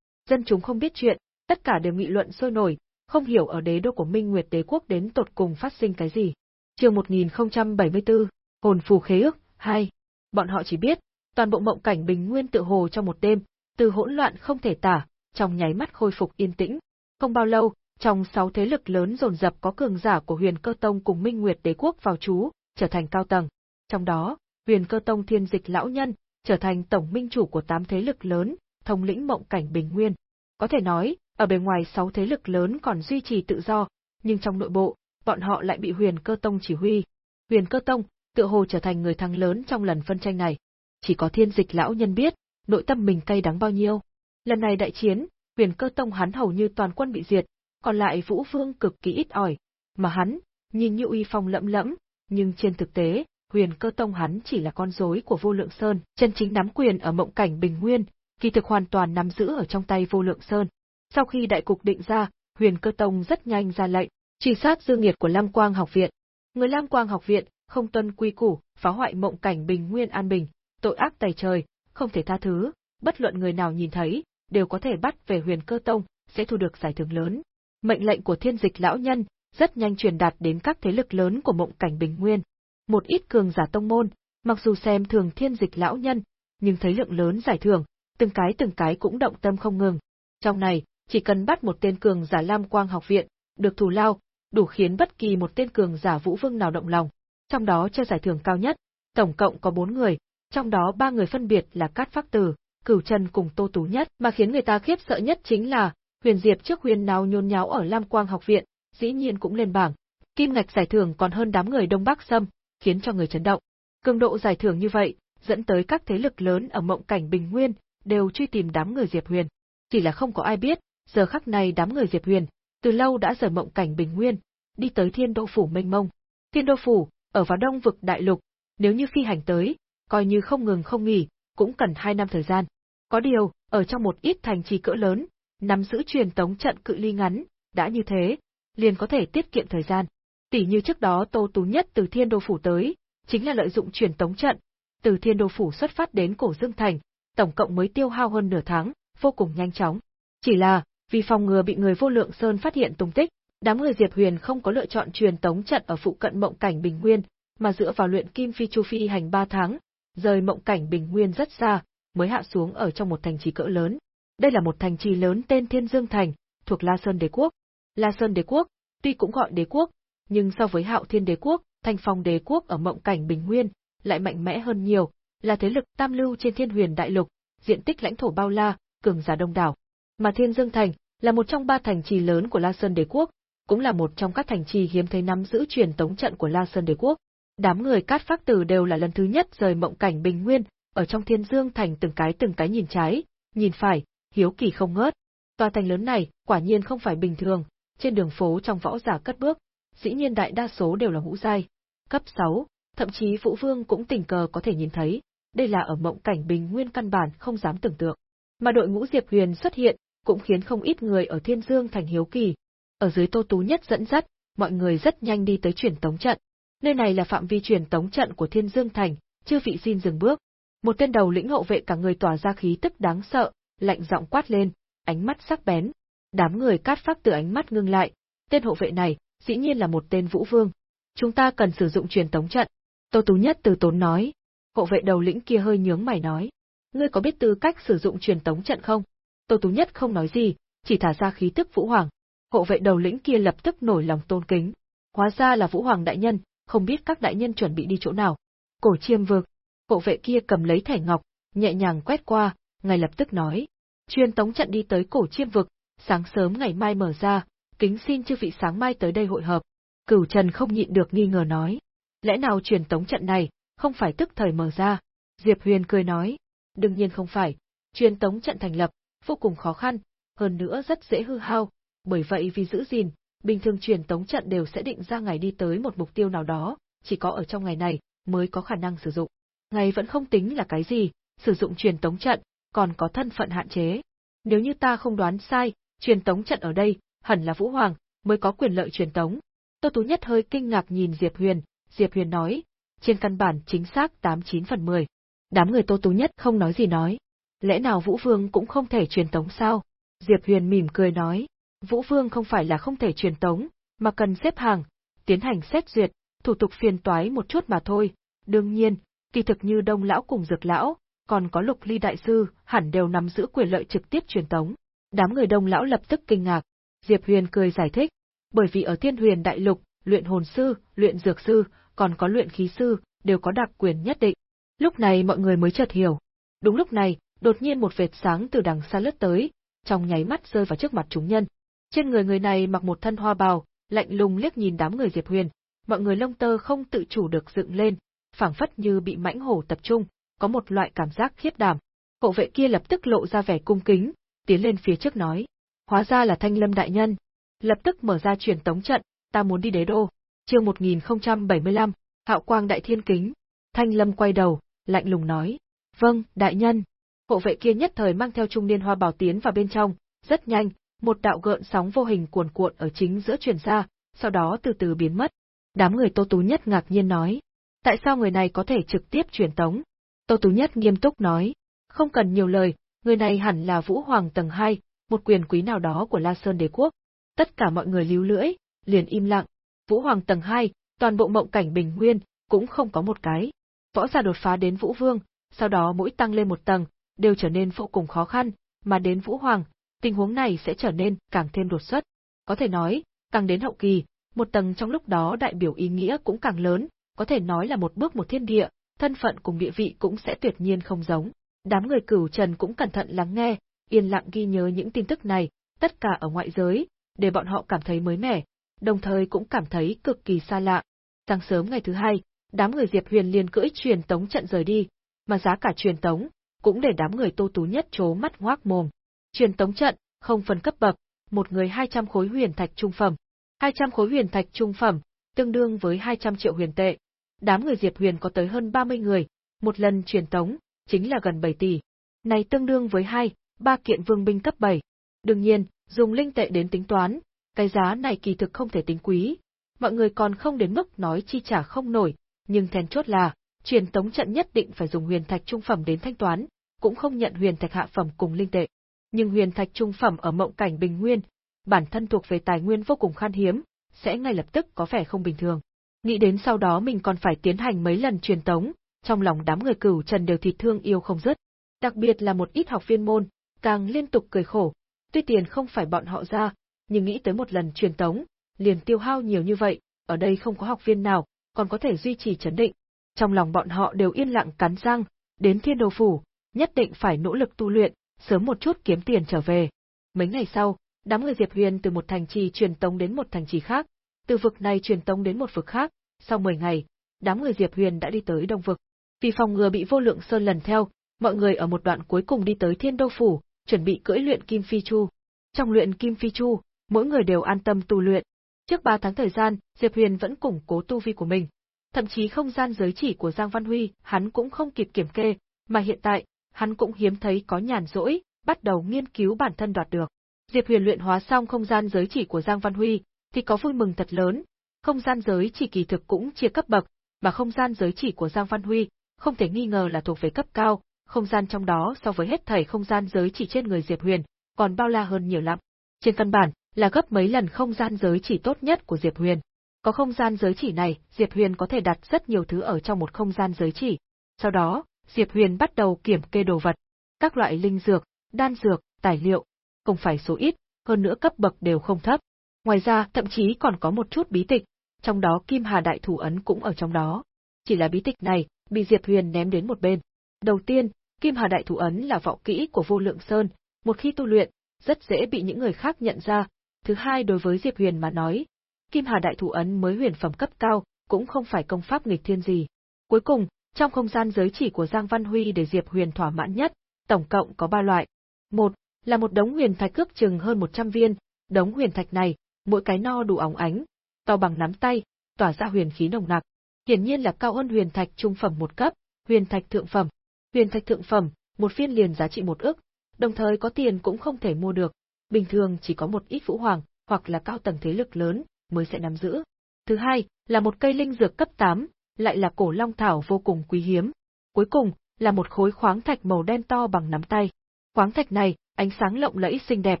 Dân chúng không biết chuyện, tất cả đều nghị luận sôi nổi, không hiểu ở đế đô của Minh Nguyệt Đế quốc đến tột cùng phát sinh cái gì. Chương 1074, Hồn phù khế ước 2. Bọn họ chỉ biết, toàn bộ mộng cảnh bình nguyên tự hồ trong một đêm, từ hỗn loạn không thể tả, trong nháy mắt khôi phục yên tĩnh. Không bao lâu, trong sáu thế lực lớn dồn dập có cường giả của Huyền Cơ Tông cùng Minh Nguyệt Đế quốc vào trú, trở thành cao tầng. Trong đó, Huyền Cơ Tông Thiên Dịch lão nhân trở thành tổng minh chủ của tám thế lực lớn, thống lĩnh mộng cảnh bình nguyên. Có thể nói, ở bề ngoài sáu thế lực lớn còn duy trì tự do, nhưng trong nội bộ, bọn họ lại bị Huyền Cơ Tông chỉ huy. Huyền Cơ Tông, tựa hồ trở thành người thắng lớn trong lần phân tranh này. Chỉ có thiên dịch lão nhân biết, nội tâm mình cay đắng bao nhiêu. Lần này đại chiến, Huyền Cơ Tông hắn hầu như toàn quân bị diệt, còn lại Vũ Vương cực kỳ ít ỏi, mà hắn, nhìn như uy phong lẫm lẫm, nhưng trên thực tế, Huyền Cơ Tông hắn chỉ là con rối của Vô Lượng Sơn, chân chính nắm quyền ở mộng cảnh bình nguyên, kỳ thực hoàn toàn nắm giữ ở trong tay Vô Lượng Sơn. Sau khi đại cục định ra, Huyền Cơ Tông rất nhanh ra lệnh, truy sát Dương Nghiệt của Lam Quang học viện. Người Lam Quang học viện không tuân quy củ, phá hoại mộng cảnh bình nguyên an bình, tội ác tày trời, không thể tha thứ, bất luận người nào nhìn thấy, đều có thể bắt về Huyền Cơ Tông, sẽ thu được giải thưởng lớn. Mệnh lệnh của Thiên Dịch lão nhân rất nhanh truyền đạt đến các thế lực lớn của mộng cảnh bình nguyên. Một ít cường giả tông môn, mặc dù xem thường Thiên Dịch lão nhân, nhưng thấy lượng lớn giải thưởng, từng cái từng cái cũng động tâm không ngừng. Trong này, chỉ cần bắt một tên cường giả Lam Quang học viện, được thù lao, đủ khiến bất kỳ một tên cường giả Vũ Vương nào động lòng. Trong đó cho giải thưởng cao nhất, tổng cộng có bốn người, trong đó ba người phân biệt là Cát Phác Tử, Cửu Trần cùng Tô Tú nhất, mà khiến người ta khiếp sợ nhất chính là, Huyền Diệp trước huyền nào nhôn nháo ở Lam Quang học viện, dĩ nhiên cũng lên bảng. Kim ngạch giải thưởng còn hơn đám người Đông Bắc Sâm, khiến cho người chấn động. Cường độ giải thưởng như vậy, dẫn tới các thế lực lớn ở mộng cảnh Bình Nguyên, đều truy tìm đám người Diệp Huyền. Chỉ là không có ai biết, giờ khắc này đám người Diệp Huyền, từ lâu đã rời mộng cảnh Bình Nguyên, đi tới Thiên Đô Phủ mênh mông. Thiên Đô Phủ, ở vào đông vực đại lục, nếu như phi hành tới, coi như không ngừng không nghỉ, cũng cần hai năm thời gian. Có điều, ở trong một ít thành trì cỡ lớn, nắm giữ truyền tống trận cự ly ngắn, đã như thế, liền có thể tiết kiệm thời gian. Tỷ như trước đó Tô Tú Nhất từ Thiên Đô Phủ tới, chính là lợi dụng truyền tống trận, từ Thiên Đô Phủ xuất phát đến Cổ Dương Thành, tổng cộng mới tiêu hao hơn nửa tháng, vô cùng nhanh chóng. Chỉ là, vì phòng ngừa bị người vô lượng sơn phát hiện tung tích, đám người Diệp Huyền không có lựa chọn truyền tống trận ở phụ cận mộng cảnh Bình Nguyên, mà dựa vào luyện kim phi chu phi hành 3 tháng, rời mộng cảnh Bình Nguyên rất xa, mới hạ xuống ở trong một thành trì cỡ lớn. Đây là một thành trì lớn tên Thiên Dương Thành, thuộc La Sơn Đế Quốc. La Sơn Đế Quốc, tuy cũng gọi đế quốc, nhưng so với Hạo Thiên Đế Quốc, Thanh Phong Đế Quốc ở mộng cảnh Bình Nguyên, lại mạnh mẽ hơn nhiều, là thế lực tam lưu trên Thiên Huyền Đại Lục, diện tích lãnh thổ bao la, cường giả đông đảo. Mà Thiên Dương Thành là một trong ba thành trì lớn của La Sơn Đế Quốc, cũng là một trong các thành trì hiếm thấy nắm giữ truyền tống trận của La Sơn Đế Quốc. Đám người cát phác tử đều là lần thứ nhất rời mộng cảnh Bình Nguyên, ở trong Thiên Dương Thành từng cái từng cái nhìn trái, nhìn phải, hiếu kỳ không ngớt. Tòa thành lớn này, quả nhiên không phải bình thường, trên đường phố trong võ giả cất bước, dĩ nhiên đại đa số đều là ngũ giai, cấp 6, thậm chí Vũ Vương cũng tình cờ có thể nhìn thấy, đây là ở mộng cảnh bình nguyên căn bản không dám tưởng tượng. Mà đội ngũ Diệp Huyền xuất hiện, cũng khiến không ít người ở Thiên Dương thành hiếu kỳ. Ở dưới Tô Tú Nhất dẫn dắt, mọi người rất nhanh đi tới truyền tống trận. Nơi này là phạm vi truyền tống trận của Thiên Dương thành, chư vị xin dừng bước. Một tên đầu lĩnh hậu vệ cả người tỏa ra khí tức đáng sợ, lạnh giọng quát lên, ánh mắt sắc bén. Đám người cát phát từ ánh mắt ngưng lại, tên hộ vệ này, dĩ nhiên là một tên vũ vương. Chúng ta cần sử dụng truyền tống trận. Tô Tú Nhất từ tốn nói. Hộ vệ đầu lĩnh kia hơi nhướng mày nói. Ngươi có biết tư cách sử dụng truyền tống trận không? Tô Tú Nhất không nói gì, chỉ thả ra khí tức Vũ Hoàng. Hộ vệ đầu lĩnh kia lập tức nổi lòng tôn kính. Hóa ra là Vũ Hoàng đại nhân, không biết các đại nhân chuẩn bị đi chỗ nào. Cổ chiêm vực. Hộ vệ kia cầm lấy thẻ ngọc, nhẹ nhàng quét qua, ngay lập tức nói. Truyền tống trận đi tới cổ chiêm vực, sáng sớm ngày mai mở ra, kính xin chư vị sáng mai tới đây hội hợp. Cửu Trần không nhịn được nghi ngờ nói. Lẽ nào truyền tống trận này, không phải tức thời mở ra? Diệp Huyền cười nói. Đương nhiên không phải, truyền tống trận thành lập, vô cùng khó khăn, hơn nữa rất dễ hư hao, bởi vậy vì giữ gìn, bình thường truyền tống trận đều sẽ định ra ngày đi tới một mục tiêu nào đó, chỉ có ở trong ngày này mới có khả năng sử dụng. Ngày vẫn không tính là cái gì, sử dụng truyền tống trận, còn có thân phận hạn chế. Nếu như ta không đoán sai, truyền tống trận ở đây, hẳn là Vũ Hoàng, mới có quyền lợi truyền tống. Tô Tú Nhất hơi kinh ngạc nhìn Diệp Huyền, Diệp Huyền nói, trên căn bản chính xác 89 phần 10. Đám người Tô Tú Nhất không nói gì nói. Lẽ nào Vũ Vương cũng không thể truyền tống sao? Diệp Huyền mỉm cười nói, Vũ Vương không phải là không thể truyền tống, mà cần xếp hàng, tiến hành xét duyệt, thủ tục phiền toái một chút mà thôi. Đương nhiên, kỳ thực như Đông Lão cùng Dược Lão, còn có Lục Ly Đại Sư, hẳn đều nắm giữ quyền lợi trực tiếp truyền tống. Đám người Đông Lão lập tức kinh ngạc. Diệp Huyền cười giải thích, bởi vì ở Thiên Huyền Đại Lục, luyện hồn sư, luyện dược sư, còn có luyện khí sư, đều có đặc quyền nhất định. Lúc này mọi người mới chợt hiểu. Đúng lúc này, đột nhiên một vệt sáng từ đằng xa lướt tới, trong nháy mắt rơi vào trước mặt chúng nhân. Trên người người này mặc một thân hoa bào, lạnh lùng liếc nhìn đám người Diệp Huyền, mọi người lông tơ không tự chủ được dựng lên, phảng phất như bị mãnh hổ tập trung, có một loại cảm giác khiếp đảm. Hộ vệ kia lập tức lộ ra vẻ cung kính, tiến lên phía trước nói. Hóa ra là Thanh Lâm đại nhân. Lập tức mở ra truyền tống trận, ta muốn đi đế đô. Chương 1075, Hạo Quang Đại Thiên Kính. Thanh Lâm quay đầu, lạnh lùng nói. Vâng, đại nhân. Hộ vệ kia nhất thời mang theo trung niên hoa bảo tiến vào bên trong, rất nhanh, một đạo gợn sóng vô hình cuồn cuộn ở chính giữa truyền ra, sau đó từ từ biến mất. Đám người Tô Tú Nhất ngạc nhiên nói, tại sao người này có thể trực tiếp truyền tống? Tô Tú Nhất nghiêm túc nói, không cần nhiều lời, người này hẳn là Vũ Hoàng tầng 2, một quyền quý nào đó của La Sơn đế quốc. Tất cả mọi người líu lưỡi, liền im lặng. Vũ Hoàng tầng 2, toàn bộ mộng cảnh bình nguyên, cũng không có một cái. Võ giả đột phá đến Vũ Vương, sau đó mỗi tăng lên một tầng, đều trở nên vô cùng khó khăn, mà đến Vũ Hoàng, tình huống này sẽ trở nên càng thêm đột xuất. Có thể nói, càng đến hậu kỳ, một tầng trong lúc đó đại biểu ý nghĩa cũng càng lớn, có thể nói là một bước một thiên địa, thân phận cùng địa vị cũng sẽ tuyệt nhiên không giống. Đám người cửu trần cũng cẩn thận lắng nghe, yên lặng ghi nhớ những tin tức này, tất cả ở ngoại giới, để bọn họ cảm thấy mới mẻ, đồng thời cũng cảm thấy cực kỳ xa lạ. Sáng sớm ngày thứ hai, đám người Diệp Huyền liền cưỡi truyền tống trận rời đi, mà giá cả truyền tống, cũng để đám người Tô Tú nhất chố mắt ngoác mồm. Truyền tống trận, không phần cấp bậc, một người 200 khối huyền thạch trung phẩm. 200 khối huyền thạch trung phẩm, tương đương với 200 triệu huyền tệ. Đám người Diệp Huyền có tới hơn 30 người, một lần truyền tống, chính là gần 7 tỷ. Này tương đương với 2, 3 kiện vương binh cấp 7. Đương nhiên, dùng linh tệ đến tính toán, cái giá này kỳ thực không thể tính quý. Mọi người còn không đến mức nói chi trả không nổi, nhưng then chốt là, truyền tống trận nhất định phải dùng huyền thạch trung phẩm đến thanh toán, cũng không nhận huyền thạch hạ phẩm cùng linh tệ. Nhưng huyền thạch trung phẩm ở mộng cảnh bình nguyên, bản thân thuộc về tài nguyên vô cùng khan hiếm, sẽ ngay lập tức có vẻ không bình thường. Nghĩ đến sau đó mình còn phải tiến hành mấy lần truyền tống, trong lòng đám người cửu trần đều thịt thương yêu không dứt. Đặc biệt là một ít học viên môn, càng liên tục cười khổ. Tuy tiền không phải bọn họ ra, nhưng nghĩ tới một lần truyền tống, liền tiêu hao nhiều như vậy, ở đây không có học viên nào, còn có thể duy trì chấn định. Trong lòng bọn họ đều yên lặng cắn răng, đến thiên đồ phủ, nhất định phải nỗ lực tu luyện, sớm một chút kiếm tiền trở về. Mấy ngày sau, đám người Diệp Huyền từ một thành trì truyền tống đến một thành trì khác, từ vực này truyền tống đến một vực khác, sau 10 ngày, đám người Diệp Huyền đã đi tới Đông vực. Vì phòng ngừa bị Vô Lượng Sơn lần theo, mọi người ở một đoạn cuối cùng đi tới Thiên Đô phủ, chuẩn bị cưỡi luyện Kim Phi Chu. Trong luyện Kim Phi Chu, mỗi người đều an tâm tu luyện. Trước 3 tháng thời gian, Diệp Huyền vẫn củng cố tu vi của mình. Thậm chí không gian giới chỉ của Giang Văn Huy, hắn cũng không kịp kiểm kê, mà hiện tại, hắn cũng hiếm thấy có nhàn rỗi, bắt đầu nghiên cứu bản thân đoạt được. Diệp Huyền luyện hóa xong không gian giới chỉ của Giang Văn Huy, thì có vui mừng thật lớn. Không gian giới chỉ kỳ thực cũng chia cấp bậc, mà không gian giới chỉ của Giang Văn Huy không thể nghi ngờ là thuộc về cấp cao, không gian trong đó so với hết thảy không gian giới chỉ trên người Diệp Huyền, còn bao la hơn nhiều lắm. Trên căn bản, là gấp mấy lần không gian giới chỉ tốt nhất của Diệp Huyền. Có không gian giới chỉ này, Diệp Huyền có thể đặt rất nhiều thứ ở trong một không gian giới chỉ. Sau đó, Diệp Huyền bắt đầu kiểm kê đồ vật, các loại linh dược, đan dược, tài liệu, không phải số ít, hơn nữa cấp bậc đều không thấp. Ngoài ra, thậm chí còn có một chút bí tịch, trong đó Kim Hà Đại Thủ Ấn cũng ở trong đó. Chỉ là bí tịch này, bị Diệp Huyền ném đến một bên. Đầu tiên, Kim Hà Đại Thủ Ấn là võ kỹ của Vô Lượng Sơn, một khi tu luyện, rất dễ bị những người khác nhận ra. Thứ hai đối với Diệp Huyền mà nói, Kim Hà Đại Thủ Ấn mới huyền phẩm cấp cao, cũng không phải công pháp nghịch thiên gì. Cuối cùng, trong không gian giới chỉ của Giang Văn Huy để Diệp Huyền thỏa mãn nhất, tổng cộng có ba loại. Một, là một đống huyền thạch cước chừng hơn 100 viên, đống huyền thạch này, mỗi cái no đủ óng ánh, to bằng nắm tay, tỏa ra huyền khí nồng nặc. Hiển nhiên là cao hơn huyền thạch trung phẩm một cấp, huyền thạch thượng phẩm. Huyền thạch thượng phẩm, một viên liền giá trị một ức, đồng thời có tiền cũng không thể mua được, bình thường chỉ có một ít vũ hoàng hoặc là cao tầng thế lực lớn mới sẽ nắm giữ. Thứ hai, là một cây linh dược cấp 8, lại là cổ long thảo vô cùng quý hiếm. Cuối cùng, là một khối khoáng thạch màu đen to bằng nắm tay. Khoáng thạch này, ánh sáng lộng lẫy xinh đẹp,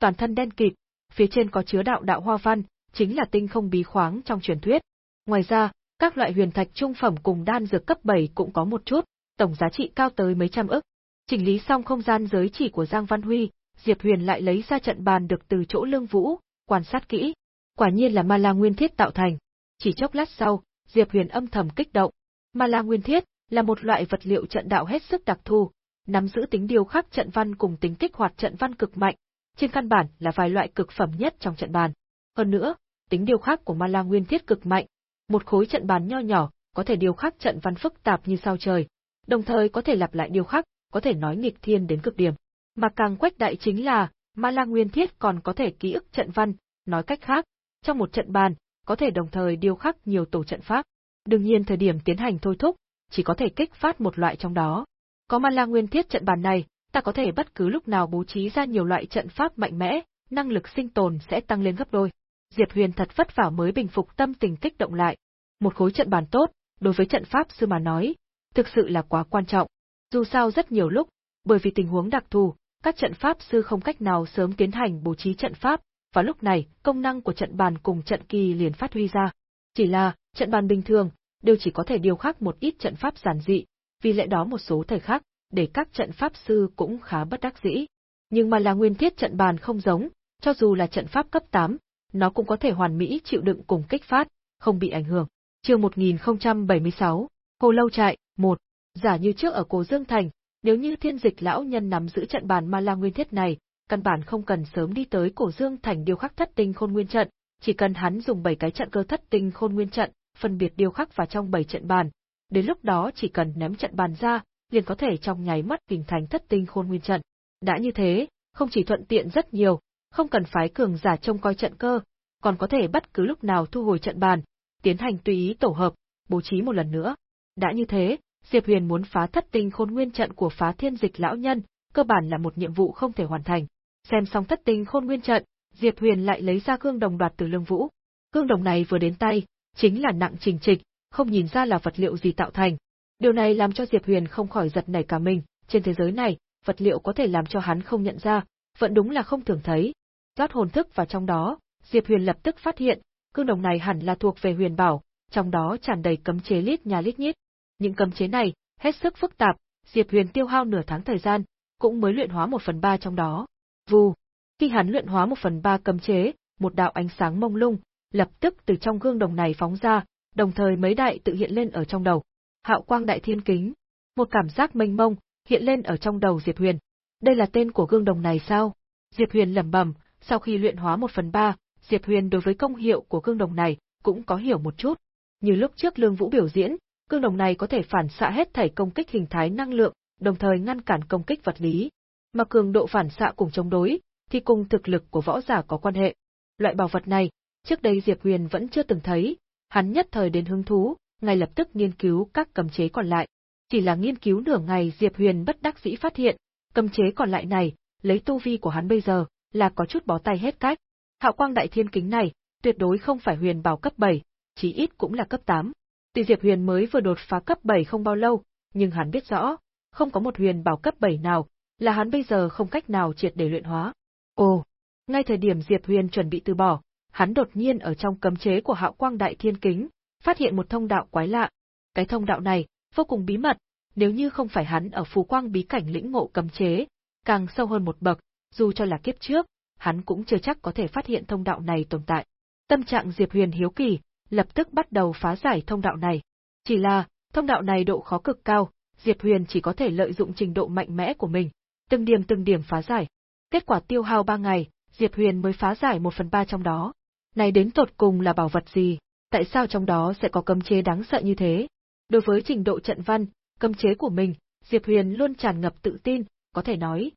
toàn thân đen kịt, phía trên có chứa đạo đạo hoa văn, chính là tinh không bí khoáng trong truyền thuyết. Ngoài ra, các loại huyền thạch trung phẩm cùng đan dược cấp 7 cũng có một chút, tổng giá trị cao tới mấy trăm ức. Chỉnh lý xong không gian giới chỉ của Giang Văn Huy, Diệp Huyền lại lấy ra trận bàn được từ chỗ Lương Vũ, quan sát kỹ. Quả nhiên là ma la nguyên thiết tạo thành. Chỉ chốc lát sau, Diệp Huyền âm thầm kích động. Ma la nguyên thiết là một loại vật liệu trận đạo hết sức đặc thù, nắm giữ tính điều khắc trận văn cùng tính kích hoạt trận văn cực mạnh, trên căn bản là vài loại cực phẩm nhất trong trận bàn. Hơn nữa, tính điều khắc của ma la nguyên thiết cực mạnh, một khối trận bàn nho nhỏ có thể điều khắc trận văn phức tạp như sao trời, đồng thời có thể lặp lại điều khắc, có thể nói nghịch thiên đến cực điểm. Mà càng quách đại chính là, Ma La Nguyên Thiết còn có thể ký ức trận văn, nói cách khác, trong một trận bàn, có thể đồng thời điêu khắc nhiều tổ trận pháp. Đương nhiên thời điểm tiến hành thôi thúc, chỉ có thể kích phát một loại trong đó. Có Ma La Nguyên Thiết trận bàn này, ta có thể bất cứ lúc nào bố trí ra nhiều loại trận pháp mạnh mẽ, năng lực sinh tồn sẽ tăng lên gấp đôi. Diệp Huyền thật vất vả mới bình phục tâm tình kích động lại. Một khối trận bàn tốt, đối với trận pháp sư mà nói, thực sự là quá quan trọng. Dù sao rất nhiều lúc, bởi vì tình huống đặc thù, các trận pháp sư không cách nào sớm tiến hành bố trí trận pháp, và lúc này, công năng của trận bàn cùng trận kỳ liền phát huy ra. Chỉ là, trận bàn bình thường, đều chỉ có thể điều khắc một ít trận pháp giản dị, vì lẽ đó một số thời khắc, để các trận pháp sư cũng khá bất đắc dĩ. Nhưng mà là nguyên thiết trận bàn không giống, cho dù là trận pháp cấp 8, nó cũng có thể hoàn mỹ chịu đựng cùng kích phát, không bị ảnh hưởng. Chương 1076, Hồ Lâu Trại, 1. Giả như trước ở Cố Dương Thành, nếu như thiên dịch lão nhân nắm giữ trận bàn ma la nguyên thiết này, căn bản không cần sớm đi tới Cổ Dương Thành điêu khắc thất tinh khôn nguyên trận, chỉ cần hắn dùng 7 cái trận cơ thất tinh khôn nguyên trận, phân biệt điêu khắc vào trong 7 trận bàn. Đến lúc đó chỉ cần ném trận bàn ra, liền có thể trong nháy mắt hình thành thất tinh khôn nguyên trận. Đã như thế, không chỉ thuận tiện rất nhiều, không cần phái cường giả trông coi trận cơ, còn có thể bất cứ lúc nào thu hồi trận bàn, tiến hành tùy ý tổ hợp, bố trí một lần nữa. Đã như thế, Diệp Huyền muốn phá thất tinh khôn nguyên trận của phá thiên dịch lão nhân, cơ bản là một nhiệm vụ không thể hoàn thành. Xem xong thất tinh khôn nguyên trận, Diệp Huyền lại lấy ra cương đồng đoạt từ lương vũ. Cương đồng này vừa đến tay, chính là nặng trình trịch, không nhìn ra là vật liệu gì tạo thành. Điều này làm cho Diệp Huyền không khỏi giật nảy cả mình, trên thế giới này, vật liệu có thể làm cho hắn không nhận ra, vẫn đúng là không thường thấy. Rót hồn thức vào trong đó, Diệp Huyền lập tức phát hiện, cương đồng này hẳn là thuộc về huyền bảo, trong đó tràn đầy cấm chế lít nhà lít nhít. Những cấm chế này, hết sức phức tạp, Diệp Huyền tiêu hao nửa tháng thời gian, cũng mới luyện hóa một phần ba trong đó. Vù! Khi hắn luyện hóa một phần ba cấm chế, một đạo ánh sáng mông lung, lập tức từ trong gương đồng này phóng ra, đồng thời mấy đại tự hiện lên ở trong đầu. Hạo quang đại thiên kính, một cảm giác mênh mông hiện lên ở trong đầu Diệp Huyền. Đây là tên của gương đồng này sao? Diệp Huyền lẩm bẩm, sau khi luyện hóa một phần ba, Diệp Huyền đối với công hiệu của gương đồng này cũng có hiểu một chút. Như lúc trước Lương Vũ biểu diễn, gương đồng này có thể phản xạ hết thảy công kích hình thái năng lượng, đồng thời ngăn cản công kích vật lý. Mà cường độ phản xạ cùng chống đối, thì cùng thực lực của võ giả có quan hệ. Loại bảo vật này, trước đây Diệp Huyền vẫn chưa từng thấy, hắn nhất thời đến hứng thú, ngay lập tức nghiên cứu các cấm chế còn lại. Chỉ là nghiên cứu nửa ngày Diệp Huyền bất đắc dĩ phát hiện, cấm chế còn lại này, lấy tu vi của hắn bây giờ, là có chút bó tay hết cách. Hạo quang đại thiên kính này, tuyệt đối không phải huyền bảo cấp 7, chí ít cũng là cấp 8. Tuy Diệp Huyền mới vừa đột phá cấp 7 không bao lâu, nhưng hắn biết rõ, không có một huyền bảo cấp 7 nào, là hắn bây giờ không cách nào triệt để luyện hóa. Ồ, ngay thời điểm Diệp Huyền chuẩn bị từ bỏ, hắn đột nhiên ở trong cấm chế của Hạo Quang Đại Thiên Kính, phát hiện một thông đạo quái lạ. Cái thông đạo này, vô cùng bí mật, nếu như không phải hắn ở Phú Quang bí cảnh lĩnh ngộ cấm chế, càng sâu hơn một bậc, dù cho là kiếp trước, hắn cũng chưa chắc có thể phát hiện thông đạo này tồn tại. Tâm trạng Diệp Huyền hiếu kỳ, lập tức bắt đầu phá giải thông đạo này. Chỉ là, thông đạo này độ khó cực cao, Diệp Huyền chỉ có thể lợi dụng trình độ mạnh mẽ của mình, từng điểm từng điểm phá giải. Kết quả tiêu hao ba ngày, Diệp Huyền mới phá giải một phần ba trong đó. Này đến tột cùng là bảo vật gì? Tại sao trong đó sẽ có cấm chế đáng sợ như thế? Đối với trình độ trận văn, cấm chế của mình, Diệp Huyền luôn tràn ngập tự tin, có thể nói.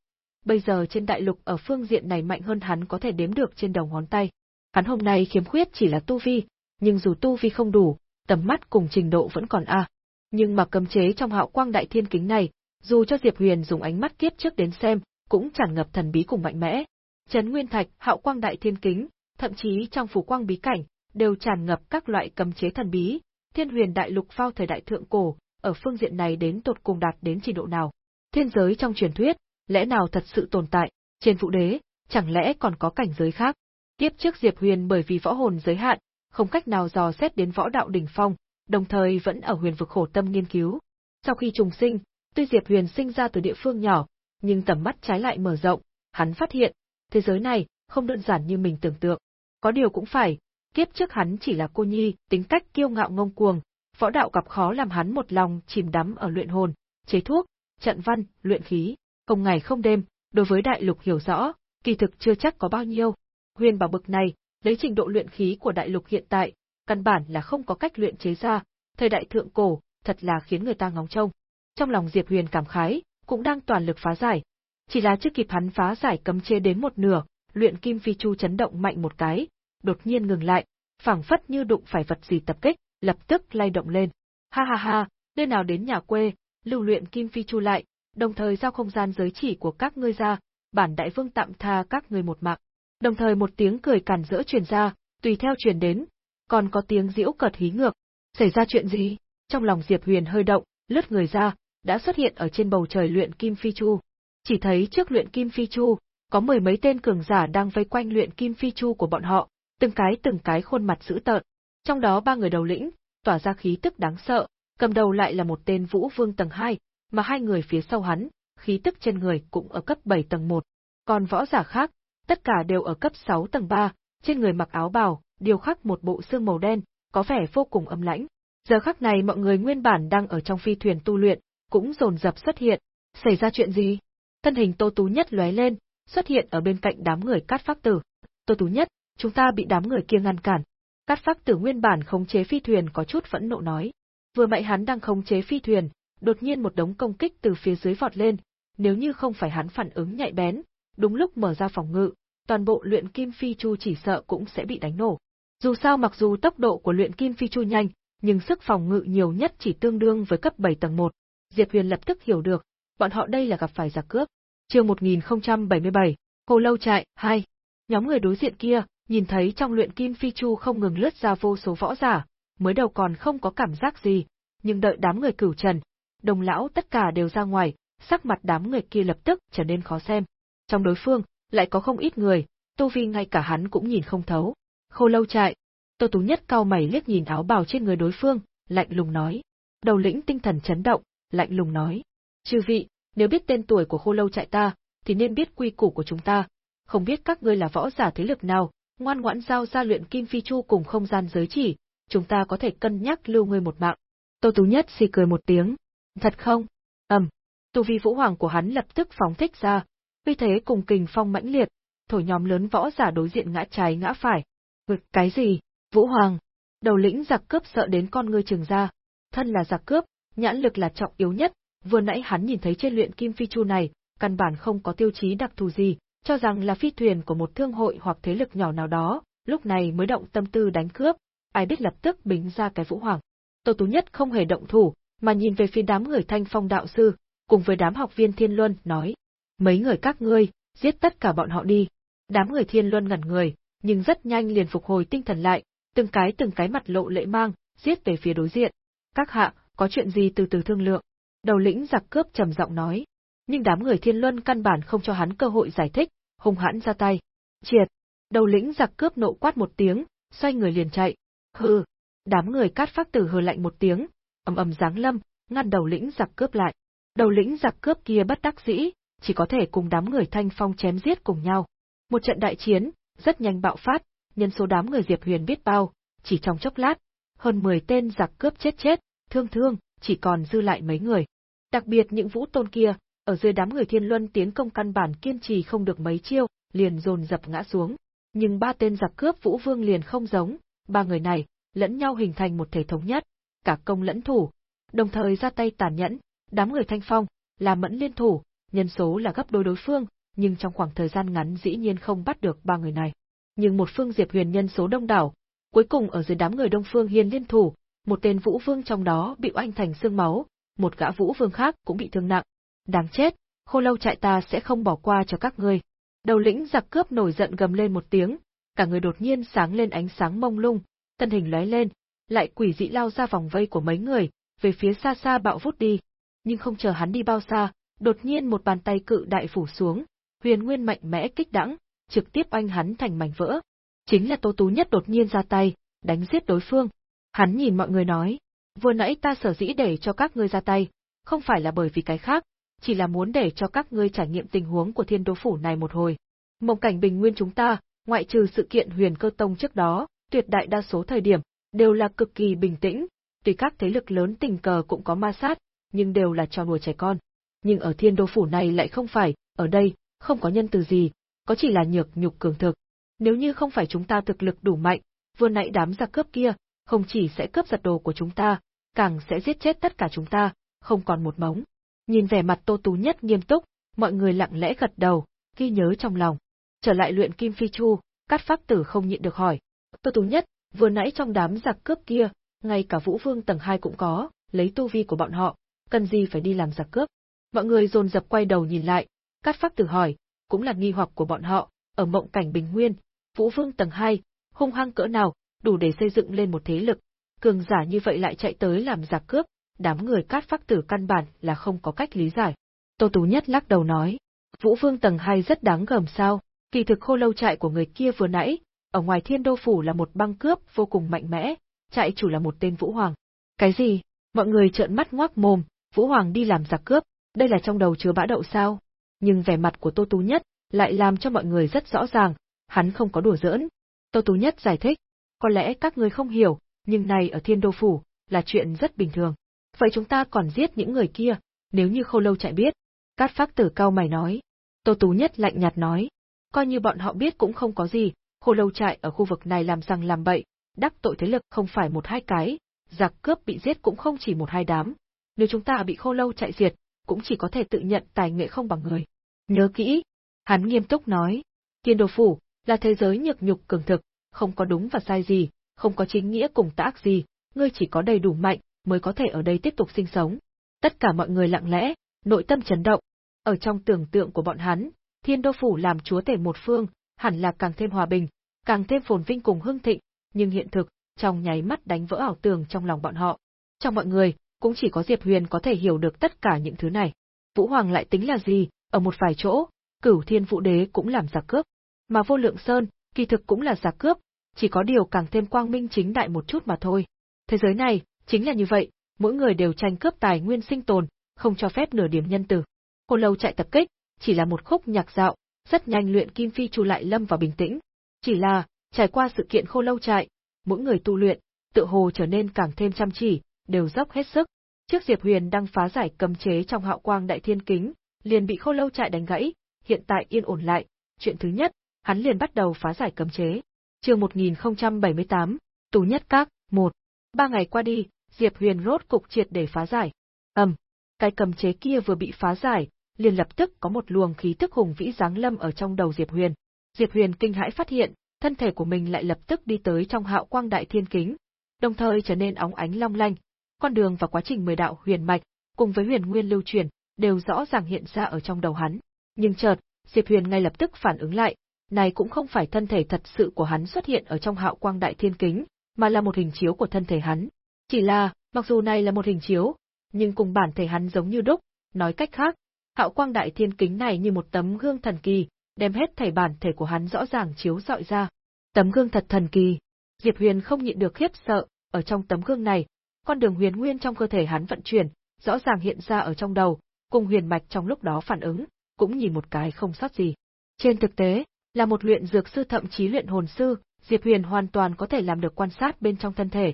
Bây giờ trên đại lục ở phương diện này mạnh hơn hắn có thể đếm được trên đầu ngón tay. Hắn hôm nay khiếm khuyết chỉ là tu vi, nhưng dù tu vi không đủ, tầm mắt cùng trình độ vẫn còn a. Nhưng mà cấm chế trong hạo quang đại thiên kính này, dù cho Diệp Huyền dùng ánh mắt kiếp trước đến xem, cũng tràn ngập thần bí cùng mạnh mẽ. Trấn Nguyên Thạch, hạo quang đại thiên kính, thậm chí trong phủ quang bí cảnh, đều tràn ngập các loại cấm chế thần bí. Thiên huyền đại lục phao thời đại thượng cổ, ở phương diện này đến tột cùng đạt đến trình độ nào. Thiên giới trong truyền thuyết, lẽ nào thật sự tồn tại, trên vũ đế, chẳng lẽ còn có cảnh giới khác. Tiếp trước Diệp Huyền bởi vì võ hồn giới hạn, không cách nào dò xét đến võ đạo đỉnh phong, đồng thời vẫn ở huyền vực khổ tâm nghiên cứu. Sau khi trùng sinh, tuy Diệp Huyền sinh ra từ địa phương nhỏ, nhưng tầm mắt trái lại mở rộng, hắn phát hiện, thế giới này không đơn giản như mình tưởng tượng. Có điều cũng phải, kiếp trước hắn chỉ là cô nhi, tính cách kiêu ngạo ngông cuồng, võ đạo gặp khó làm hắn một lòng chìm đắm ở luyện hồn, chế thuốc, trận văn, luyện khí, không ngày không đêm, đối với đại lục hiểu rõ, kỳ thực chưa chắc có bao nhiêu. Huyền bảo bực này, lấy trình độ luyện khí của đại lục hiện tại, căn bản là không có cách luyện chế ra, thời đại thượng cổ, thật là khiến người ta ngóng trông. Trong lòng Diệp Huyền cảm khái, cũng đang toàn lực phá giải. Chỉ là chưa kịp hắn phá giải cấm chế đến một nửa, luyện kim phi chu chấn động mạnh một cái, đột nhiên ngừng lại, phảng phất như đụng phải vật gì tập kích, lập tức lay động lên. Ha ha ha, nơi nào đến nhà quê, lưu luyện kim phi chu lại, đồng thời giao không gian giới chỉ của các ngươi ra, bản đại vương tạm tha các ngươi một mạng. Đồng thời một tiếng cười cản rỡ truyền ra, tùy theo truyền đến, còn có tiếng giễu cợt hí ngược. Xảy ra chuyện gì? Trong lòng Diệp Huyền hơi động, lướt người ra, đã xuất hiện ở trên bầu trời luyện kim phi chu. Chỉ thấy trước luyện kim phi chu, có mười mấy tên cường giả đang vây quanh luyện kim phi chu của bọn họ, từng cái từng cái khuôn mặt dữ tợn. Trong đó ba người đầu lĩnh, tỏa ra khí tức đáng sợ, cầm đầu lại là một tên Vũ Vương tầng 2, mà hai người phía sau hắn, khí tức trên người cũng ở cấp 7 tầng 1. Còn võ giả khác, tất cả đều ở cấp 6 tầng 3, trên người mặc áo bào, điều khắc một bộ xương màu đen, có vẻ vô cùng âm lãnh. Giờ khắc này mọi người nguyên bản đang ở trong phi thuyền tu luyện, cũng rồn rập xuất hiện. Xảy ra chuyện gì? Thân hình Tô Tú Nhất lóe lên, xuất hiện ở bên cạnh đám người cát phác tử. Tô Tú Nhất, chúng ta bị đám người kia ngăn cản. Cát phác tử nguyên bản khống chế phi thuyền có chút phẫn nộ nói. Vừa mạy hắn đang khống chế phi thuyền, đột nhiên một đống công kích từ phía dưới vọt lên, nếu như không phải hắn phản ứng nhạy bén, đúng lúc mở ra phòng ngự, toàn bộ luyện kim phi chu chỉ sợ cũng sẽ bị đánh nổ. Dù sao mặc dù tốc độ của luyện kim phi chu nhanh, nhưng sức phòng ngự nhiều nhất chỉ tương đương với cấp 7 tầng 1. Diệp Huyền lập tức hiểu được, bọn họ đây là gặp phải giặc cướp. Chương 1077, Hồ Lâu Trại 2. Nhóm người đối diện kia, nhìn thấy trong luyện kim phi chu không ngừng lướt ra vô số võ giả, mới đầu còn không có cảm giác gì, nhưng đợi đám người cửu trần, đồng lão tất cả đều ra ngoài, sắc mặt đám người kia lập tức trở nên khó xem. Trong đối phương, lại có không ít người, tu vi ngay cả hắn cũng nhìn không thấu. Khô lâu trại. Tô Tú Nhất cao mày liếc nhìn áo bào trên người đối phương, lạnh lùng nói. Đầu lĩnh tinh thần chấn động, lạnh lùng nói. Chư vị, nếu biết tên tuổi của khô lâu trại ta, thì nên biết quy củ của chúng ta. Không biết các ngươi là võ giả thế lực nào, ngoan ngoãn giao ra luyện kim phi chu cùng không gian giới chỉ, chúng ta có thể cân nhắc lưu ngươi một mạng. Tô Tú Nhất xì cười một tiếng. Thật không? Ầm. Tu vi vũ hoàng của hắn lập tức phóng thích ra, vì thế cùng kình phong mãnh liệt, thổi nhóm lớn võ giả đối diện ngã trái ngã phải. Ngực cái gì? Vũ hoàng. Đầu lĩnh giặc cướp sợ đến con ngươi trừng ra. Thân là giặc cướp, nhãn lực là trọng yếu nhất, vừa nãy hắn nhìn thấy trên luyện kim phi chu này, căn bản không có tiêu chí đặc thù gì, cho rằng là phi thuyền của một thương hội hoặc thế lực nhỏ nào đó, lúc này mới động tâm tư đánh cướp, ai biết lập tức bính ra cái vũ hoàng. Tô Tú Nhất không hề động thủ, mà nhìn về phía đám người thanh phong đạo sư, cùng với đám học viên thiên luân, nói. Mấy người các ngươi, giết tất cả bọn họ đi. Đám người thiên luân ngẩn người, nhưng rất nhanh liền phục hồi tinh thần lại, từng cái từng cái mặt lộ lệ mang, giết về phía đối diện. Các hạ, có chuyện gì từ từ thương lượng. Đầu lĩnh giặc cướp trầm giọng nói. Nhưng đám người thiên luân căn bản không cho hắn cơ hội giải thích, hung hãn ra tay. Triệt! Đầu lĩnh giặc cướp nộ quát một tiếng, xoay người liền chạy. Hừ! Đám người cát phát tử hừ lạnh một tiếng, ầm ầm giáng lâm, ngăn đầu lĩnh giặc cướp lại. Đầu lĩnh giặc cướp kia bất đắc dĩ, chỉ có thể cùng đám người thanh phong chém giết cùng nhau. Một trận đại chiến, rất nhanh bạo phát, nhân số đám người Diệp Huyền biết bao, chỉ trong chốc lát, hơn 10 tên giặc cướp chết chết, thương thương, chỉ còn dư lại mấy người. Đặc biệt những vũ tôn kia, ở dưới đám người thiên luân tiến công căn bản kiên trì không được mấy chiêu, liền dồn dập ngã xuống. Nhưng ba tên giặc cướp vũ vương liền không giống, ba người này, lẫn nhau hình thành một thể thống nhất, cả công lẫn thủ, đồng thời ra tay tàn nhẫn, đám người thanh phong, là mẫn liên thủ, nhân số là gấp đôi đối phương, nhưng trong khoảng thời gian ngắn dĩ nhiên không bắt được ba người này. Nhưng một phương Diệp Huyền nhân số đông đảo, cuối cùng ở dưới đám người Đông Phương Hiên liên thủ, một tên vũ vương trong đó bị oanh thành xương máu, một gã vũ vương khác cũng bị thương nặng. Đáng chết, khô lâu trại ta sẽ không bỏ qua cho các ngươi. Đầu lĩnh giặc cướp nổi giận gầm lên một tiếng, cả người đột nhiên sáng lên ánh sáng mông lung, thân hình lóe lên, lại quỷ dị lao ra vòng vây của mấy người, về phía xa xa bạo vút đi. Nhưng không chờ hắn đi bao xa, đột nhiên một bàn tay cự đại phủ xuống, huyền nguyên mạnh mẽ kích đẳng, trực tiếp oanh hắn thành mảnh vỡ. Chính là Tô Tú Nhất đột nhiên ra tay, đánh giết đối phương. Hắn nhìn mọi người nói, vừa nãy ta sở dĩ để cho các ngươi ra tay, không phải là bởi vì cái khác, chỉ là muốn để cho các ngươi trải nghiệm tình huống của thiên đô phủ này một hồi. Mộng cảnh bình nguyên chúng ta, ngoại trừ sự kiện huyền cơ tông trước đó, tuyệt đại đa số thời điểm, đều là cực kỳ bình tĩnh, tuy các thế lực lớn tình cờ cũng có ma sát, nhưng đều là trò đùa trẻ con. Nhưng ở thiên đô phủ này lại không phải, ở đây, không có nhân từ gì, có chỉ là nhược nhục cường thực. Nếu như không phải chúng ta thực lực đủ mạnh, vừa nãy đám giặc cướp kia, không chỉ sẽ cướp giật đồ của chúng ta, càng sẽ giết chết tất cả chúng ta, không còn một mống. Nhìn vẻ mặt Tô Tú Nhất nghiêm túc, Mọi người lặng lẽ gật đầu, ghi nhớ trong lòng. Trở lại luyện kim phi chu, Cát pháp Tử không nhịn được hỏi. Tô Tú Nhất, vừa nãy trong đám giặc cướp kia, ngay cả Vũ Vương tầng 2 cũng có, lấy tu vi của bọn họ, cần gì phải đi làm giặc cướp. Mọi người dồn dập quay đầu nhìn lại, Cát pháp Tử hỏi, cũng là nghi hoặc của bọn họ, ở mộng cảnh bình nguyên, Vũ Vương tầng 2, hung hăng cỡ nào, đủ để xây dựng lên một thế lực, cường giả như vậy lại chạy tới làm giặc cướp, đám người Cát Phác Tử căn bản là không có cách lý giải. Tô Tú Nhất lắc đầu nói, Vũ Vương tầng 2 rất đáng gờm sao, kỳ thực khô lâu trại của người kia vừa nãy, ở ngoài thiên đô phủ là một băng cướp vô cùng mạnh mẽ, trại chủ là một tên Vũ Hoàng. Cái gì? Mọi người trợn mắt ngoác mồm, Vũ Hoàng đi làm giặc cướp, đây là trong đầu chứa bã đậu sao? Nhưng vẻ mặt của Tô Tú Nhất lại làm cho mọi người rất rõ ràng, hắn không có đùa giỡn. Tô Tú Nhất giải thích, có lẽ các người không hiểu, nhưng này ở thiên đô phủ, là chuyện rất bình thường. Vậy chúng ta còn giết những người kia, nếu như khô lâu chạy biết. Cát phác tử cao mày nói. Tô Tú Nhất lạnh nhạt nói. Coi như bọn họ biết cũng không có gì, khô lâu trại ở khu vực này làm răng làm bậy, đắc tội thế lực không phải một hai cái, giặc cướp bị giết cũng không chỉ một hai đám. Nếu chúng ta bị khô lâu chạy diệt, cũng chỉ có thể tự nhận tài nghệ không bằng người. Nhớ kỹ, hắn nghiêm túc nói, Thiên Đồ Phủ là thế giới nhược nhục cường thực, không có đúng và sai gì, không có chính nghĩa cùng tà ác gì, ngươi chỉ có đầy đủ mạnh mới có thể ở đây tiếp tục sinh sống. Tất cả mọi người lặng lẽ, nội tâm chấn động. Ở trong tưởng tượng của bọn hắn, Thiên Đô Phủ làm chúa tể một phương, hẳn là càng thêm hòa bình, càng thêm phồn vinh cùng hưng thịnh, nhưng hiện thực, trong nháy mắt đánh vỡ ảo tưởng trong lòng bọn họ. Trong mọi người, cũng chỉ có Diệp Huyền có thể hiểu được tất cả những thứ này. Vũ Hoàng lại tính là gì, ở một vài chỗ, cửu thiên vũ đế cũng làm giả cướp. Mà vô lượng sơn, kỳ thực cũng là giả cướp, chỉ có điều càng thêm quang minh chính đại một chút mà thôi. Thế giới này, chính là như vậy, mỗi người đều tranh cướp tài nguyên sinh tồn, không cho phép nửa điểm nhân tử. Hồ lâu chạy tập kích, chỉ là một khúc nhạc dạo, rất nhanh luyện kim phi chu lại lâm vào bình tĩnh. Chỉ là, trải qua sự kiện khô lâu trại, mỗi người tu luyện, tự hồ trở nên càng thêm chăm chỉ, đều dốc hết sức. Trước Diệp Huyền đang phá giải cấm chế trong hạo quang đại thiên kính, liền bị khô lâu trại đánh gãy, hiện tại yên ổn lại, chuyện thứ nhất, hắn liền bắt đầu phá giải cấm chế. Chương 1078, Tù nhất các, 1. Ba ngày qua đi, Diệp Huyền rốt cục triệt để phá giải. Ầm, cái cấm chế kia vừa bị phá giải, liền lập tức có một luồng khí tức hùng vĩ giáng lâm ở trong đầu Diệp Huyền. Diệp Huyền kinh hãi phát hiện, thân thể của mình lại lập tức đi tới trong hạo quang đại thiên kính, đồng thời trở nên óng ánh long lanh. Con đường và quá trình mười đạo huyền mạch, cùng với huyền nguyên lưu truyền, đều rõ ràng hiện ra ở trong đầu hắn. Nhưng chợt, Diệp Huyền ngay lập tức phản ứng lại, này cũng không phải thân thể thật sự của hắn xuất hiện ở trong hạo quang đại thiên kính, mà là một hình chiếu của thân thể hắn. Chỉ là, mặc dù này là một hình chiếu, nhưng cùng bản thể hắn giống như đúc, nói cách khác, hạo quang đại thiên kính này như một tấm gương thần kỳ, đem hết thể bản thể của hắn rõ ràng chiếu rọi ra. Tấm gương thật thần kỳ. Diệp Huyền không nhịn được khiếp sợ, ở trong tấm gương này, con đường huyền nguyên trong cơ thể hắn vận chuyển, rõ ràng hiện ra ở trong đầu, cùng huyền mạch trong lúc đó phản ứng, cũng nhìn một cái không sót gì. Trên thực tế, là một luyện dược sư thậm chí luyện hồn sư, Diệp Huyền hoàn toàn có thể làm được quan sát bên trong thân thể.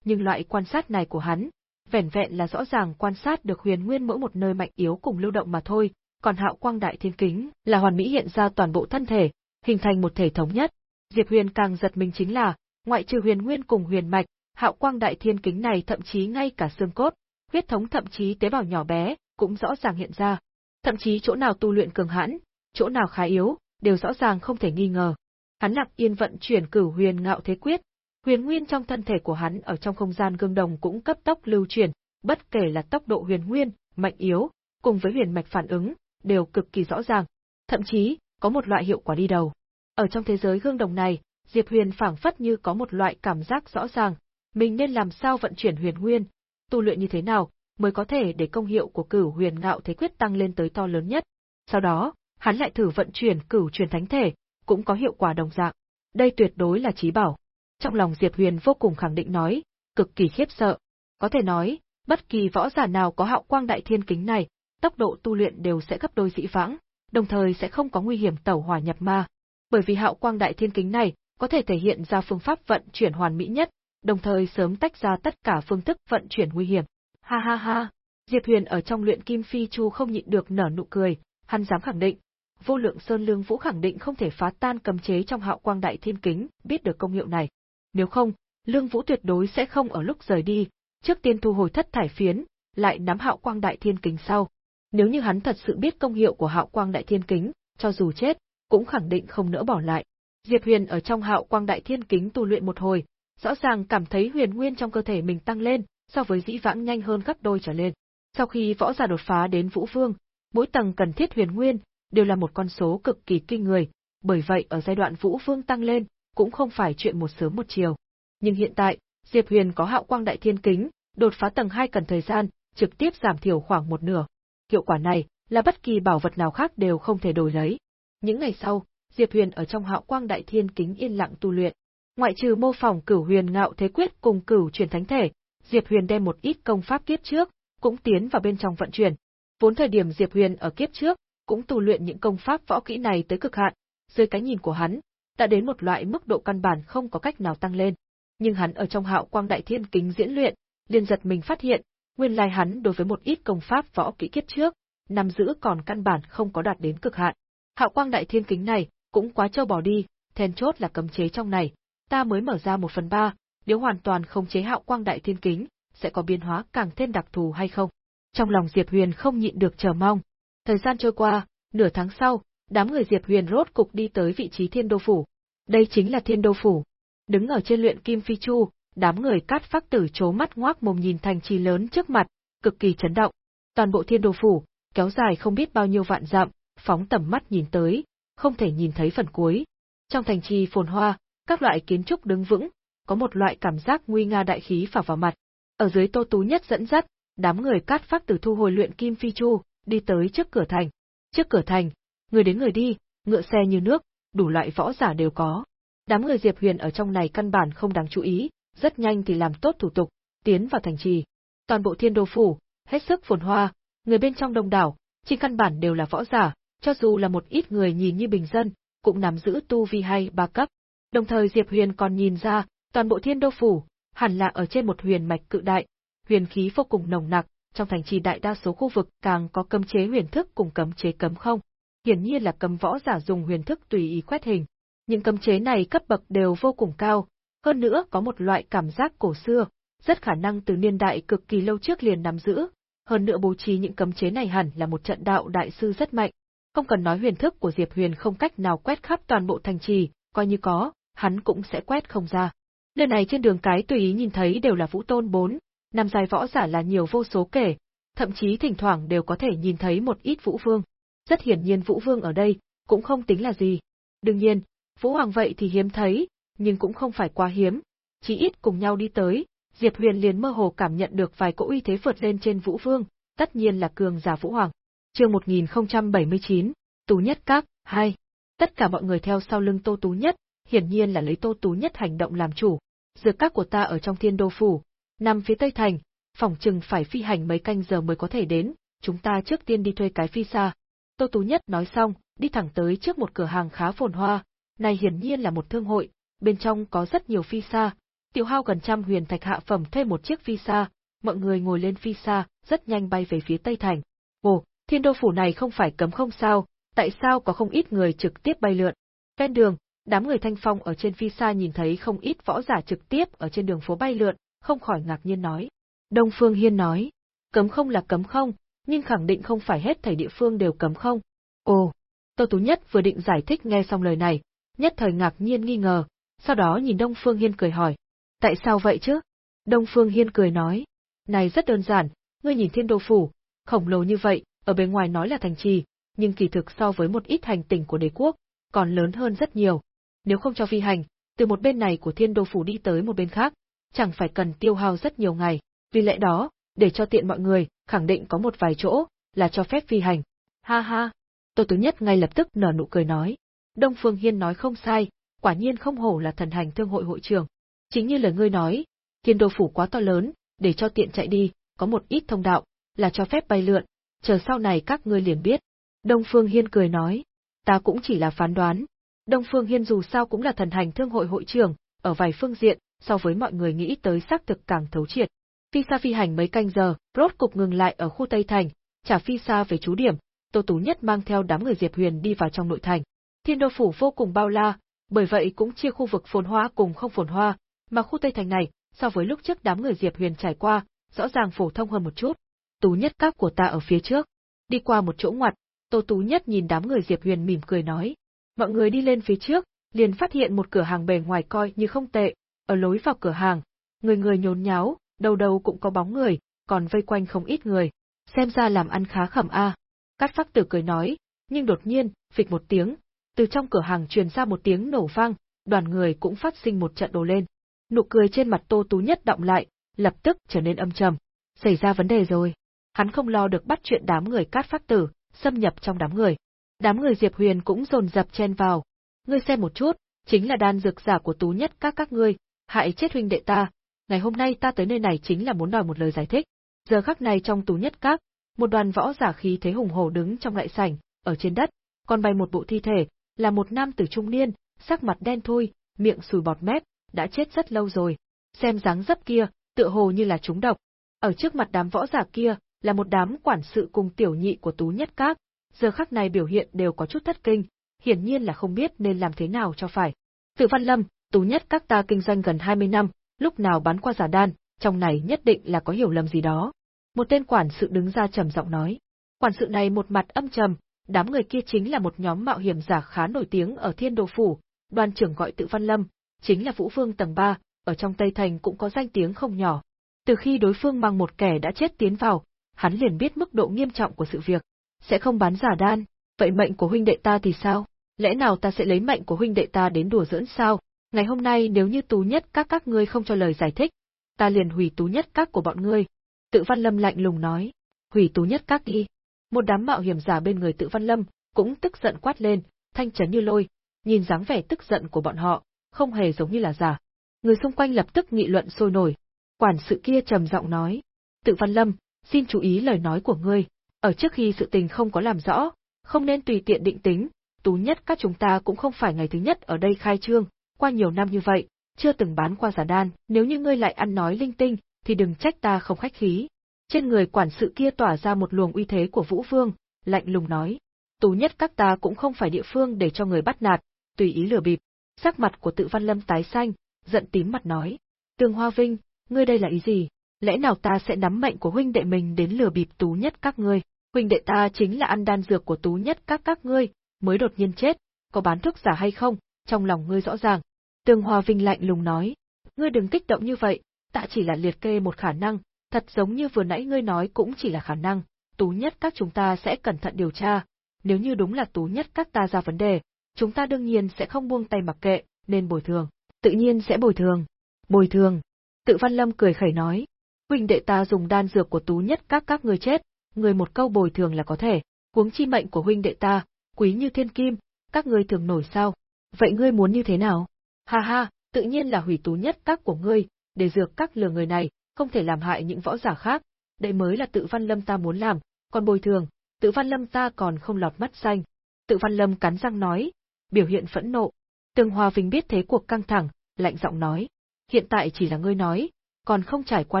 Nhưng loại quan sát này của hắn, vẻn vẹn là rõ ràng quan sát được huyền nguyên mỗi một nơi mạnh yếu cùng lưu động mà thôi, còn hạo quang đại thiên kính là hoàn mỹ hiện ra toàn bộ thân thể, hình thành một thể thống nhất. Diệp Huyền càng giật mình chính là, ngoại trừ huyền nguyên cùng huyền mạch, hạo quang đại thiên kính này thậm chí ngay cả xương cốt, huyết thống thậm chí tế bào nhỏ bé, cũng rõ ràng hiện ra. Thậm chí chỗ nào tu luyện cường hãn, chỗ nào khá yếu, đều rõ ràng không thể nghi ngờ. Hắn lặng yên vận chuyển cửu huyền ngạo thế quyết, huyền nguyên trong thân thể của hắn ở trong không gian gương đồng cũng cấp tốc lưu chuyển, bất kể là tốc độ huyền nguyên, mạnh yếu, cùng với huyền mạch phản ứng, đều cực kỳ rõ ràng, thậm chí có một loại hiệu quả đi đầu. Ở trong thế giới gương đồng này, Diệp Huyền phảng phất như có một loại cảm giác rõ ràng, mình nên làm sao vận chuyển huyền nguyên, tu luyện như thế nào mới có thể để công hiệu của cửu huyền ngạo thế quyết tăng lên tới to lớn nhất. Sau đó, hắn lại thử vận chuyển cửu truyền thánh thể, cũng có hiệu quả đồng dạng. Đây tuyệt đối là trí bảo. Trong lòng Diệp Huyền vô cùng khẳng định nói, cực kỳ khiếp sợ. Có thể nói, bất kỳ võ giả nào có hạo quang đại thiên kính này, tốc độ tu luyện đều sẽ gấp đôi dĩ vãng, đồng thời sẽ không có nguy hiểm tẩu hỏa nhập ma. Bởi vì hạo quang đại thiên kính này có thể thể hiện ra phương pháp vận chuyển hoàn mỹ nhất, đồng thời sớm tách ra tất cả phương thức vận chuyển nguy hiểm. Ha ha ha, Diệp Huyền ở trong luyện kim phi chu không nhịn được nở nụ cười, hắn dám khẳng định, vô lượng sơn lương vũ khẳng định không thể phá tan cấm chế trong hạo quang đại thiên kính, biết được công hiệu này. Nếu không, lương vũ tuyệt đối sẽ không ở lúc rời đi, trước tiên thu hồi thất thải phiến, lại nắm hạo quang đại thiên kính sau. Nếu như hắn thật sự biết công hiệu của Hạo Quang Đại Thiên Kính, cho dù chết, cũng khẳng định không nỡ bỏ lại. Diệp Huyền ở trong Hạo Quang Đại Thiên Kính tu luyện một hồi, rõ ràng cảm thấy huyền nguyên trong cơ thể mình tăng lên, so với dĩ vãng nhanh hơn gấp đôi trở lên. Sau khi võ giả đột phá đến Vũ Vương, mỗi tầng cần thiết huyền nguyên đều là một con số cực kỳ kinh người, bởi vậy ở giai đoạn Vũ Vương tăng lên, cũng không phải chuyện một sớm một chiều. Nhưng hiện tại, Diệp Huyền có Hạo Quang Đại Thiên Kính, đột phá tầng 2 cần thời gian, trực tiếp giảm thiểu khoảng một nửa. Hiệu quả này là bất kỳ bảo vật nào khác đều không thể đổi lấy. Những ngày sau, Diệp Huyền ở trong Hạo Quang Đại Thiên Kính yên lặng tu luyện. Ngoại trừ mô phỏng Cửu Huyền Ngạo Thế Quyết cùng Cửu chuyển Thánh Thể, Diệp Huyền đem một ít công pháp kiếp trước, cũng tiến vào bên trong vận chuyển. Vốn thời điểm Diệp Huyền ở kiếp trước, cũng tu luyện những công pháp võ kỹ này tới cực hạn, dưới cái nhìn của hắn, đã đến một loại mức độ căn bản không có cách nào tăng lên. Nhưng hắn ở trong Hạo Quang Đại Thiên Kính diễn luyện, liền giật mình phát hiện, nguyên lai hắn đối với một ít công pháp võ kỹ kiếp trước, nằm giữ còn căn bản không có đạt đến cực hạn. Hạo Quang Đại Thiên Kính này, cũng quá trâu bỏ đi, then chốt là cấm chế trong này, ta mới mở ra một phần ba, nếu hoàn toàn không chế hạo quang đại thiên kính, sẽ có biến hóa càng thêm đặc thù hay không? Trong lòng Diệp Huyền không nhịn được chờ mong. Thời gian trôi qua, nửa tháng sau, đám người Diệp Huyền rốt cục đi tới vị trí Thiên Đô phủ. Đây chính là Thiên Đô phủ. Đứng ở trên luyện kim phi chu, đám người cát phác tử chố mắt ngoác mồm nhìn thành trì lớn trước mặt, cực kỳ chấn động. Toàn bộ Thiên Đô phủ, kéo dài không biết bao nhiêu vạn dặm, phóng tầm mắt nhìn tới, không thể nhìn thấy phần cuối. Trong thành trì phồn hoa, các loại kiến trúc đứng vững, có một loại cảm giác nguy nga đại khí phả vào mặt. Ở dưới Tô Tú Nhất dẫn dắt, đám người cát phác tử thu hồi luyện kim phi chu, đi tới trước cửa thành. Trước cửa thành, người đến người đi, ngựa xe như nước, đủ loại võ giả đều có. Đám người Diệp Huyền ở trong này căn bản không đáng chú ý, rất nhanh thì làm tốt thủ tục, tiến vào thành trì. Toàn bộ thiên đô phủ, hết sức phồn hoa, người bên trong đông đảo, trên căn bản đều là võ giả, cho dù là một ít người nhìn như bình dân, cũng nắm giữ tu vi hay ba cấp. Đồng thời Diệp Huyền còn nhìn ra, toàn bộ thiên đô phủ, hẳn là ở trên một huyền mạch cự đại, huyền khí vô cùng nồng nặc, trong thành trì đại đa số khu vực càng có cấm chế huyền thức cùng cấm chế cấm không. Hiển nhiên là cấm võ giả dùng huyền thức tùy ý quét hình. Những cấm chế này cấp bậc đều vô cùng cao, hơn nữa có một loại cảm giác cổ xưa, rất khả năng từ niên đại cực kỳ lâu trước liền nắm giữ, hơn nữa bố trí những cấm chế này hẳn là một trận đạo đại sư rất mạnh, không cần nói huyền thức của Diệp Huyền không cách nào quét khắp toàn bộ thành trì, coi như có, hắn cũng sẽ quét không ra. Nơi này trên đường cái tùy ý nhìn thấy đều là vũ tôn bốn, Nam dài võ giả là nhiều vô số kể, thậm chí thỉnh thoảng đều có thể nhìn thấy một ít vũ vương. Rất hiển nhiên vũ vương ở đây, cũng không tính là gì. Đương nhiên, vũ hoàng vậy thì hiếm thấy, nhưng cũng không phải quá hiếm, chỉ ít cùng nhau đi tới, Diệp Huyền liền mơ hồ cảm nhận được vài cỗ uy thế vượt lên trên vũ vương, tất nhiên là cường giả vũ hoàng. Chương 1079, Tú Nhất Các, 2. Tất cả mọi người theo sau lưng Tô Tú Nhất, hiển nhiên là lấy Tô Tú Nhất hành động làm chủ. Dược các của ta ở trong Thiên Đô phủ, nằm phía tây thành, phòng chừng phải phi hành mấy canh giờ mới có thể đến, chúng ta trước tiên đi thuê cái phi xa. Tô Tú Nhất nói xong, đi thẳng tới trước một cửa hàng khá phồn hoa, này hiển nhiên là một thương hội, bên trong có rất nhiều phi xa. Tiểu Hao gần trăm huyền thạch hạ phẩm thuê một chiếc phi xa, mọi người ngồi lên phi xa, rất nhanh bay về phía tây thành. Ồ, Thiên đô phủ này không phải cấm không sao, tại sao có không ít người trực tiếp bay lượn? Ven đường, đám người thanh phong ở trên phi xa nhìn thấy không ít võ giả trực tiếp ở trên đường phố bay lượn, không khỏi ngạc nhiên nói. Đông Phương Hiên nói, cấm không là cấm không, nhưng khẳng định không phải hết thảy địa phương đều cấm không. Ồ, Tô Tú Nhất vừa định giải thích nghe xong lời này, nhất thời ngạc nhiên nghi ngờ, sau đó nhìn Đông Phương Hiên cười hỏi. Tại sao vậy chứ? Đông Phương Hiên cười nói, này rất đơn giản, ngươi nhìn thiên đô phủ, khổng lồ như vậy, ở bên ngoài nói là thành trì, nhưng kỳ thực so với một ít hành tỉnh của đế quốc, còn lớn hơn rất nhiều. Nếu không cho phi hành, từ một bên này của thiên đô phủ đi tới một bên khác, chẳng phải cần tiêu hao rất nhiều ngày, vì lẽ đó, để cho tiện mọi người, khẳng định có một vài chỗ, là cho phép phi hành. Ha ha! Tô Tứ Nhất ngay lập tức nở nụ cười nói. Đông Phương Hiên nói không sai, quả nhiên không hổ là thần hành thương hội hội trưởng. Chính như lời ngươi nói, thiên đô phủ quá to lớn, để cho tiện chạy đi, có một ít thông đạo, là cho phép bay lượn, chờ sau này các ngươi liền biết. Đông Phương Hiên cười nói, ta cũng chỉ là phán đoán. Đông Phương Hiên dù sao cũng là thần hành thương hội hội trưởng, ở vài phương diện, so với mọi người nghĩ tới xác thực càng thấu triệt. Phi xa phi hành mấy canh giờ, rốt cục ngừng lại ở khu Tây Thành, trả phi xa về trú điểm, Tô Tú Nhất mang theo đám người Diệp Huyền đi vào trong nội thành. Thiên đô phủ vô cùng bao la, bởi vậy cũng chia khu vực phồn hoa cùng không phồn hoa, mà khu Tây Thành này, so với lúc trước đám người Diệp Huyền trải qua, rõ ràng phổ thông hơn một chút tú nhất các của ta ở phía trước. Đi qua một chỗ ngoặt, Tô Tú Nhất nhìn đám người Diệp Huyền mỉm cười nói. Mọi người đi lên phía trước, liền phát hiện một cửa hàng bề ngoài coi như không tệ, ở lối vào cửa hàng, người người nhốn nháo, đầu đầu cũng có bóng người, còn vây quanh không ít người. Xem ra làm ăn khá khẩm a. Cát Phác Tử cười nói, nhưng đột nhiên, phịch một tiếng, từ trong cửa hàng truyền ra một tiếng nổ vang, đoàn người cũng phát sinh một trận đồ lên. Nụ cười trên mặt Tô Tú Nhất động lại, lập tức trở nên âm trầm. Xảy ra vấn đề rồi. Hắn không lo được bắt chuyện đám người Cát Phác Tử, xâm nhập trong đám người. Đám người Diệp Huyền cũng dồn dập chen vào. Ngươi xem một chút, chính là đan dược giả của Tú Nhất các các ngươi, hại chết huynh đệ ta. Ngày hôm nay ta tới nơi này chính là muốn đòi một lời giải thích. Giờ khắc này trong Tú Nhất các, một đoàn võ giả khí thế hùng hổ đứng trong đại sảnh, ở trên đất, còn bày một bộ thi thể, là một nam tử trung niên, sắc mặt đen thui, miệng sùi bọt mép, đã chết rất lâu rồi. Xem dáng dấp kia, tựa hồ như là trúng độc. Ở trước mặt đám võ giả kia, là một đám quản sự cùng tiểu nhị của Tú Nhất Các, giờ khắc này biểu hiện đều có chút thất kinh, hiển nhiên là không biết nên làm thế nào cho phải. Tử Văn Lâm, Tú Nhất Các ta kinh doanh gần 20 năm, lúc nào bán qua giả đan, trong này nhất định là có hiểu lầm gì đó. Một tên quản sự đứng ra trầm giọng nói. Quản sự này một mặt âm trầm, đám người kia chính là một nhóm mạo hiểm giả khá nổi tiếng ở Thiên Đồ Phủ, đoàn trưởng gọi tự Văn Lâm, chính là Vũ Vương tầng 3, ở trong Tây Thành cũng có danh tiếng không nhỏ. Từ khi đối phương mang một kẻ đã chết tiến vào, hắn liền biết mức độ nghiêm trọng của sự việc. Sẽ không bán giả đan, vậy mệnh của huynh đệ ta thì sao? Lẽ nào ta sẽ lấy mệnh của huynh đệ ta đến đùa giỡn sao? Ngày hôm nay nếu như tú nhất các các ngươi không cho lời giải thích, ta liền hủy tú nhất các của bọn ngươi. Tự Văn Lâm lạnh lùng nói, hủy tú nhất các đi. Một đám mạo hiểm giả bên người Tự Văn Lâm cũng tức giận quát lên, thanh chấn như lôi, nhìn dáng vẻ tức giận của bọn họ, không hề giống như là giả. Người xung quanh lập tức nghị luận sôi nổi. Quản sự kia trầm giọng nói, Tự Văn Lâm, xin chú ý lời nói của ngươi, ở trước khi sự tình không có làm rõ, không nên tùy tiện định tính, tú nhất các chúng ta cũng không phải ngày thứ nhất ở đây khai trương, qua nhiều năm như vậy, chưa từng bán qua giả đan, nếu như ngươi lại ăn nói linh tinh, thì đừng trách ta không khách khí. Trên người quản sự kia tỏa ra một luồng uy thế của Vũ Vương, lạnh lùng nói, tú nhất các ta cũng không phải địa phương để cho người bắt nạt, tùy ý lừa bịp. Sắc mặt của tự văn lâm tái xanh, giận tím mặt nói, Tương Hoa Vinh, ngươi đây là ý gì? lẽ nào ta sẽ nắm mệnh của huynh đệ mình đến lừa bịp tú nhất các ngươi? Huynh đệ ta chính là ăn đan dược của tú nhất các các ngươi, mới đột nhiên chết, có bán thuốc giả hay không, trong lòng ngươi rõ ràng. Tương Hòa Vinh lạnh lùng nói, ngươi đừng kích động như vậy, ta chỉ là liệt kê một khả năng, thật giống như vừa nãy ngươi nói cũng chỉ là khả năng, tú nhất các chúng ta sẽ cẩn thận điều tra, nếu như đúng là tú nhất các ta ra vấn đề, chúng ta đương nhiên sẽ không buông tay mặc kệ, nên bồi thường, tự nhiên sẽ bồi thường. Bồi thường. Tự Văn Lâm cười khẩy nói, huynh đệ ta dùng đan dược của tú nhất các các ngươi chết, người một câu bồi thường là có thể, huống chi mệnh của huynh đệ ta, quý như thiên kim, các ngươi thường nổi sao? Vậy ngươi muốn như thế nào? Ha ha, tự nhiên là hủy tú nhất các của ngươi, để dược các lừa người này, không thể làm hại những võ giả khác, đây mới là tự văn lâm ta muốn làm, còn bồi thường, tự văn lâm ta còn không lọt mắt xanh. Tự văn lâm cắn răng nói, biểu hiện phẫn nộ. Tường Hoa Vinh biết thế cuộc căng thẳng, lạnh giọng nói, hiện tại chỉ là ngươi nói, còn không trải qua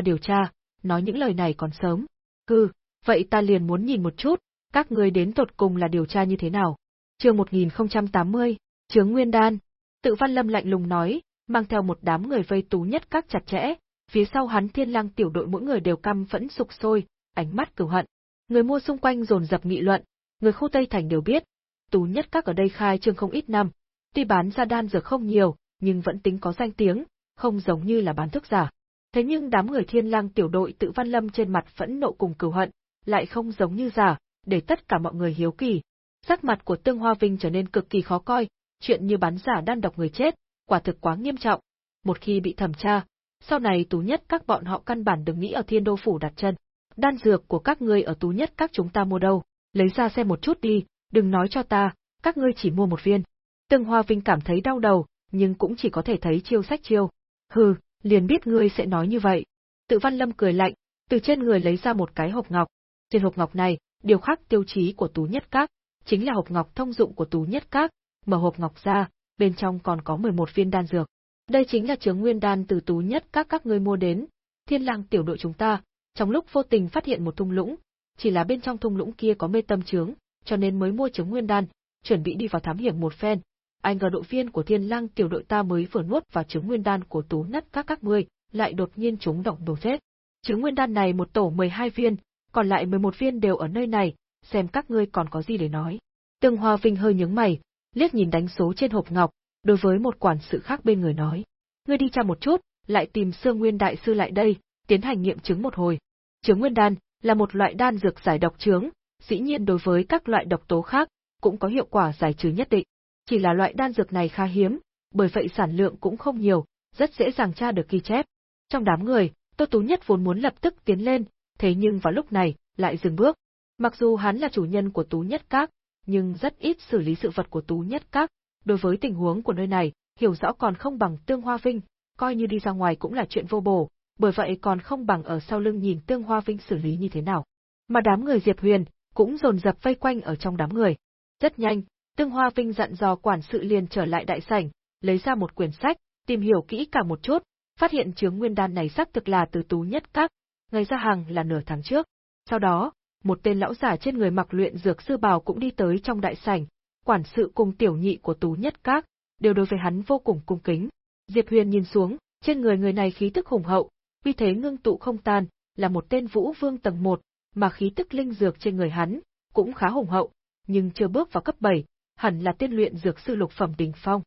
điều tra, nói những lời này còn sớm. Hừ, vậy ta liền muốn nhìn một chút, các ngươi đến tột cùng là điều tra như thế nào. Chương 1080, Chướng Nguyên Đan. Tự Văn Lâm lạnh lùng nói, mang theo một đám người vây tú nhất các chặt chẽ, phía sau hắn Thiên Lang tiểu đội mỗi người đều căm phẫn sục sôi, ánh mắt cửu hận. Người mua xung quanh dồn dập nghị luận, người khu Tây Thành đều biết, tú nhất các ở đây khai trương không ít năm, tuy bán ra đan dược không nhiều, nhưng vẫn tính có danh tiếng, không giống như là bán thức giả. Thế nhưng đám người thiên lang tiểu đội tự văn lâm trên mặt phẫn nộ cùng cửu hận, lại không giống như giả, để tất cả mọi người hiếu kỳ. Sắc mặt của Tương Hoa Vinh trở nên cực kỳ khó coi, chuyện như bán giả đan độc người chết, quả thực quá nghiêm trọng. Một khi bị thẩm tra, sau này tú nhất các bọn họ căn bản đừng nghĩ ở thiên đô phủ đặt chân. Đan dược của các ngươi ở tú nhất các chúng ta mua đâu, lấy ra xem một chút đi, đừng nói cho ta, các ngươi chỉ mua một viên. Tương Hoa Vinh cảm thấy đau đầu, nhưng cũng chỉ có thể thấy chiêu sách chiêu. Hừ, liền biết ngươi sẽ nói như vậy. Tự Văn Lâm cười lạnh, từ trên người lấy ra một cái hộp ngọc. Trên hộp ngọc này, điều khắc tiêu chí của Tú Nhất Các, chính là hộp ngọc thông dụng của Tú Nhất Các, mở hộp ngọc ra, bên trong còn có 11 viên đan dược. Đây chính là chướng nguyên đan từ Tú Nhất Các các ngươi mua đến. Thiên Lang tiểu đội chúng ta, trong lúc vô tình phát hiện một thung lũng, chỉ là bên trong thung lũng kia có mê tâm chướng, cho nên mới mua chướng nguyên đan, chuẩn bị đi vào thám hiểm một phen, anh ngờ đội viên của Thiên Lang tiểu đội ta mới vừa nuốt vào trứng nguyên đan của Tú nhất các các ngươi, lại đột nhiên chúng động đồ chết. Trứng nguyên đan này một tổ 12 viên, còn lại 11 viên đều ở nơi này, xem các ngươi còn có gì để nói. Tương Hoa Vinh hơi nhướng mày, liếc nhìn đánh số trên hộp ngọc, đối với một quản sự khác bên người nói. Ngươi đi tra một chút, lại tìm Sương Nguyên Đại Sư lại đây, tiến hành nghiệm chứng một hồi. Chứng Nguyên Đan là một loại đan dược giải độc chứng, dĩ nhiên đối với các loại độc tố khác cũng có hiệu quả giải trừ nhất định. Chỉ là loại đan dược này khá hiếm, bởi vậy sản lượng cũng không nhiều, rất dễ dàng tra được ghi chép. Trong đám người, Tô Tú Nhất vốn muốn lập tức tiến lên, thế nhưng vào lúc này, lại dừng bước. Mặc dù hắn là chủ nhân của Tú Nhất Các, nhưng rất ít xử lý sự vật của Tú Nhất Các, đối với tình huống của nơi này, hiểu rõ còn không bằng Tương Hoa Vinh, coi như đi ra ngoài cũng là chuyện vô bổ, bởi vậy còn không bằng ở sau lưng nhìn Tương Hoa Vinh xử lý như thế nào. Mà đám người Diệp Huyền cũng dồn dập vây quanh ở trong đám người. Rất nhanh, Tương Hoa Vinh dặn dò quản sự liền trở lại đại sảnh, lấy ra một quyển sách, tìm hiểu kỹ cả một chút, phát hiện chướng nguyên đan này xác thực là từ Tú Nhất Các, ngày ra hàng là nửa tháng trước. Sau đó, một tên lão giả trên người mặc luyện dược sư bào cũng đi tới trong đại sảnh, quản sự cùng tiểu nhị của Tú Nhất Các, đều đối với hắn vô cùng cung kính. Diệp Huyền nhìn xuống, trên người người này khí tức hùng hậu, uy thế ngưng tụ không tan, là một tên vũ vương tầng 1, mà khí tức linh dược trên người hắn cũng khá hùng hậu, nhưng chưa bước vào cấp 7, hẳn là tiên luyện dược sư lục phẩm đỉnh phong.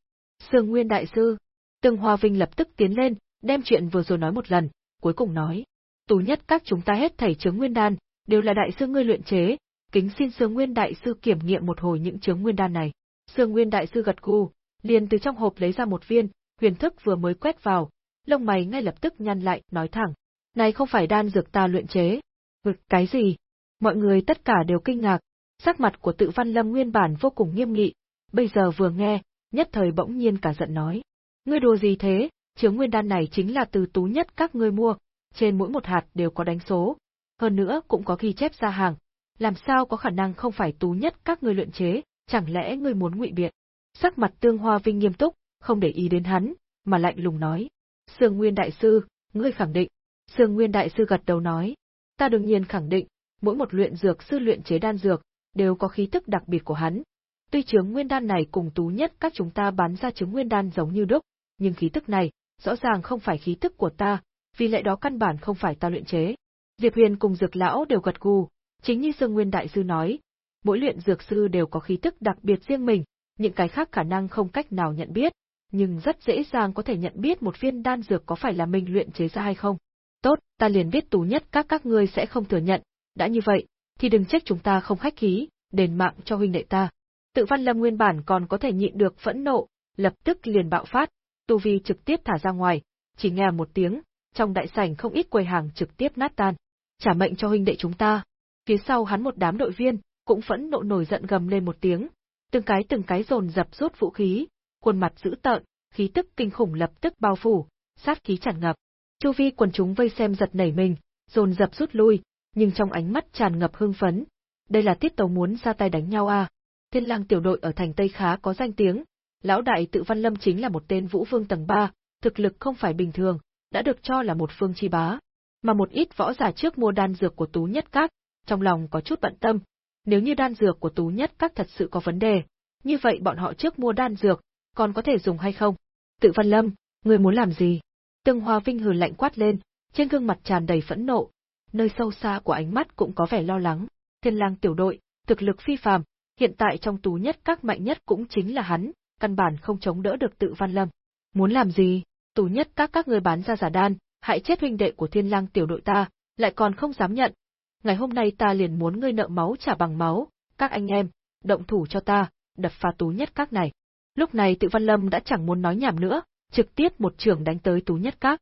Sương Nguyên đại sư, Tương Hoa Vinh lập tức tiến lên, đem chuyện vừa rồi nói một lần, cuối cùng nói: "Tú nhất các chúng ta hết thảy chứng nguyên đan, đều là đại sư ngươi luyện chế, kính xin Sương Nguyên đại sư kiểm nghiệm một hồi những chướng nguyên đan này." Sương Nguyên đại sư gật gù, liền từ trong hộp lấy ra một viên, huyền thức vừa mới quét vào, lông mày ngay lập tức nhăn lại, nói thẳng: "Này không phải đan dược ta luyện chế." "Vực cái gì?" Mọi người tất cả đều kinh ngạc, sắc mặt của Tự Văn Lâm nguyên bản vô cùng nghiêm nghị, bây giờ vừa nghe, nhất thời bỗng nhiên cả giận nói: "Ngươi đùa gì thế? Chướng nguyên đan này chính là từ tú nhất các ngươi mua, trên mỗi một hạt đều có đánh số, hơn nữa cũng có ghi chép ra hàng, làm sao có khả năng không phải tú nhất các ngươi luyện chế, chẳng lẽ ngươi muốn ngụy biện?" Sắc mặt Tương Hoa Vinh nghiêm túc, không để ý đến hắn, mà lạnh lùng nói: "Sương Nguyên đại sư, ngươi khẳng định?" Sương Nguyên đại sư gật đầu nói: "Ta đương nhiên khẳng định, mỗi một luyện dược sư luyện chế đan dược đều có khí tức đặc biệt của hắn. Tuy chướng nguyên đan này cùng tú nhất các chúng ta bán ra chứng nguyên đan giống như đúc, nhưng khí tức này, rõ ràng không phải khí tức của ta, vì lẽ đó căn bản không phải ta luyện chế. Diệp Huyền cùng dược lão đều gật gù, chính như Dương Nguyên Đại Sư nói, mỗi luyện dược sư đều có khí tức đặc biệt riêng mình, những cái khác khả năng không cách nào nhận biết, nhưng rất dễ dàng có thể nhận biết một viên đan dược có phải là mình luyện chế ra hay không. Tốt, ta liền biết tú nhất các các ngươi sẽ không thừa nhận, đã như vậy, thì đừng trách chúng ta không khách khí, đền mạng cho huynh đệ ta. Tự Văn Lâm nguyên bản còn có thể nhịn được phẫn nộ, lập tức liền bạo phát, tu vi trực tiếp thả ra ngoài, chỉ nghe một tiếng, trong đại sảnh không ít quầy hàng trực tiếp nát tan. Trả mệnh cho huynh đệ chúng ta. Phía sau hắn một đám đội viên, cũng phẫn nộ nổi giận gầm lên một tiếng, từng cái từng cái dồn dập rút vũ khí, khuôn mặt dữ tợn, khí tức kinh khủng lập tức bao phủ, sát khí tràn ngập. Chu vi quần chúng vây xem giật nảy mình, dồn dập rút lui, nhưng trong ánh mắt tràn ngập hưng phấn. Đây là tiết tấu muốn ra tay đánh nhau à? Thiên lang tiểu đội ở thành Tây khá có danh tiếng, lão đại tự văn lâm chính là một tên vũ vương tầng 3, thực lực không phải bình thường, đã được cho là một phương chi bá. Mà một ít võ giả trước mua đan dược của Tú Nhất Các, trong lòng có chút bận tâm. Nếu như đan dược của Tú Nhất Các thật sự có vấn đề, như vậy bọn họ trước mua đan dược, còn có thể dùng hay không? Tự văn lâm, người muốn làm gì? Tương Hoa Vinh hừ lạnh quát lên, trên gương mặt tràn đầy phẫn nộ, nơi sâu xa của ánh mắt cũng có vẻ lo lắng. Thiên lang tiểu đội, thực lực phi phàm, hiện tại trong tú nhất các mạnh nhất cũng chính là hắn, căn bản không chống đỡ được tự văn lâm. Muốn làm gì? Tú nhất các các người bán ra giả đan, hại chết huynh đệ của thiên lang tiểu đội ta, lại còn không dám nhận. Ngày hôm nay ta liền muốn ngươi nợ máu trả bằng máu, các anh em, động thủ cho ta, đập phá tú nhất các này. Lúc này tự văn lâm đã chẳng muốn nói nhảm nữa, trực tiếp một trường đánh tới tú nhất các.